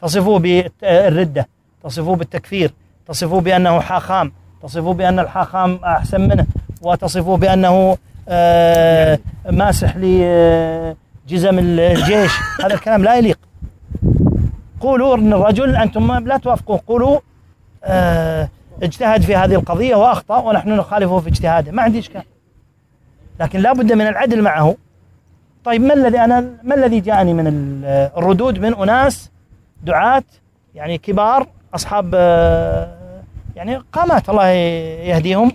تصفوه بالردة تصفوه بالتكفير تصفوه بأنه حاخام تصفوه بأن الحاخام أحسن منه وتصفوه بأنه آه، ماسح لجزم الجيش. هذا الكلام لا يليق. قولوا إن الرجل أنتم لا توافقون. قولوا آه اجتهد في هذه القضية وأخطأ ونحن نخالفه في اجتهاده. ما عندي إشكال. لكن لا بد من العدل معه. طيب ما الذي أنا ما الذي جاءني من ال- الردود من أناس دعاة يعني كبار أصحاب آه يعني قامات الله يهديهم؟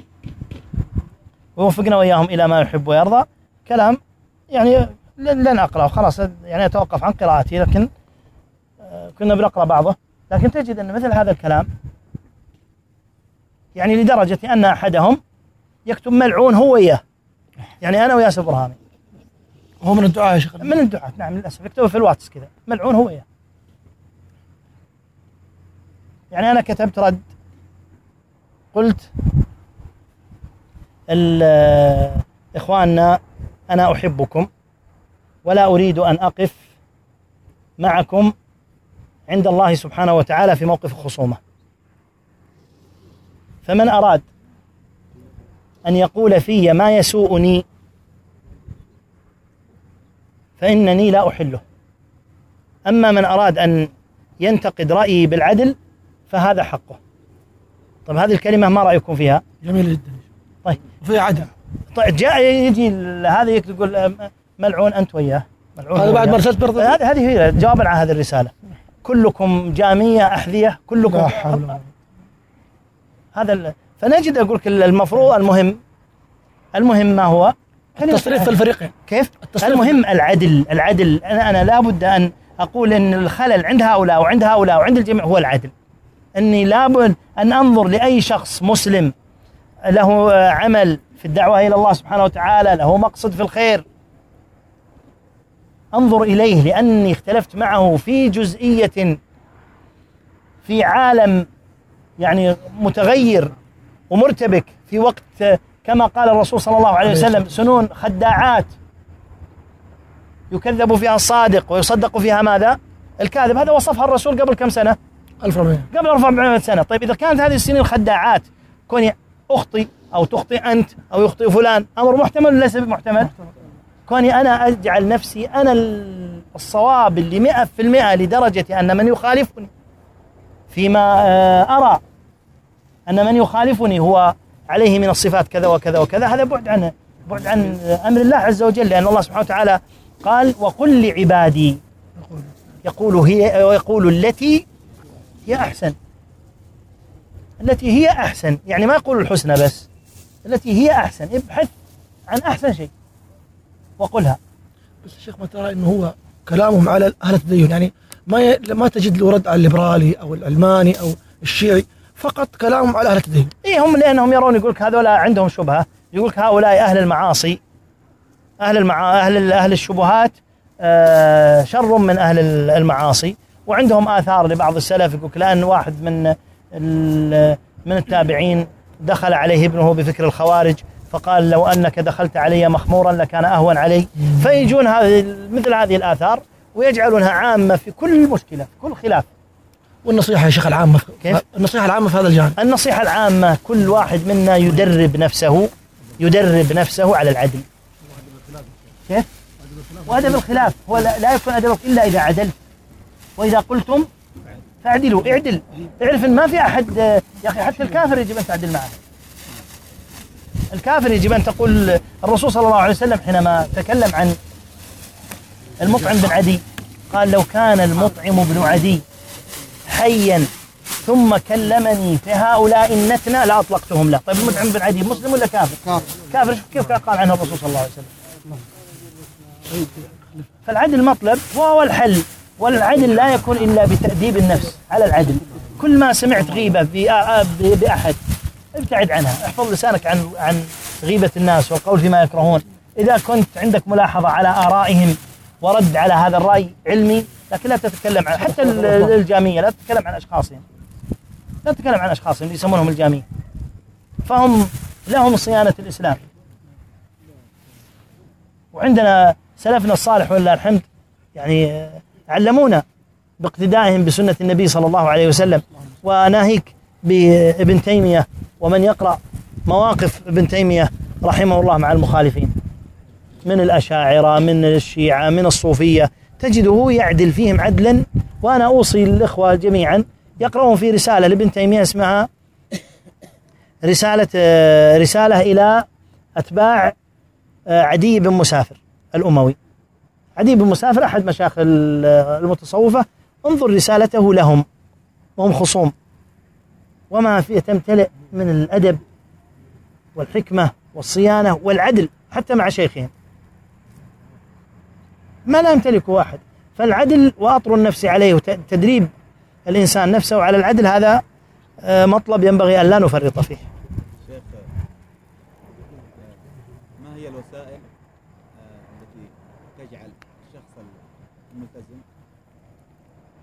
ويوفقنا وإياهم إلى ما يحب ويرضى. كلام يعني لن أقرأه. خلاص يعني أتوقف عن قراءتي لكن آه، كنا بنقرأ بعضه. لكن تجد أن مثل هذا الكلام يعني لدرجة أن أحدهم يكتب ملعون هو وياه. يعني أنا وياسر برهامي. هو من الدعاء يا شيخ من الدعاة نعم للأسف. يكتبه في الواتس كذا. ملعون هو وياه. يعني أنا كتبت رد قلت إخواننا أنا أحبكم ولا أريد أن أقف معكم عند الله سبحانه وتعالى في موقف الخصومه فمن أراد أن يقول في ما يسوءني فإنني لا أحله. أما من أراد أن ينتقد رأيي بالعدل فهذا حقه. طيب هذه الكلمة ما رأيكم فيها؟ جميل جدا. وفي عدل طيب جاء يجي هذا يقول ملعون أنت وياه. ملعون هذا بعد. ارسلت برضه. هذه هذه هي جوابا على هذه الرسالة. كلكم جامية أحذية كلكم. لا حول. هذا. فنجد أقول لك المفروض المهم المهم ما هو؟ التصريف في الفريقين كيف؟ التصريف. المهم العدل. العدل أنا أنا لابد أن أقول إن الخلل عند هؤلاء وعند هؤلاء وعند الجميع هو العدل. إني لابد أن أنظر لأي شخص مسلم له آه، عمل في الدعوة إلى الله سبحانه وتعالى له مقصد في الخير. انظر إليه لأني اختلفت معه في جزئية في عالم يعني متغير ومرتبك في وقت كما قال الرسول صلى الله عليه وسلم سنون خداعات. يكذب فيها الصادق ويصدق فيها ماذا؟ الكاذب. هذا وصفها الرسول قبل كم سنة؟ 1400 قبل 400 سنة، طيب إذا كانت هذه السنين خداعات كوني أخطي أو تخطئ أنت أو يخطئ فلان أمر محتمل ولا ليس محتمل؟ كوني أنا أجعل نفسي ال- الصواب اللي 100% لدرجة أن من يخالفني فيما آه، أرى أن من يخالفني هو عليه من الصفات كذا وكذا وكذا هذا بعد عن بعد عن أمر الله عز وجل لأن الله سبحانه وتعالى قال وقل لعبادي يقول هي ويقول التي هي أحسن التي هي أحسن. يعني ما يقول الحسنى بس. التي هي أحسن. ابحث عن أحسن شيء. وقلها. بس الشيخ ما ترى إنه هو كلامهم على أهل التدين. يعني ما ي... ما تجد له رد على الليبرالي أو العلماني أو الشيعي. فقط كلامهم على أهل التدين. إيه هم لأنهم يرون يقول لك هذول عندهم شبهة. يقول لك هؤلاء أهل المعاصي. أهل المعا أهل أهل الشبهات آه شر من أهل المعاصي. وعندهم آثار لبعض السلف. يقول لك لأن واحد من من التابعين دخل عليه ابنه بفكر الخوارج فقال لو أنك دخلت علي مخمورا لكان أهون علي. فيجون هذه مثل هذه الآثار ويجعلونها عامة في كل مشكلة في كل خلاف. والنصيحة يا شيخ العامة كيف؟ النصيحة العامة في هذا الجانب. النصيحة العامة كل واحد منا يدرب نفسه يدرب نفسه على العدل. كيف؟ وأدب الخلاف هو لا لا يكون أدبك إلا إذا عدلت. وإذا قلتم فاعدلوا اعدل. اعرف إن ما في أحد يا أخي حتى الكافر يجب أن تعدل معه. الكافر يجب أن تقول الرسول صلى الله عليه وسلم حينما تكلم عن المطعم بن عدي قال لو كان المطعم بن عدي حيا ثم كلمني في هؤلاء النتنة لأطلقتهم له. طيب المطعم بن عدي مسلم ولا كافر؟ كافر. كافر. شوف كيف قال عنه الرسول صلى الله عليه وسلم. فالعدل مطلب وهو الحل. والعدل لا يكون إلا بتأديب النفس على العدل. كل ما سمعت غيبة بأحد ابتعد عنها. احفظ لسانك عن عن غيبة الناس والقول فيما يكرهون. إذا كنت عندك ملاحظة على آرائهم ورد على هذا الرأي علمي لكن لا تتكلم عن حتى ال- الجامية لا تتكلم عن أشخاصهم. لا تتكلم عن أشخاصهم اللي يسمونهم الجامية. فهم لهم صيانة الإسلام. وعندنا سلفنا الصالح ولله الحمد يعني علمونا باقتدائهم بسنة النبي صلى الله عليه وسلم. وناهيك بابن تيمية ومن يقرأ مواقف ابن تيمية رحمه الله مع المخالفين. من الأشاعرة من الشيعة من الصوفية. تجده يعدل فيهم عدلا وأنا أوصي الإخوة جميعا يقرؤون في رسالة لابن تيمية اسمها رسالة رسالة إلى أتباع عدي بن مسافر الأموي. عدي بن مسافر أحد مشايخ ال- المتصوفة انظر رسالته لهم وهم خصوم. وما فيه تمتلئ من الأدب والحكمة والصيانة والعدل حتى مع شيخهم. ما لا يمتلكه واحد فالعدل وأطر النفس عليه وتدريب الإنسان نفسه على العدل هذا آه، مطلب ينبغي أن لا نفرط فيه شيخ ما هي الوسائل آه، التي تجعل الشخص الملتزم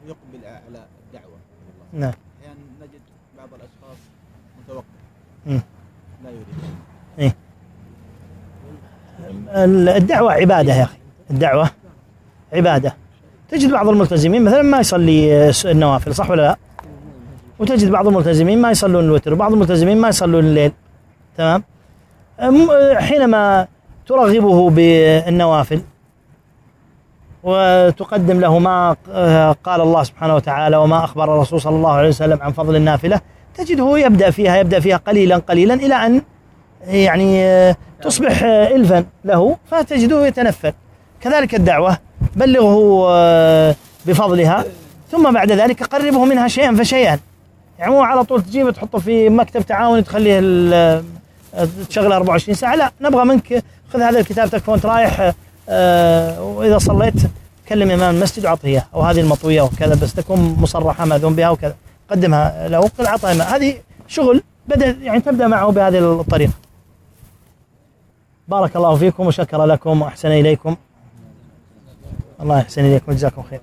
يقبل على الدعوة نعم. أحيانا نجد بعض الأشخاص متوقف. لا يريد. الدعوة عبادة يا أخي. الدعوة عبادة. تجد بعض الملتزمين مثلا ما يصلي النوافل صح ولا لا؟ وتجد بعض الملتزمين ما يصلون الوتر وبعض الملتزمين ما يصلون الليل. تمام؟ أم- حينما ترغبه بالنوافل وتقدم له ما قال الله سبحانه وتعالى وما أخبر الرسول صلى الله عليه وسلم عن فضل النافلة تجده يبدأ فيها يبدأ فيها قليلا قليلا إلى أن يعني تصبح إلفا له فتجده يتنفل. كذلك الدعوة بلغه بفضلها ثم بعد ذلك قربه منها شيئا فشيئا. يعني مو على طول تجيبه تحطه في مكتب تعاون تخليه تشغله 24 ساعة لا نبغى منك خذ هذا الكتاب تكفى وانت رايح آه، وإذا صليت كلم إمام المسجد وأعطيه إياه أو هذه المطوية وكذا بس تكون مصرحة مأذون بها وكذا قدمها له قل إمام. هذه شغل بدأ يعني تبدأ معه بهذه الطريقة. بارك الله فيكم وشكر لكم وأحسن إليكم. الله يحسن إليكم وجزاكم خير.